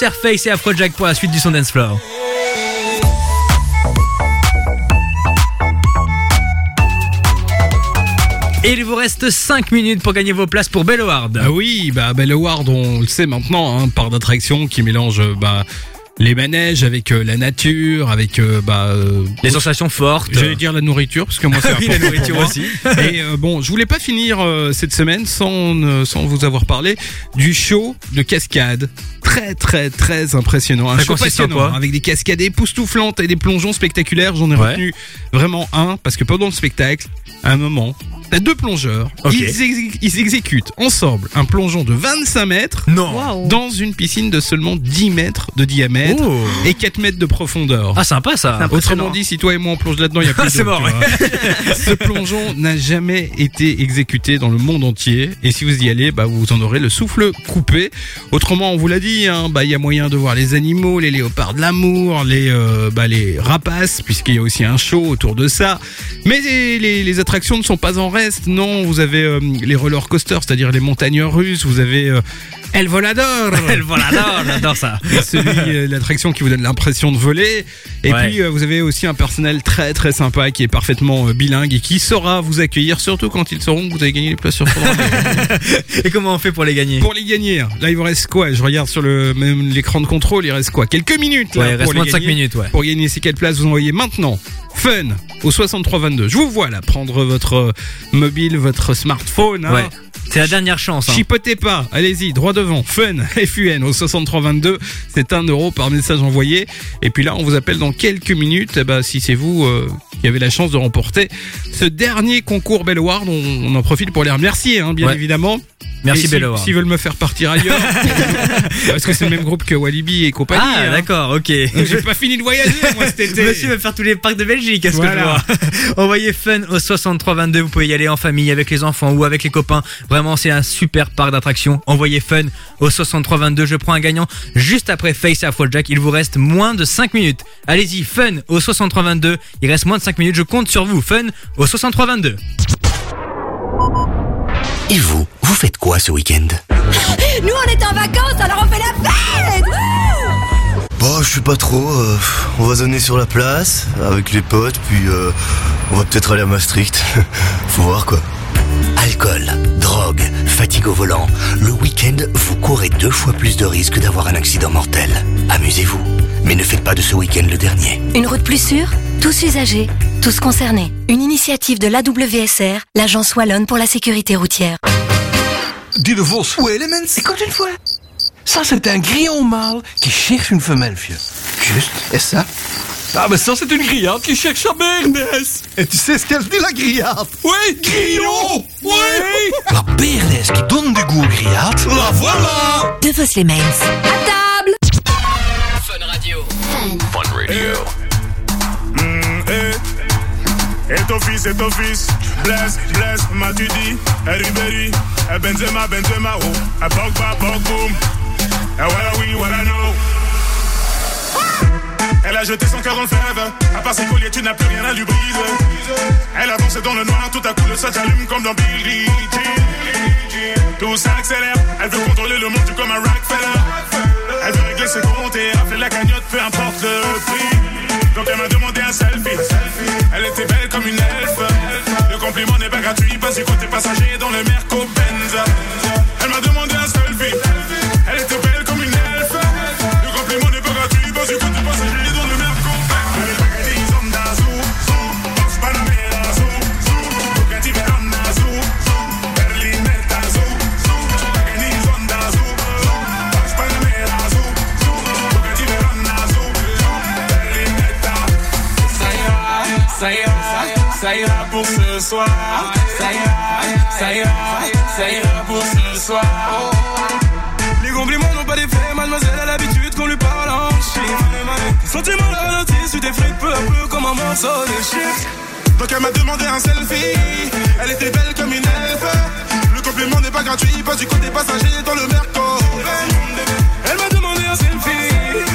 Je vous sers Face et Afrojack pour la suite du son dance floor. Et il vous reste 5 minutes pour gagner vos places pour Belloward. Ah oui, bah on le sait maintenant, hein, parc d'attraction qui mélange bah, les manèges avec euh, la nature, avec euh, bah, euh, Les sensations fortes. J'allais dire la nourriture, parce que moi c'est [LAUGHS] Oui, la pour nourriture moi. aussi. Et euh, bon, je voulais pas finir euh, cette semaine sans sans vous avoir parlé du show de cascade. Très très très impressionnant, un show passionnant quoi avec des cascades époustouflantes et des plongeons spectaculaires. J'en ai Ouais. retenu vraiment un parce que pendant le spectacle, à un moment, t'as deux plongeurs. Ok. Ils, exé- ils exécutent ensemble un plongeon de 25 mètres Non. dans une piscine de seulement 10 mètres de diamètre Oh. et 4 mètres de profondeur. Ah, sympa ça. Autrement dit, si toi et moi on plonge là-dedans, il y a plus [LAUGHS] Ah, c'est d'eau, mort, tu vois. [LAUGHS] Ce plongeon n'a jamais été exécuté dans le monde entier. Et si vous y allez, bah, vous en aurez le souffle coupé. Autrement, on vous l'a dit, hein, bah, il y a moyen de voir les animaux, les léopards de l'amour, les, euh, bah, les rapaces, puisqu'il y a aussi un show autour de ça. Mais les, les- les attractions ne sont pas en reste. Non, vous avez euh, les roller coasters, c'est-à-dire les montagnes russes. Vous avez euh, El Volador. [LAUGHS] Elle voilà, j'adore, ça. [LAUGHS] Celui, euh, l'attraction qui vous donne l'impression de voler. Et Ouais. puis, vous avez aussi un personnel très très sympa qui est parfaitement bilingue et qui saura vous accueillir, surtout quand ils sauront que vous avez gagné les places sur. [LAUGHS] Et comment on fait pour les gagner? Pour les gagner, là il vous reste quoi? Je regarde sur le même l'écran de contrôle, il reste quoi? Quelques minutes là Ouais, il reste pour moins de cinq gagner. minutes, ouais. Pour gagner ces quatre places, vous envoyez maintenant Fun au 6322. Je vous vois là prendre votre mobile, votre smartphone. hein. C'est la dernière chance. hein. Chipotez pas, allez-y, droit devant, fun, FUN au 6322, c'est 1 euro par message envoyé. Et puis là, on vous appelle dans quelques minutes, eh ben, si c'est vous euh, qui avez la chance de remporter ce dernier concours Belloward, on, on en profite pour les remercier, hein, bien Ouais. évidemment. Merci si-. S'ils veulent me faire partir ailleurs, [LAUGHS] parce que c'est le même groupe que Walibi et compagnie. Ah, hein. d'accord, ok. J'ai pas fini de voyager, moi, cet été. Monsieur veut faire tous les parcs de Belgique, est-ce Voilà. que je vois [LAUGHS] Envoyez Fun au 6322, vous pouvez y aller en famille, avec les enfants ou avec les copains. Vraiment, c'est un super parc d'attractions. Envoyez Fun au 6322, je prends un gagnant juste après Face Afrojack. Il vous reste moins de 5 minutes. Allez-y, Fun au 6322. Il reste moins de 5 minutes, je compte sur vous. Fun au 6322. Et vous, vous faites quoi ce week-end? [LAUGHS] Nous, on est en vacances, alors on fait la fête Bon, je sais pas trop. euh, on va zoner sur la place avec les potes, puis euh, on va peut-être aller à Maastricht. [LAUGHS] Faut voir quoi. Alcool, drogue, fatigue au volant. Le week-end, vous courez deux fois plus de risques d'avoir un accident mortel. Amusez-vous, mais ne faites pas de ce week-end le dernier. Une route plus sûre Tous usagers, tous concernés. Une initiative de l'AWSR, l'agence wallonne pour la sécurité routière. Dis de Vos. Est Elements Écoute une fois. Ça, c'est un grillon mâle qui cherche une femelle, vieux. Juste. Et ça? Ah, mais ça, c'est une grillade qui cherche sa bernesse. Et tu sais ce qu'elle dit, la grillade? Oui, grillon Oui La bernesse qui donne du goût aux grillades. La voilà De Vos les Mains. À table Fun Radio. Fun Radio. Et ton fils, et ton fils, bless, bless, Matuidi, Ribéry, et Benzema, Benzema, oh, et Pogba, Pogboom, et voilà oui, voilà no. Elle a jeté son cœur en fève, à part ses colliers, tu n'as plus rien à lui briser. Elle avance dans le noir, tout à coup le sol s'allume comme dans Billie Jean. Tout s'accélère, elle veut contrôler le monde tout comme un Rockefeller. Elle veut régler ses comptes et appeler la cagnotte, peu importe le prix. Donc elle m'a demandé un selfie. Elle était belle comme une elfe. Le compliment n'est pas gratuit, pas du côté passager dans le Merco Benz. Elle m'a demandé un selfie. Ça ira, ça ira, ça ira pour ce soir. Les compliments n'ont pas d'effet, mademoiselle a l'habitude qu'on lui parle en chiffres. Sentiment la ralentit, tu t'effrites peu à peu comme un morceau de chiffre. Donc elle m'a demandé un selfie. Elle était belle comme une elfe. Le compliment n'est pas gratuit, pas du côté passager dans le Merco. Elle m'a demandé un selfie.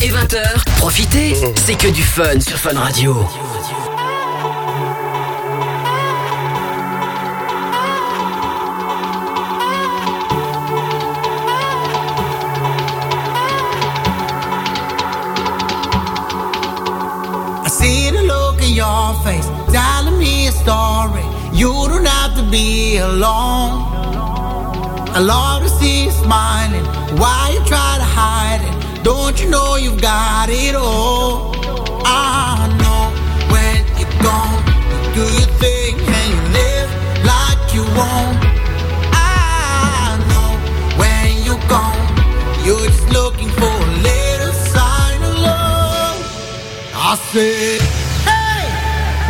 Et 20h, profitez, c'est que du fun sur Fun Radio. I see the look in your face, telling me a story. You don't have to be alone. I love to see you smiling. Why you try to hide it? Don't you know you've got it all? I know when you're gone, you do your thing and you live like you won't. I know when you're gone, you're just looking for a little sign of love. I said, hey,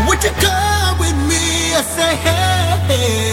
would you come with me? I say, hey,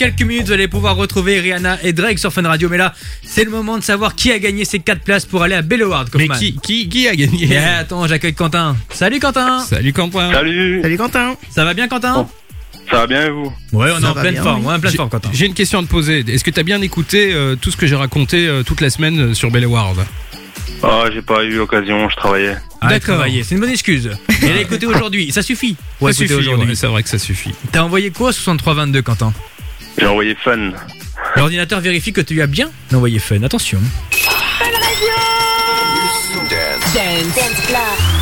quelques minutes, vous allez pouvoir retrouver Rihanna et Drake sur Fun Radio. Mais là, c'est le moment de savoir qui a gagné ces 4 places pour aller à Bell Award. Mais qui, qui, qui a gagné Eh, Attends, j'accueille Quentin. Salut Quentin Salut Quentin Salut Salut Quentin Ça va bien Quentin? Ça va bien et vous? Ouais, on est en pleine bien, forme, oui. ouais, en pleine J'ai- forme Quentin. J'ai une question à te poser. Est-ce que tu as bien écouté euh, tout ce que j'ai raconté euh, toute la semaine euh, sur Bell Award Ah, j'ai pas eu l'occasion, je travaillais. Ah, D'accord. c'est une bonne excuse. Et elle a écouté [LAUGHS] aujourd'hui, ça suffit. Ça Ouais, suffit, aujourd'hui. ouais, c'est vrai que ça suffit. T'as envoyé quoi au 6322 Quentin? Envoyé Fun. L'ordinateur vérifie que tu lui as bien envoyé fun. Attention.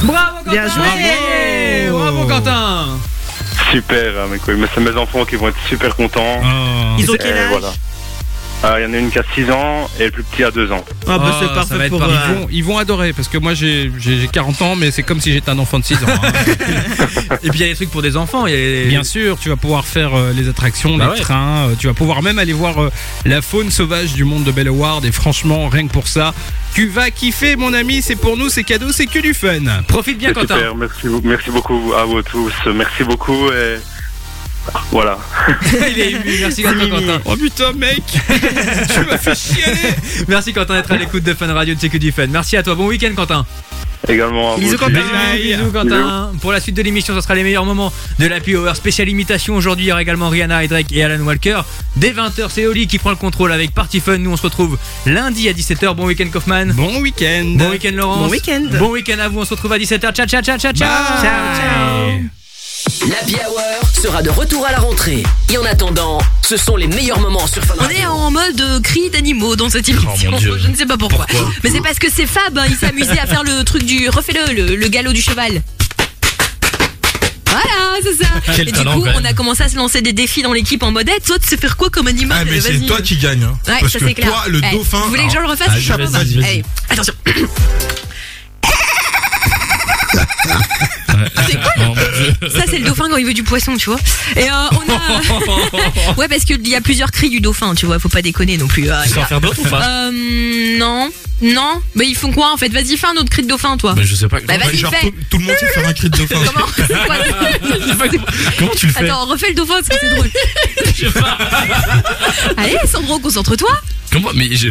Bravo Quentin Bien joué. Bravo, Bravo Quentin Super, hein, mais c'est mes enfants qui vont être super contents. Ils ont quel âge? voilà. Ah, Il y en a une qui a 6 ans et le plus petit a 2 ans. Ah bah Oh, c'est va parfait pour parfait. euh, Ils vont, ils vont adorer parce que moi j'ai j'ai- j'ai 40 ans mais c'est comme si j'étais un enfant de 6 ans. hein. [LAUGHS] Et puis il y a des trucs pour des enfants. il y a les- Bien sûr, tu vas pouvoir faire euh, les attractions, Bah les ouais. trains, euh, tu vas pouvoir même aller voir euh, la faune sauvage du monde de Bell Award et franchement, rien que pour ça, tu vas kiffer mon ami, c'est pour nous, c'est cadeau, c'est que du fun. Profite bien Quentin. super, merci, merci beaucoup à vous tous. Merci beaucoup et voilà. [LAUGHS] il est ému. Merci Quentin. Quentin. Oh putain mec, [LAUGHS] tu m'as fait chialer. Merci Quentin d'être à l'écoute de Fun Radio de C'est que du fun. Merci à toi. Bon week-end Quentin. Également à vous. Bisous. Quentin. Bisous, Quentin. Pour la suite de l'émission, ce sera les meilleurs moments de la Hour spéciale imitation. Aujourd'hui, il y aura également Rihanna et Drake et Alan Walker. Dès 20h, c'est Oli qui prend le contrôle avec Party Fun. Nous, on se retrouve lundi à 17h. Bon week-end, Kaufman. Bon week-end. Bon week-end, Laurence. Bon week-end. Bon week-end à vous. On se retrouve à 17h. Ciao, ciao, ciao, ciao, ciao. Ciao, ciao. L'Happy Hour sera de retour à la rentrée. Et en attendant, ce sont les meilleurs moments sur Fun On est en mode euh, cri d'animaux dans cette émission. Oh, mon Dieu. Je ne sais pas pourquoi. Pourquoi Mais c'est parce que c'est Fab, hein, il s'est amusé à faire le truc du. Refais-le, le, le galop du cheval. Voilà, c'est ça. Quel Et talent, du coup, quand même. on a commencé à se lancer des défis dans l'équipe en mode, Eh, toi, tu sais faire quoi comme animal? Ah, mais c'est Vas-y. toi qui gagne. Hein. Ouais, Parce ça que c'est clair. toi, le Eh, dauphin. Vous voulez que je le refasse? Ah, vas-y, va. vas-y. Allez, attention. C'est quoi le- [LAUGHS] Ça c'est le dauphin quand il veut du poisson, tu vois. Et euh, on a [LAUGHS] Ouais, parce qu'il y a plusieurs cris du dauphin, tu vois, faut pas déconner non plus. euh, Tu sais en faire d'autres ou pas Euh non. Non, mais ils font quoi en fait? Vas-y, fais un autre cri de dauphin toi. Bah, je sais pas. Bah, vas-y, Genre, fais. tout, tout le monde sait faire un cri de dauphin. [LAUGHS] Comment? Tu le fais? Attends, refais le dauphin parce que c'est drôle. Allez, Sandro, concentre-toi. Comment Mais je.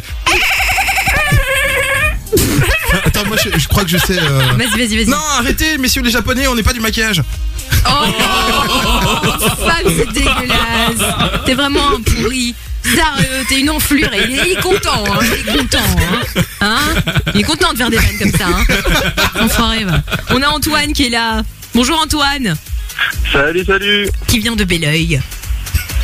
[LAUGHS] Attends, moi je, je crois que je sais. euh, Vas-y, vas-y, vas-y. Non, arrêtez, messieurs les japonais, on n'est pas du maquillage. Fab, c'est dégueulasse. T'es vraiment un pourri. Sérieux, t'es une enflure. Et il est, il est content, hein. Il est content, hein. Hein Il est content de faire des vannes comme ça, hein. Enfoiré, va. On a Antoine qui est là. Bonjour Antoine. Salut, salut. Qui vient de Belleuil.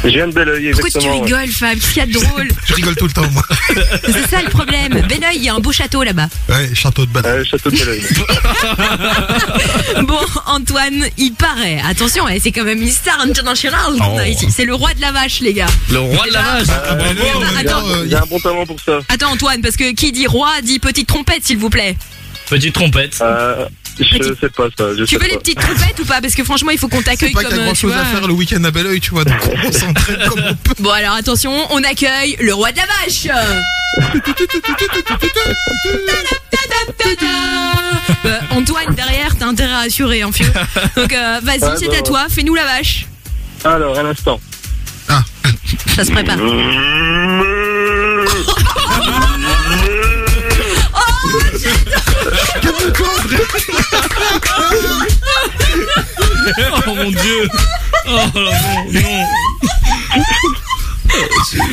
Je viens de Belleuil, Pourquoi tu exactement. rigoles, Fab Qu'est-ce qu'il y a de drôle [LAUGHS] Je rigole tout le temps, moi. [LAUGHS] C'est ça le problème. Belleuil, il y a un beau château là-bas. Ouais, château de bataille. Ouais, château de Belleuil. [LAUGHS] Bon, Antoine, il paraît. Attention, eh, c'est quand même une star internationale qu'on a Oh. ici. C'est le roi de la vache, les gars. Le roi de la vache. Euh, Attends. j'ai un- J'ai un bon talent pour ça. Attends, Antoine, parce que qui dit roi dit petite trompette, s'il vous plaît. Petite trompette. Euh, je sais pas ça. Je Tu sais veux les pas. petites trompettes ou pas? Parce que franchement, il faut qu'on t'accueille pas comme qu'il y a euh, grand chose vois. à faire le week-end à Belleuil, tu vois. Donc on s'entraîne comme on peut. Bon, alors attention, on accueille le roi de la vache. Euh, Antoine, derrière, t'as intérêt à assurer, hein, fieu. Donc, euh, vas-y, Ouais, c'est bah, à toi, fais-nous la vache. Alors, un instant. Ça se prépare. [LAUGHS] Oh mon dieu. Oh non, non.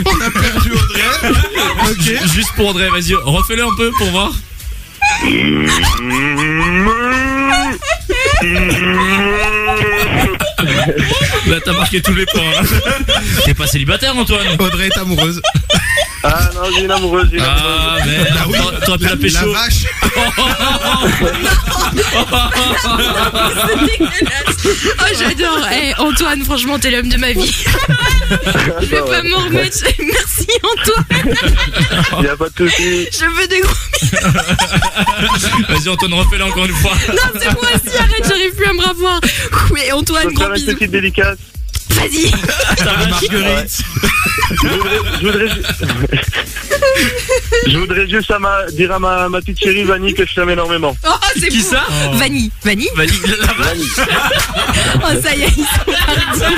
On a perdu Audrey. Ok. Juste pour Audrey, vas-y, refais-le un peu pour voir. Là, t'as marqué tous les points. hein. T'es pas célibataire, Antoine Audrey est amoureuse. Ah non, j'ai une amoureuse. J'ai une Ah, amoureuse. merde. Bah oui, T'aurais- T'aurais pu la, la pécho. la vache. C'est dégueulasse. Oh, j'adore. Eh, Antoine, franchement, t'es l'homme de ma vie. [LAUGHS] Je vais pas m'en remettre. Merci, Antoine. Y a pas de soucis. Je veux des gros Vas-y, Antoine, refais-le encore une fois. Non, c'est moi aussi, arrête, j'arrive plus à me revoir. Oui, Antoine, gros faire une bisous. Vas-y. Marguerite. Je voudrais, je voudrais, je voudrais juste à ma, dire à ma, ma petite chérie Vanny que je t'aime énormément. Oh, c'est Qui beau. ça Vanille. Vanille Vanille, la vache. Oh, ça y est, ils sont partis.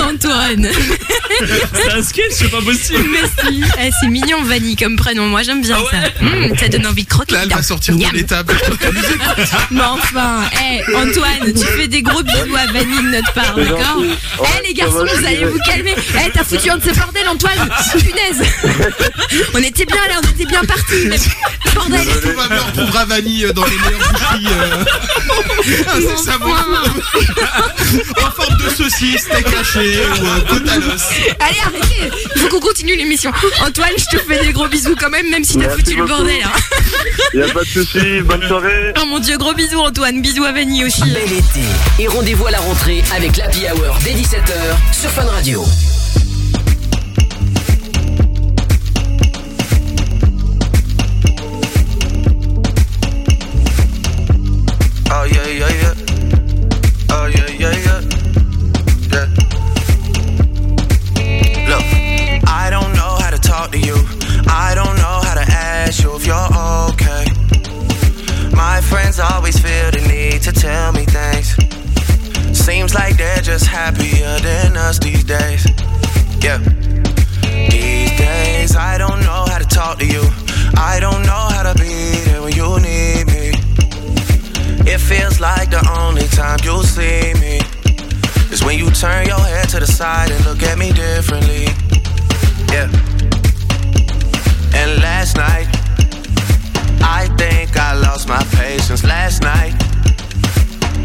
Antoine. C'est un sketch, c'est pas possible. Mais si. Eh, c'est mignon, Vanille, comme prénom. Moi, j'aime bien Ah ça. Mmh, ça donne envie de croquer. Là, elle va sortir de l'étape. Mais enfin, eh, Antoine, tu fais des gros bisous à Vanille de notre part, d'accord. Eh, Ouais, les garçons, vous allez vous calmer. Eh, t'as foutu un de ces bordels, Antoine. Punaise. [LAUGHS] On était bien là, on était bien partis. Mais [LAUGHS] bordel. On va me retrouvera Vanille euh, dans les meilleures boucheries. Euh... [LAUGHS] incessamment. en forme de saucisse, steak haché ou euh. Allez, arrêtez. Il faut qu'on continue l'émission. Antoine, je te fais des gros bisous quand même, même si t'as foutu le bordel. hein. Y a pas de soucis. Bonne soirée. Oh mon dieu, gros bisous, Antoine. Bisous à Vanille aussi. Bel été. Et rendez-vous à la rentrée avec l'Happy Hour dès 17h sur Fun Radio. Oh yeah, yeah, yeah. Oh yeah, yeah, yeah. Yeah. Look, I don't know how to talk to you. I don't know how to ask you if you're okay. My friends always feel the need to tell me things. Seems like they're just happier than us these days. Yeah. These days, I don't know how to talk to you. I don't know how to be there when you need me. It feels like the only time you see me is when you turn your head to the side and look at me differently. Yeah. And last night, I think I lost my patience last night.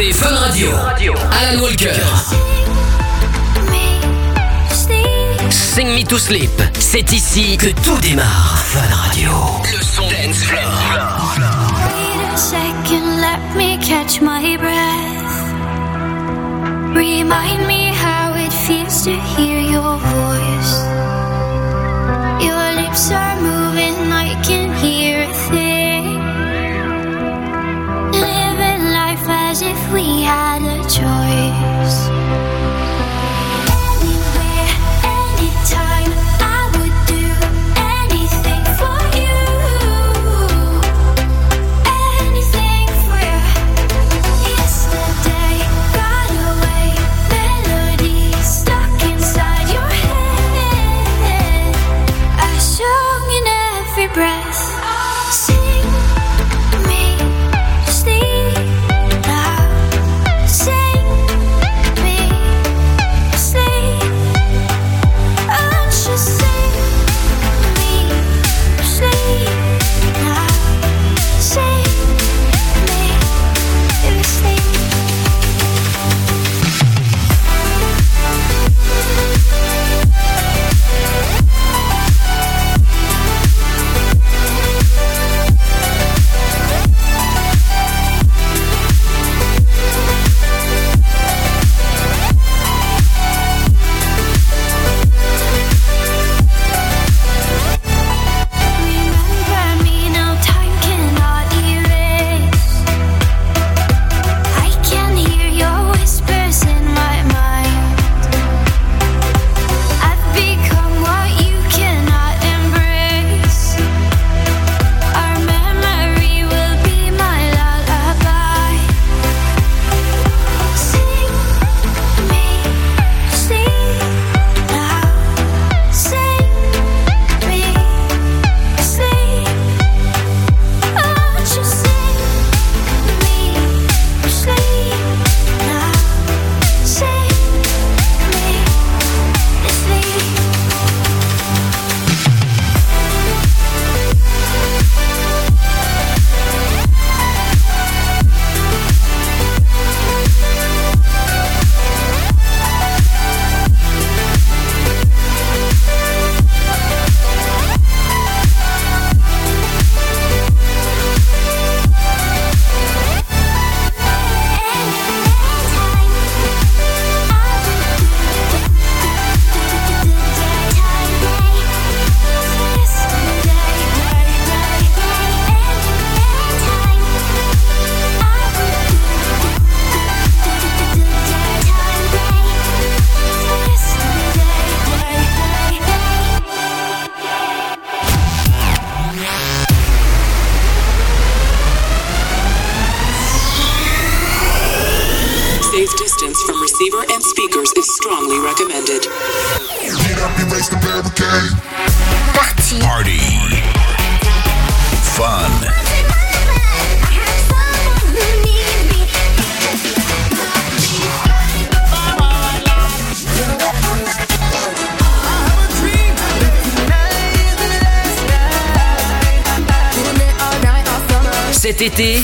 Nouveauté Fun Radio. Alan Walker. Sing Me to Sleep. C'est ici que tout démarre. Fun Radio. Le son dance floor. Wait a second, let me catch my breath. Remind me how it feels to hear your voice. Your lips are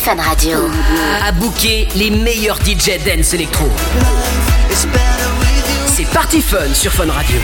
Fun Radio a booké les meilleurs DJ dance électro. C'est Party Fun sur Fun Radio.